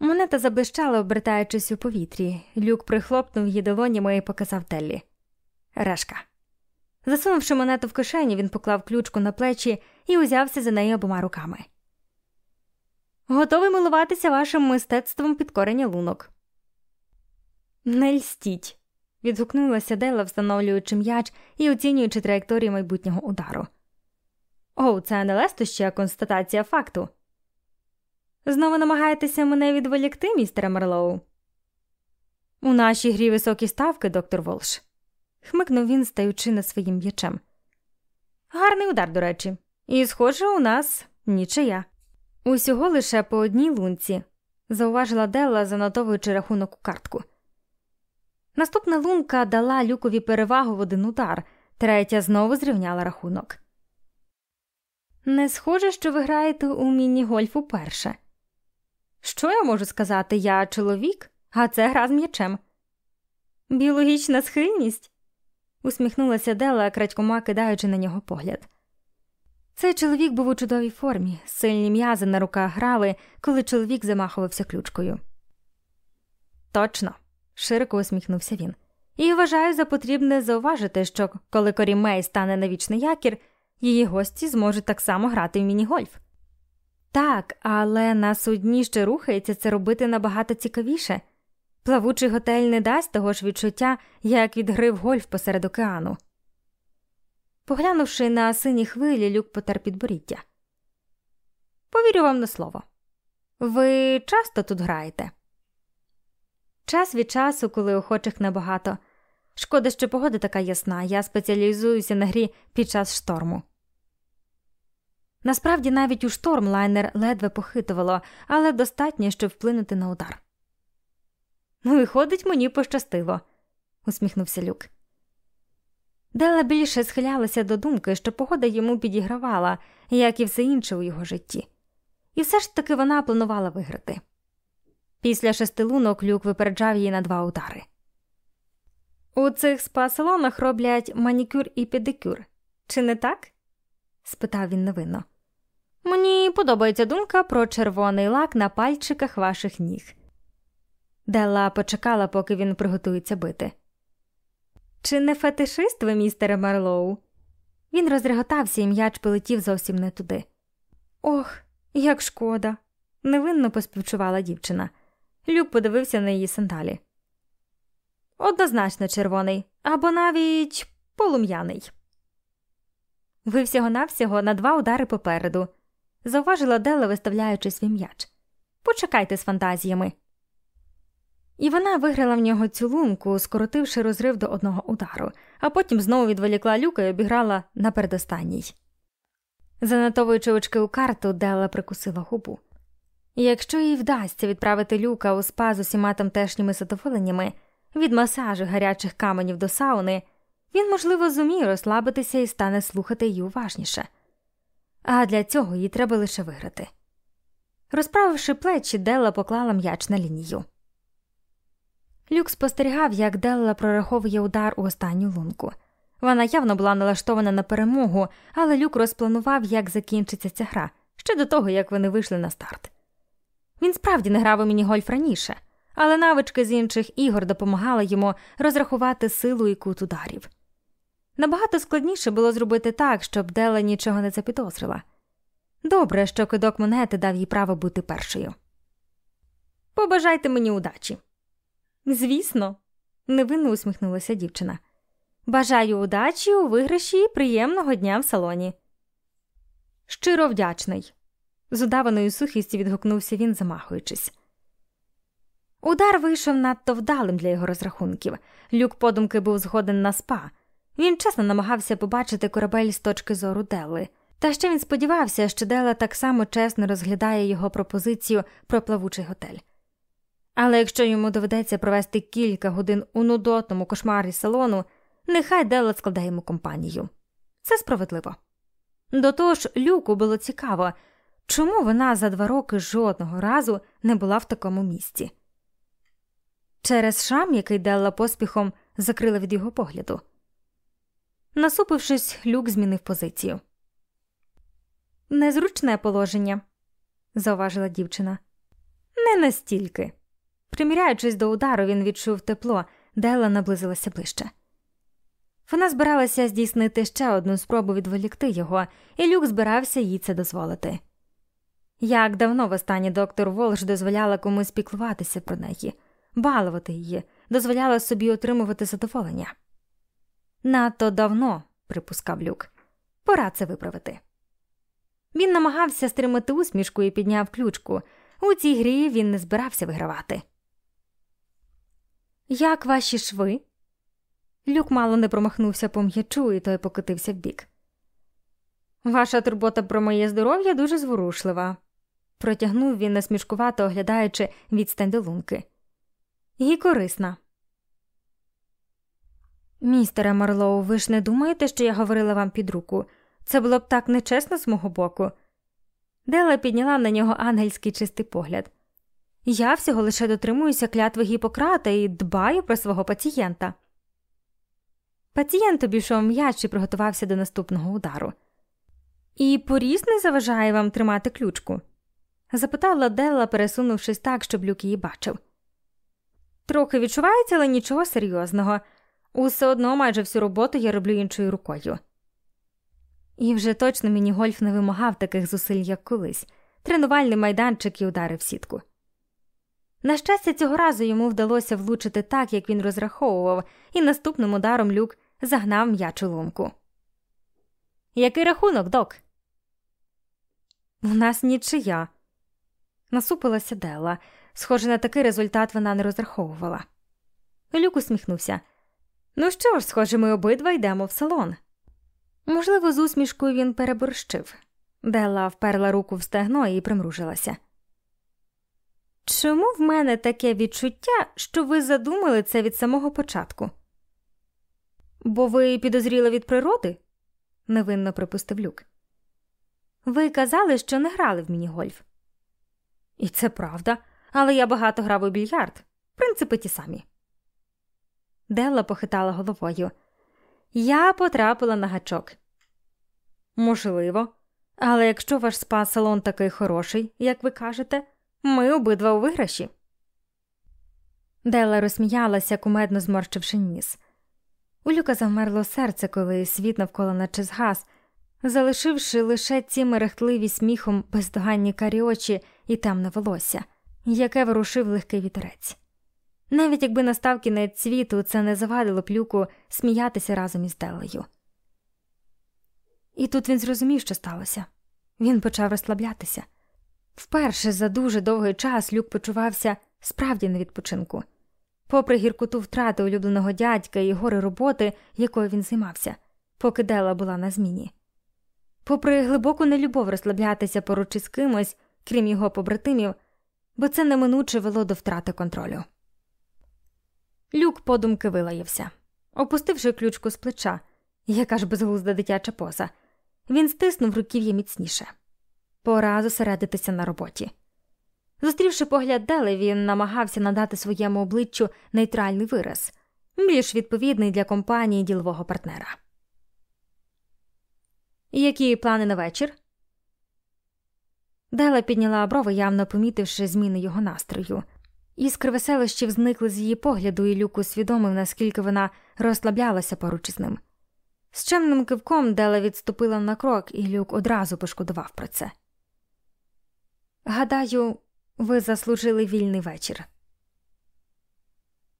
Монета заблищала, обертаючись у повітрі. Люк прихлопнув її долонями і показав Теллі. Решка. Засунувши монету в кишені, він поклав ключку на плечі і узявся за нею обома руками. Готовий милуватися вашим мистецтвом підкорення лунок. Не льстіть відгукнулася Дела, встановлюючи м'яч і оцінюючи траєкторію майбутнього удару. О, це не лестощі, а констатація факту. Знову намагаєтеся мене відволікти, містере Марлоу? У нашій грі високі ставки, доктор Волш, хмикнув він, стаючи над своїм м'ячем. Гарний удар, до речі, і, схоже, у нас нічия. Усього лише по одній лунці, зауважила Делла, занотовуючи рахунок у картку. Наступна лунка дала люкові перевагу в один удар, третя знову зрівняла рахунок. Не схоже, що ви граєте у міні-гольф уперше. Що я можу сказати? Я чоловік, а це гра з м'ячем. Біологічна схильність? усміхнулася Дела, крадькома кидаючи на нього погляд. Цей чоловік був у чудовій формі, сильні м'язи на руках грали, коли чоловік замахувався ключкою. Точно широко усміхнувся він. І вважаю за потрібне зауважити, що коли Корімей стане на вічний якір, її гості зможуть так само грати в міні-гольф. Так, але на судні ще рухається це робити набагато цікавіше. Плавучий готель не дасть того ж відчуття, як від гри в гольф посеред океану. Поглянувши на сині хвилі, люк потер підборіддя. Повірю вам на слово. Ви часто тут граєте? Час від часу, коли охочих небагато. Шкода, що погода така ясна, я спеціалізуюся на грі під час шторму. Насправді навіть у шторм лайнер ледве похитувало, але достатньо, щоб вплинути на удар. Виходить, мені пощастило, усміхнувся Люк. Дела більше схилялася до думки, що погода йому підігравала, як і все інше у його житті, і все ж таки вона планувала виграти. Після шести лунок люк випереджав її на два удари. У цих спа-салонах роблять манікюр і педикюр. Чи не так? спитав він невинно. Мені подобається думка про червоний лак на пальчиках ваших ніг. Делла почекала, поки він приготується бити. Чи не фетишист ви, містере Марлоу? Він розреготався і м'яч полетів зовсім не туди. Ох, як шкода, невинно поспівчувала дівчина. Люк подивився на її сандалі. Однозначно червоний, або навіть полум'яний. Ви всього навсього на два удари попереду, зауважила Дела, виставляючи свій м'яч. Почекайте з фантазіями. І вона виграла в нього цю лунку, скоротивши розрив до одного удару, а потім знову відволікла люка і обіграла на передостанній. Занотовуючи очки у карту, Дела прикусила губу. Якщо їй вдасться відправити люка у спа з усіма тамтешніми задоволеннями, від масажу гарячих каменів до сауни, він, можливо, зуміє розслабитися і стане слухати її уважніше. А для цього їй треба лише виграти. Розправивши плечі, Делла поклала м'яч на лінію. Люк спостерігав, як Делла прораховує удар у останню лунку. Вона явно була налаштована на перемогу, але Люк розпланував, як закінчиться ця гра ще до того, як вони вийшли на старт. Він справді не грав у міні-гольф раніше, але навички з інших ігор допомагали йому розрахувати силу і кут ударів. Набагато складніше було зробити так, щоб Дела нічого не запідозрила. Добре, що кидок монети дав їй право бути першою. Побажайте мені удачі. Звісно, невинно усміхнулася дівчина. Бажаю удачі у виграші і приємного дня в салоні. Щиро вдячний. З удаваною сухістю відгукнувся він, замахуючись. Удар вийшов надто вдалим для його розрахунків. Люк подумки був згоден на спа. Він чесно намагався побачити корабель з точки зору Делли. Та ще він сподівався, що Дела так само чесно розглядає його пропозицію про плавучий готель. Але якщо йому доведеться провести кілька годин у нудотному кошмарі салону, нехай Делла складає йому компанію. Це справедливо. До того ж, люку було цікаво, чому вона за два роки жодного разу не була в такому місці. Через шрам, який Делла поспіхом закрила від його погляду. Насупившись, люк змінив позицію. Незручне положення, зауважила дівчина. Не настільки. Приміряючись до удару, він відчув тепло, Делла наблизилася ближче. Вона збиралася здійснити ще одну спробу відволікти його, і люк збирався їй це дозволити. Як давно востаннє доктор Волш дозволяла комусь піклуватися про неї, балувати її, дозволяла собі отримувати задоволення. Надто давно, припускав люк, пора це виправити. Він намагався стримати усмішку і підняв ключку. У цій грі він не збирався вигравати. Як ваші шви? Люк мало не промахнувся по м'ячу, і той покотився вбік. Ваша турбота про моє здоров'я дуже зворушлива, протягнув він насмішкувато оглядаючи відстань до лунки. І корисна. Містере Марлоу, ви ж не думаєте, що я говорила вам під руку? Це було б так нечесно з мого боку. Дела підняла на нього ангельський чистий погляд. Я всього лише дотримуюся клятви Гіппократа і дбаю про свого пацієнта. Пацієнт обійшов м'яч і приготувався до наступного удару. І поріз не заважає вам тримати ключку? запитала Делла, пересунувшись так, щоб люк її бачив. Трохи відчувається, але нічого серйозного. Усе одно майже всю роботу я роблю іншою рукою. І вже точно міні гольф не вимагав таких зусиль, як колись, тренувальний майданчик і удари в сітку. На щастя, цього разу йому вдалося влучити так, як він розраховував, і наступним ударом люк загнав м'яч у лунку. Який рахунок, док? У нас нічия. Насупилася Делла. Схоже, на такий результат вона не розраховувала. Люк усміхнувся. Ну що ж, схоже, ми обидва йдемо в салон. Можливо, з усмішкою він переборщив. Делла вперла руку в стегно і примружилася. Чому в мене таке відчуття, що ви задумали це від самого початку? Бо ви підозріли від природи? невинно припустив люк. Ви казали, що не грали в міні-гольф. І це правда, але я багато грав у більярд. Принципи ті самі. Делла похитала головою. Я потрапила на гачок. Можливо, але якщо ваш спа салон такий хороший, як ви кажете, ми обидва у виграші. Делла розсміялася, кумедно зморщивши ніс. У Люка завмерло серце, коли світ навколо наче згас, залишивши лише ці мерехтливі сміхом бездоганні карі очі і темне волосся, яке ворушив легкий вітерець. Навіть якби настав кінець світу, це не завадило б люку сміятися разом із Делею. І тут він зрозумів, що сталося. Він почав розслаблятися. Вперше за дуже довгий час люк почувався справді на відпочинку. Попри гіркоту втрати улюбленого дядька і гори роботи, якою він займався, поки Дела була на зміні. Попри глибоку нелюбов розслаблятися поруч із кимось, крім його побратимів, бо це неминуче вело до втрати контролю. Люк подумки вилаявся, опустивши ключку з плеча, яка ж безглузда дитяча поза, він стиснув руків'я міцніше. Пора зосередитися на роботі. Зустрівши погляд Дели, він намагався надати своєму обличчю нейтральний вираз, більш відповідний для компанії ділового партнера. Які плани на вечір? Дела підняла брови, явно помітивши зміни його настрою. Іскри веселощів зникли з її погляду, і люк усвідомив, наскільки вона розслаблялася поруч із ним. З чемним кивком Дела відступила на крок, і люк одразу пошкодував про це. Гадаю, ви заслужили вільний вечір.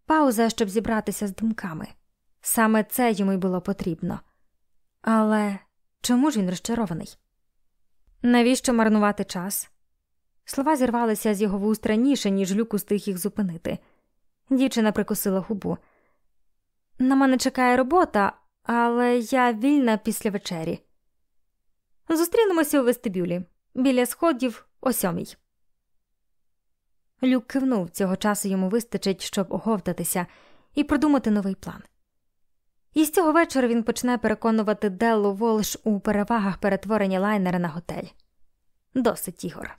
Пауза, щоб зібратися з думками. Саме це йому й було потрібно. Але чому ж він розчарований? Навіщо марнувати час? Слова зірвалися з його вуст раніше, ніж люк устиг їх зупинити. Дівчина прикусила губу. На мене чекає робота, але я вільна після вечері. Зустрінемося у вестибюлі біля сходів о сьомій. Люк кивнув цього часу йому вистачить, щоб оговтатися і продумати новий план. І з цього вечора він почне переконувати Деллу Волш у перевагах перетворення лайнера на готель. Досить ігор.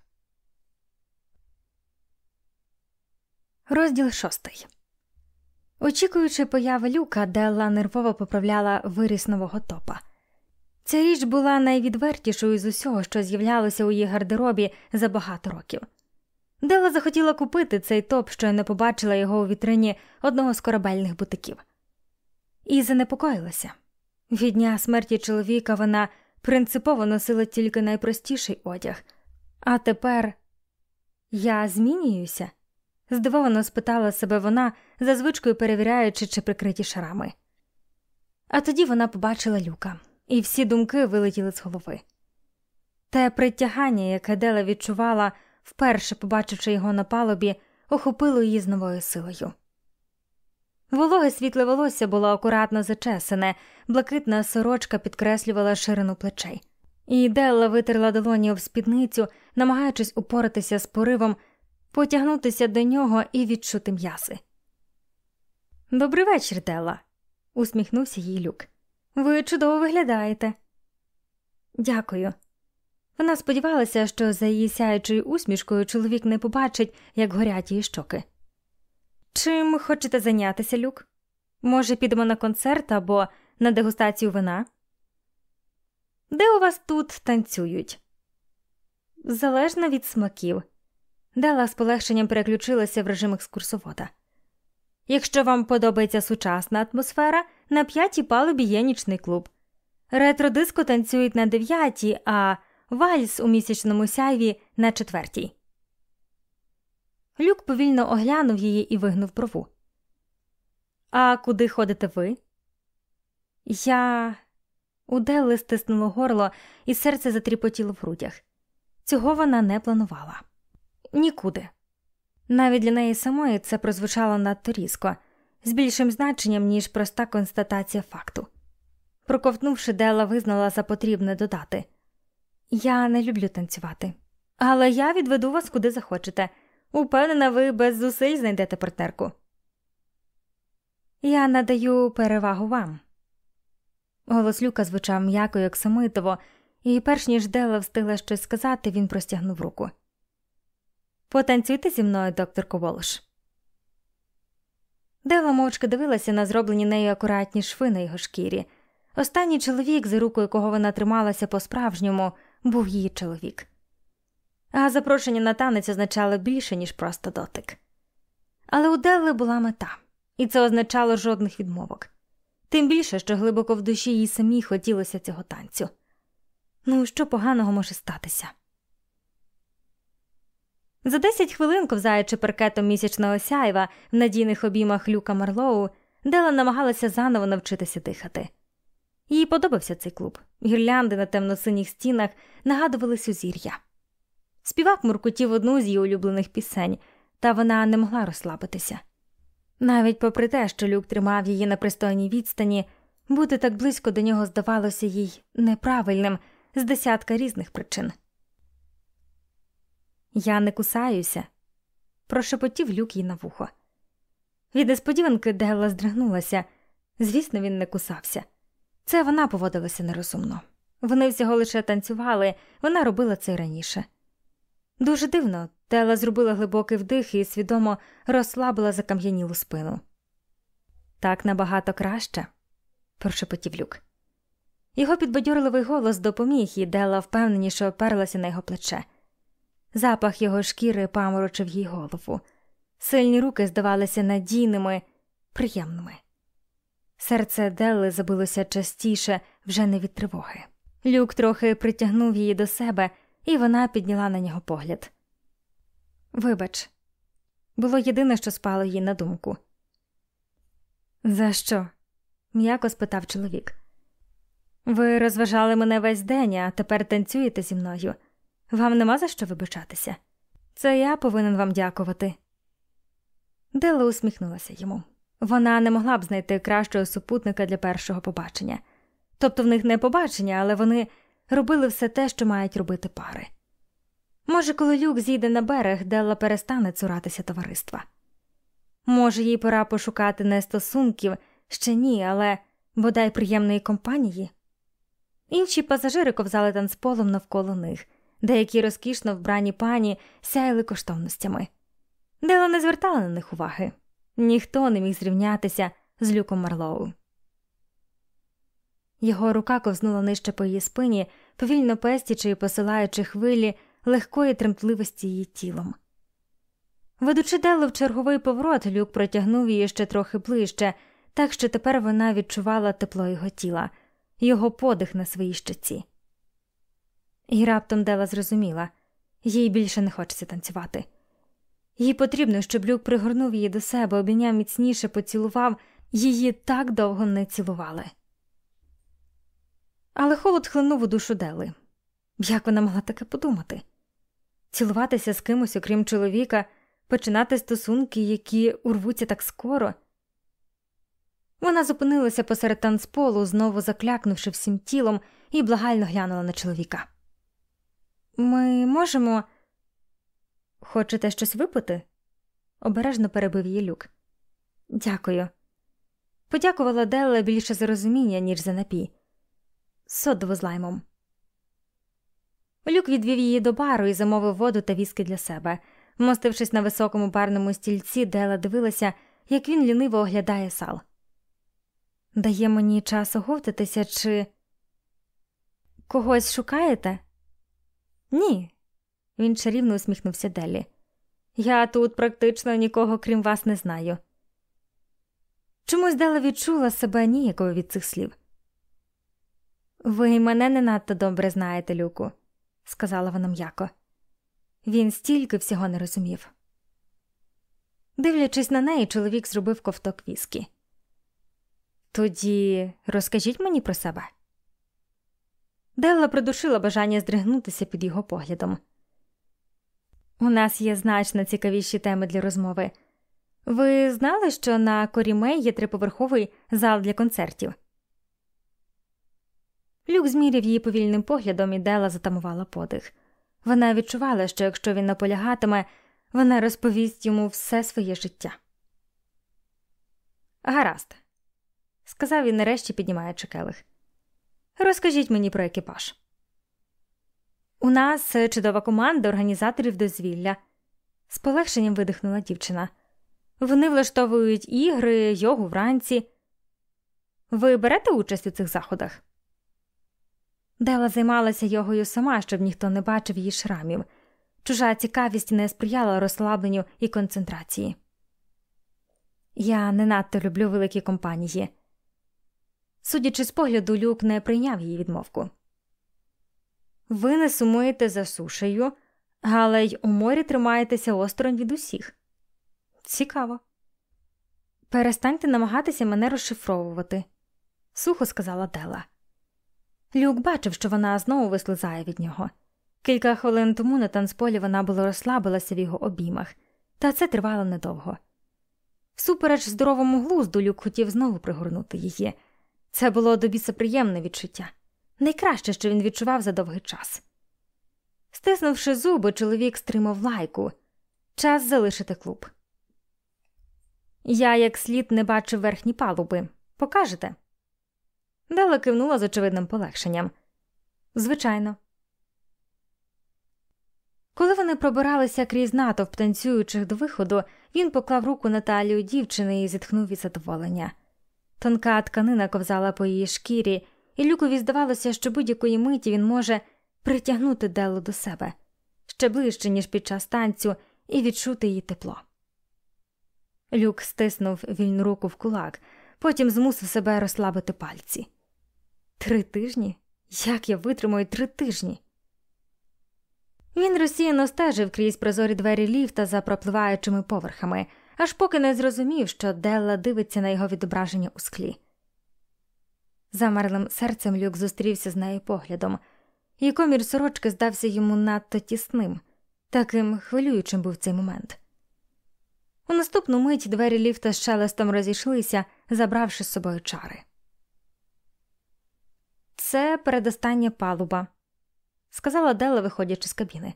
Розділ шостий. Очікуючи появи люка, Делла нервово поправляла виріс нового топа. Ця річ була найвідвертішою з усього, що з'являлося у її гардеробі за багато років. Дела захотіла купити цей топ, що не побачила його у вітрині одного з корабельних бутиків, і занепокоїлася. Від дня смерті чоловіка вона принципово носила тільки найпростіший одяг, а тепер я змінююся? здивовано спитала себе вона, за звичкою перевіряючи, чи прикриті шарами. А тоді вона побачила люка, і всі думки вилетіли з голови. Те притягання, яке Дела відчувала, вперше побачивши його на палубі, охопило її з новою силою. Вологе світле волосся було акуратно зачесане, блакитна сорочка підкреслювала ширину плечей, і Делла витерла долоні об спідницю, намагаючись упоратися з поривом, потягнутися до нього і відчути м'яси. Добрий вечір, Делла, усміхнувся їй люк. Ви чудово виглядаєте. Дякую. Вона сподівалася, що за її сяючою усмішкою чоловік не побачить, як горять її щоки. Чим хочете зайнятися, Люк? Може, підемо на концерт або на дегустацію вина? Де у вас тут танцюють? Залежно від смаків. Дела з полегшенням переключилася в режим екскурсовода. Якщо вам подобається сучасна атмосфера, на п'ятій палубі є нічний клуб. Ретро-диско танцюють на дев'ятій, а вальс у місячному сяйві на четвертій. Люк повільно оглянув її і вигнув брову. А куди ходите ви? Я. У Делли стиснуло горло, і серце затріпотіло в грудях. Цього вона не планувала нікуди. Навіть для неї самої це прозвучало надто різко, з більшим значенням, ніж проста констатація факту. Проковтнувши, Дела визнала за потрібне додати Я не люблю танцювати, але я відведу вас куди захочете. Упевнена, ви без зусиль знайдете партнерку. Я надаю перевагу вам. Голос Люка звучав м'яко, як самитово, і перш ніж Дела встигла щось сказати, він простягнув руку. Потанцюйте зі мною, доктор Коволош. Дела мовчки дивилася на зроблені нею акуратні шви на його шкірі. Останній чоловік, за руку якого вона трималася по-справжньому, був її чоловік. А запрошення на танець означало більше, ніж просто дотик. Але у Делли була мета, і це означало жодних відмовок. Тим більше, що глибоко в душі їй самій хотілося цього танцю. Ну, що поганого може статися? За десять хвилин, ковзаючи паркетом місячного сяйва в надійних обіймах люка Марлоу, Дела намагалася заново навчитися дихати. Їй подобався цей клуб. Гірлянди на темно-синіх стінах нагадували сузір'я. Співак муркотів одну з її улюблених пісень, та вона не могла розслабитися. Навіть попри те, що люк тримав її на пристойній відстані, бути так близько до нього здавалося їй неправильним з десятка різних причин. Я не кусаюся, прошепотів люк їй на вухо. Від несподіванки Делла здригнулася. Звісно, він не кусався. Це вона поводилася нерозумно. Вони всього лише танцювали, вона робила це раніше. Дуже дивно, Тела зробила глибокий вдих і свідомо розслабила закам'янілу спину. Так набагато краще, прошепотів люк. Його підбадьорливий голос допоміг, і Дела впевненіше оперлася на його плече. Запах його шкіри паморочив їй голову. Сильні руки здавалися надійними, приємними. Серце Делли забилося частіше вже не від тривоги. Люк трохи притягнув її до себе, і вона підняла на нього погляд. Вибач, було єдине, що спало їй на думку. За що? м'яко спитав чоловік. Ви розважали мене весь день, а тепер танцюєте зі мною. Вам нема за що вибачатися. Це я повинен вам дякувати. Дела усміхнулася йому. Вона не могла б знайти кращого супутника для першого побачення. Тобто в них не побачення, але вони робили все те, що мають робити пари. Може, коли люк зійде на берег, Делла перестане цуратися товариства. Може, їй пора пошукати не стосунків, ще ні, але бодай приємної компанії. Інші пасажири ковзали танцполом навколо них, деякі розкішно вбрані пані сяяли коштовностями. Дела не звертала на них уваги. Ніхто не міг зрівнятися з люком Марлоу. Його рука ковзнула нижче по її спині, повільно пестячи і посилаючи хвилі легкої тремтливості її тілом. Ведучи Делу в черговий поворот, люк протягнув її ще трохи ближче, так що тепер вона відчувала тепло його тіла, його подих на своїй щоці. І раптом Дела зрозуміла їй більше не хочеться танцювати. Їй потрібно, щоб люк пригорнув її до себе, обійняв міцніше, поцілував, її так довго не цілували. Але холод хлинув у душу Дели. Як вона могла таке подумати? Цілуватися з кимось, окрім чоловіка, починати стосунки, які урвуться так скоро. Вона зупинилася посеред танцполу, знову заклякнувши всім тілом, і благально глянула на чоловіка. Ми можемо. Хочете щось випити? обережно перебив її люк. Дякую. Подякувала Делла більше за розуміння, ніж за напій. Содову з лаймом. Люк відвів її до бару і замовив воду та віски для себе. Мостившись на високому барному стільці, Дела дивилася, як він ліниво оглядає сал. Дає мені час оговтатися, чи когось шукаєте? Ні. Він чарівно усміхнувся Делі. Я тут практично нікого крім вас не знаю. Чомусь Дела відчула себе ніякою від цих слів. Ви мене не надто добре знаєте, Люку, сказала вона м'яко. Він стільки всього не розумів. Дивлячись на неї, чоловік зробив ковток віскі. Тоді розкажіть мені про себе. Делла придушила бажання здригнутися під його поглядом. У нас є значно цікавіші теми для розмови. Ви знали, що на Корімей є триповерховий зал для концертів? Люк зміряв її повільним поглядом і Дела затамувала подих. Вона відчувала, що якщо він наполягатиме, вона розповість йому все своє життя. Гаразд, сказав він нарешті, піднімаючи келих. Розкажіть мені про екіпаж. У нас чудова команда організаторів дозвілля, з полегшенням видихнула дівчина. Вони влаштовують ігри, йогу вранці. Ви берете участь у цих заходах? Дела займалася йогою сама, щоб ніхто не бачив її шрамів. Чужа цікавість не сприяла розслабленню і концентрації. Я не надто люблю великі компанії. Судячи з погляду, люк не прийняв її відмовку. Ви не сумуєте за сушею, але й у морі тримаєтеся осторонь від усіх. Цікаво. Перестаньте намагатися мене розшифровувати, сухо сказала Дела. Люк бачив, що вона знову вислизає від нього. Кілька хвилин тому на танцполі вона була розслабилася в його обіймах, та це тривало недовго. Всупереч здоровому глузду, Люк хотів знову пригорнути її. Це було до біса приємне відчуття, найкраще, що він відчував за довгий час. Стиснувши зуби, чоловік стримав лайку час залишити клуб. Я як слід не бачив верхні палуби. Покажете? Дела кивнула з очевидним полегшенням. Звичайно. Коли вони пробиралися крізь натовп танцюючих до виходу, він поклав руку на талію дівчини і зітхнув від задоволення. Тонка тканина ковзала по її шкірі, і люкові здавалося, що будь-якої миті він може притягнути Делу до себе ще ближче, ніж під час танцю, і відчути її тепло. Люк стиснув вільну руку в кулак, потім змусив себе розслабити пальці. Три тижні? Як я витримаю три тижні? Він розсіяно стежив крізь прозорі двері ліфта за пропливаючими поверхами, аж поки не зрозумів, що Делла дивиться на його відображення у склі. Замерлим серцем люк зустрівся з нею поглядом, і комір сорочки здався йому надто тісним, таким хвилюючим був цей момент. У наступну мить двері ліфта з шелестом розійшлися, забравши з собою чари. Це передостання палуба, сказала Дела, виходячи з кабіни.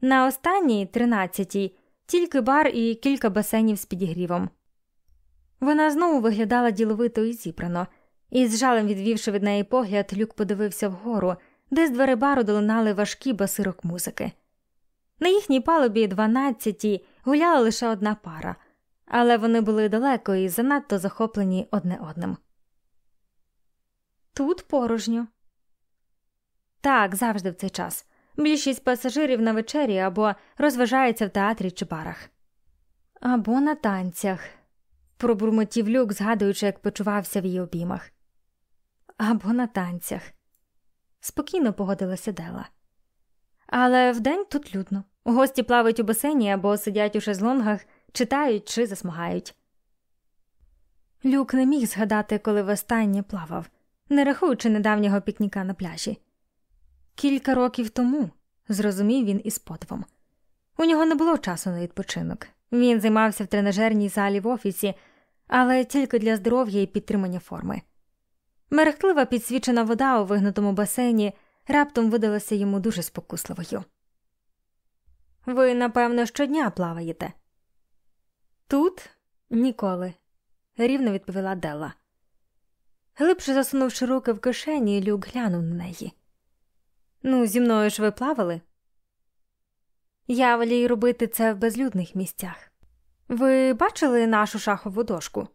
На останній, тринадцятій, тільки бар і кілька басейнів з підігрівом. Вона знову виглядала діловито і зібрано, і з жалем відвівши від неї погляд, люк подивився вгору, де з двери бару долинали важкі басирок музики. На їхній палубі дванадцятій гуляла лише одна пара, але вони були далеко і занадто захоплені одне одним. Тут порожньо. Так, завжди в цей час. Більшість пасажирів на вечері або розважаються в театрі чи барах, або на танцях, пробурмотів люк, згадуючи, як почувався в її обіймах. Або на танцях. Спокійно погодилася Дела. Але вдень тут людно. Гості плавають у басейні або сидять у шезлонгах, читають чи засмагають. Люк не міг згадати, коли востаннє плавав, не рахуючи недавнього пікніка на пляжі. Кілька років тому, зрозумів він із подивом. У нього не було часу на відпочинок. Він займався в тренажерній залі в офісі, але тільки для здоров'я і підтримання форми. Мерехтлива підсвічена вода у вигнутому басейні раптом видалася йому дуже спокусливою. Ви, напевно, щодня плаваєте? Тут ніколи, рівно відповіла Делла. Глибше засунувши руки в кишені, люк глянув на неї. Ну, зі мною ж ви плавали? Я волію робити це в безлюдних місцях. Ви бачили нашу шахову дошку?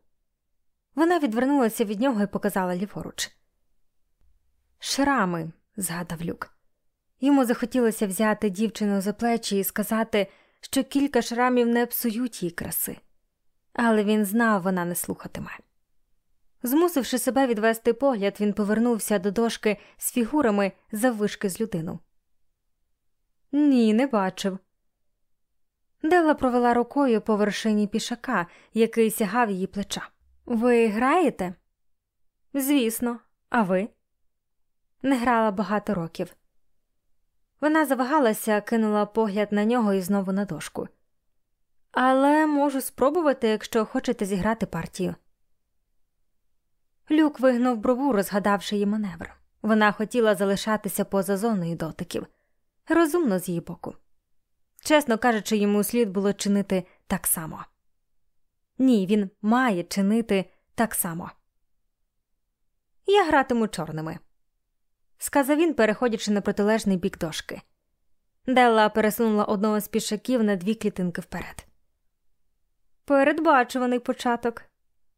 Вона відвернулася від нього і показала ліворуч. Шрами, згадав люк. Йому захотілося взяти дівчину за плечі і сказати, що кілька шрамів не псують її краси, але він знав, вона не слухатиме. Змусивши себе відвести погляд, він повернувся до дошки з фігурами заввишки з людину. Ні, не бачив. Дела провела рукою по вершині пішака, який сягав її плеча. Ви граєте? Звісно, а ви? не грала багато років. Вона завагалася, кинула погляд на нього і знову на дошку. Але можу спробувати, якщо хочете зіграти партію. Люк вигнув брову, розгадавши її маневр. Вона хотіла залишатися поза зоною дотиків, розумно з її боку. Чесно кажучи, йому слід було чинити так само. Ні, він має чинити так само. Я гратиму чорними, сказав він, переходячи на протилежний бік дошки. Делла пересунула одного з пішаків на дві клітинки вперед. Передбачуваний початок,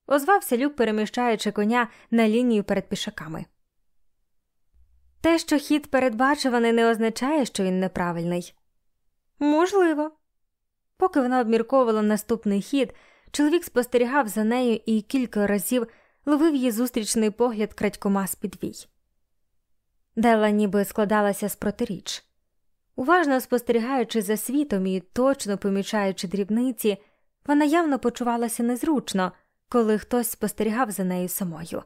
озвався люк, переміщаючи коня на лінію перед пішаками. Те, що хід передбачуваний, не означає, що він неправильний. Можливо. Поки вона обмірковувала наступний хід, чоловік спостерігав за нею і кілька разів ловив її зустрічний погляд крадькома з підвій. Дела ніби складалася з протиріч. Уважно спостерігаючи за світом і точно помічаючи дрібниці, вона явно почувалася незручно, коли хтось спостерігав за нею самою.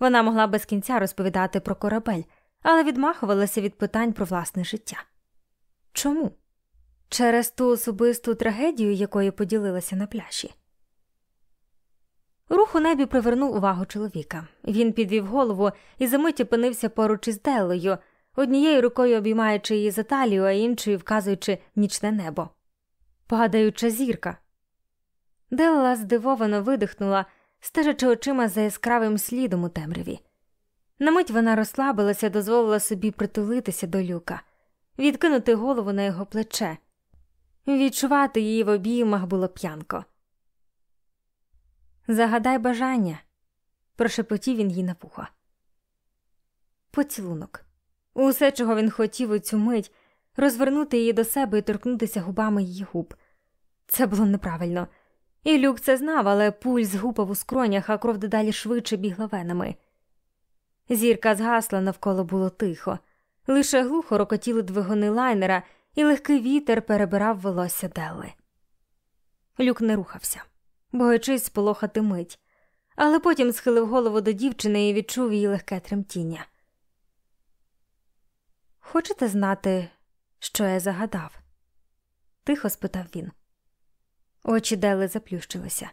Вона могла без кінця розповідати про корабель, але відмахувалася від питань про власне життя. Чому? Через ту особисту трагедію, якою поділилася на пляжі. Рух у небі привернув увагу чоловіка. Він підвів голову і за мить опинився поруч із Делою, однією рукою обіймаючи її за талію, а іншою вказуючи нічне небо. Падаюча зірка. Делла здивовано видихнула, стежачи очима за яскравим слідом у темряві. На мить вона розслабилася, дозволила собі притулитися до люка, відкинути голову на його плече. Відчувати її в обіймах було п'янко. Загадай бажання, прошепотів він їй на вухо. Поцілунок. Усе, чого він хотів у цю мить, розвернути її до себе і торкнутися губами її губ. Це було неправильно. І люк це знав, але пульс гупав у скронях, а кров дедалі швидше бігла венами. Зірка згасла, навколо було тихо, лише глухо рокотіли двигуни лайнера, і легкий вітер перебирав волосся Делли. Люк не рухався, боячись сполохати мить, але потім схилив голову до дівчини і відчув її легке тремтіння. Хочете знати, що я загадав? тихо спитав він. Очі Дели заплющилися.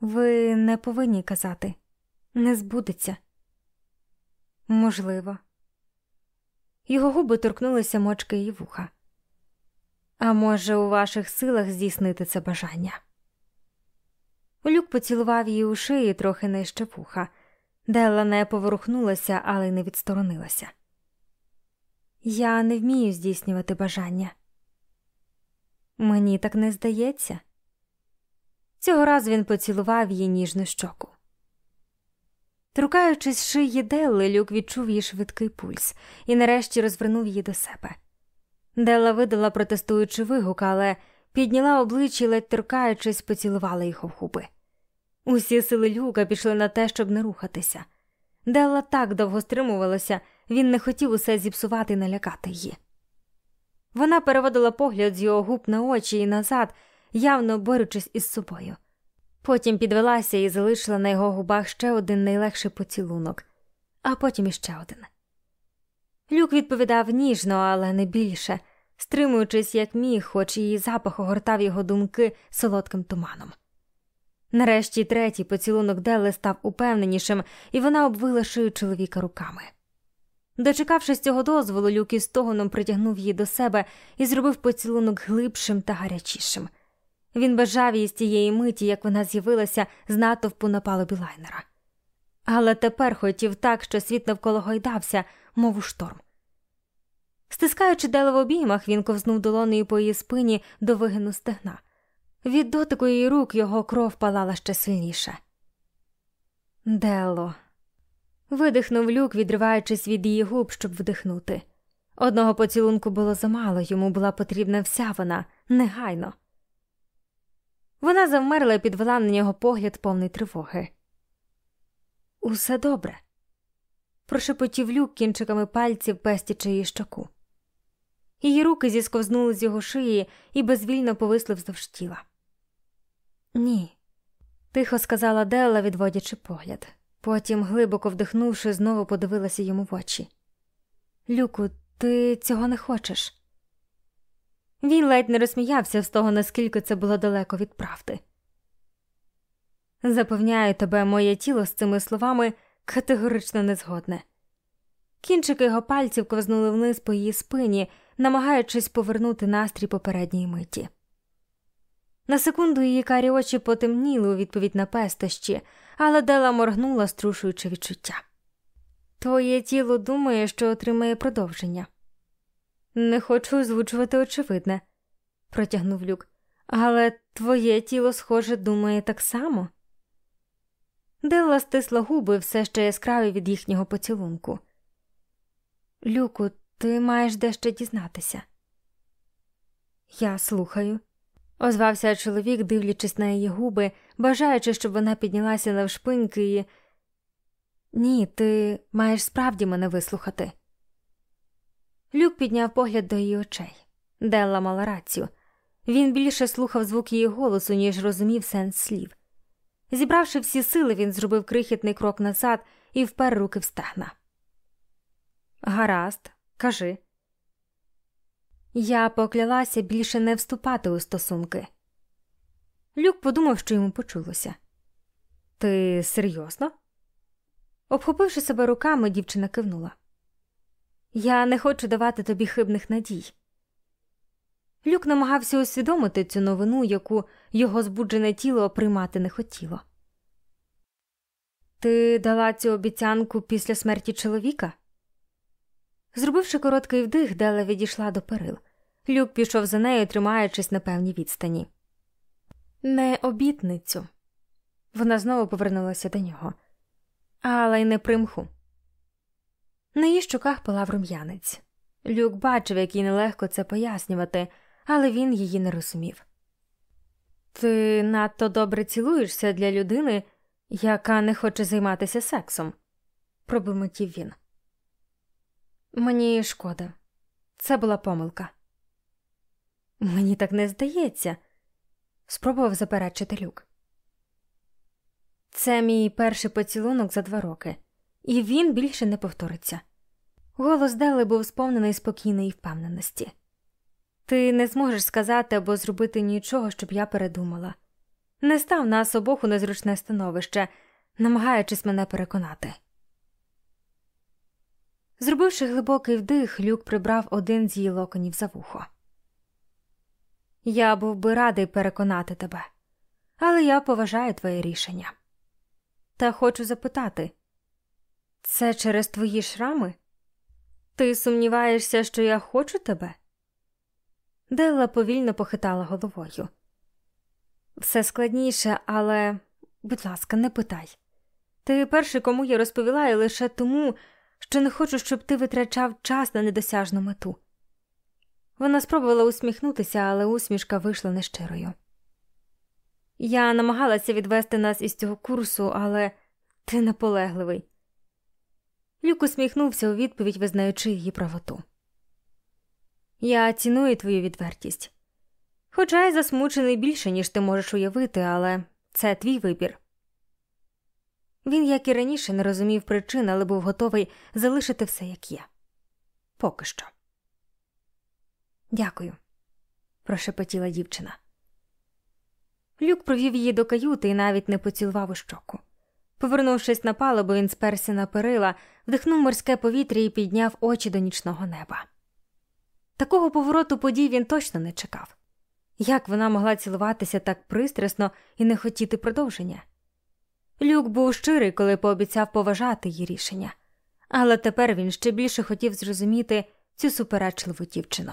Ви не повинні казати, не збудеться. Можливо. Його губи торкнулися мочки її вуха. А може, у ваших силах здійснити це бажання? Люк поцілував її у шиї трохи нижче вуха. Делла не поворухнулася, але й не відсторонилася. Я не вмію здійснювати бажання. Мені так не здається. Цього разу він поцілував її ніжну щоку. Трукаючись шиї Делли, люк відчув її швидкий пульс і нарешті розвернув її до себе. Делла видала протестуючи вигук, але підняла обличчя і ледь торкаючись, поцілувала їх в губи. Усі сили люка пішли на те, щоб не рухатися. Делла так довго стримувалася, він не хотів усе зіпсувати і налякати її. Вона переводила погляд з його губ на очі і назад, явно борючись із собою. Потім підвелася і залишила на його губах ще один найлегший поцілунок, а потім іще один. Люк відповідав ніжно, але не більше, стримуючись, як міг, хоч її запах огортав його думки солодким туманом. Нарешті третій поцілунок Делли став упевненішим, і вона обвила шию чоловіка руками. Дочекавшись цього дозволу, Люк із стогоном притягнув її до себе і зробив поцілунок глибшим та гарячішим. Він бажав її з тієї миті, як вона з'явилася з натовпу на палубі лайнера. Але тепер хотів так, що світ навколо гойдався, мов у шторм. Стискаючи Дело в обіймах, він ковзнув долонею по її спині до вигину стегна. Від дотику її рук його кров палала ще сильніше. Дело. Видихнув люк, відриваючись від її губ, щоб вдихнути. Одного поцілунку було замало, йому була потрібна вся вона негайно. Вона завмерла і підвела на нього погляд повний тривоги. Усе добре. Прошепотів люк кінчиками пальців, пестячи її щоку. Її руки зісковзнули з його шиї і безвільно повисли вздовж тіла. Ні, тихо сказала Делла, відводячи погляд. Потім, глибоко вдихнувши, знову подивилася йому в очі. Люку, ти цього не хочеш. Він ледь не розсміявся з того, наскільки це було далеко від правди. Запевняю тебе, моє тіло з цими словами категорично не згодне. Кінчики його пальців ковзнули вниз по її спині, намагаючись повернути настрій попередньої миті. На секунду її карі очі потемніли у відповідь на пестощі, але Дела моргнула, струшуючи відчуття. Твоє тіло думає, що отримає продовження. Не хочу озвучувати очевидне, протягнув люк, але твоє тіло, схоже, думає так само. Делла стисла губи все ще яскраві від їхнього поцілунку. Люку, ти маєш дещо дізнатися. Я слухаю, озвався чоловік, дивлячись на її губи, бажаючи, щоб вона піднялася навшпиньки і. Ні, ти маєш справді мене вислухати. Люк підняв погляд до її очей. Делла мала рацію. Він більше слухав звук її голосу, ніж розумів сенс слів. Зібравши всі сили, він зробив крихітний крок назад і впер руки в стегна. Гаразд, кажи. Я поклялася більше не вступати у стосунки. Люк подумав, що йому почулося. Ти серйозно? Обхопивши себе руками, дівчина кивнула. Я не хочу давати тобі хибних надій. Люк намагався усвідомити цю новину, яку його збуджене тіло приймати не хотіло. Ти дала цю обіцянку після смерті чоловіка? Зробивши короткий вдих, Дела відійшла до перил. Люк пішов за нею, тримаючись на певній відстані. Не обітницю. Вона знову повернулася до нього, але й не примху. На її щоках палав рум'янець. Люк бачив, як їй нелегко це пояснювати, але він її не розумів. Ти надто добре цілуєшся для людини, яка не хоче займатися сексом, пробурмотів він. Мені шкода, це була помилка. Мені так не здається, спробував заперечити люк. Це мій перший поцілунок за два роки, і він більше не повториться. Голос Дели був сповнений спокійної впевненості. Ти не зможеш сказати або зробити нічого, щоб я передумала. Не став нас обох у незручне становище, намагаючись мене переконати. Зробивши глибокий вдих, люк прибрав один з її локонів за вухо. Я був би радий переконати тебе, але я поважаю твоє рішення. Та хочу запитати це через твої шрами? Ти сумніваєшся, що я хочу тебе? Делла повільно похитала головою. Все складніше, але, будь ласка, не питай. Ти перший, кому я розповіла, і лише тому, що не хочу, щоб ти витрачав час на недосяжну мету. Вона спробувала усміхнутися, але усмішка вийшла нещирою. Я намагалася відвести нас із цього курсу, але ти наполегливий. Люк усміхнувся у відповідь, визнаючи її правоту. Я ціную твою відвертість. Хоча й засмучений більше, ніж ти можеш уявити, але це твій вибір. Він, як і раніше, не розумів причин, але був готовий залишити все як є. Поки що. Дякую, прошепотіла дівчина. Люк провів її до каюти і навіть не поцілував у щоку. Повернувшись на палубу, він сперся на перила, вдихнув морське повітря і підняв очі до нічного неба. Такого повороту подій він точно не чекав. Як вона могла цілуватися так пристрасно і не хотіти продовження? Люк був щирий, коли пообіцяв поважати її рішення, але тепер він ще більше хотів зрозуміти цю суперечливу дівчину.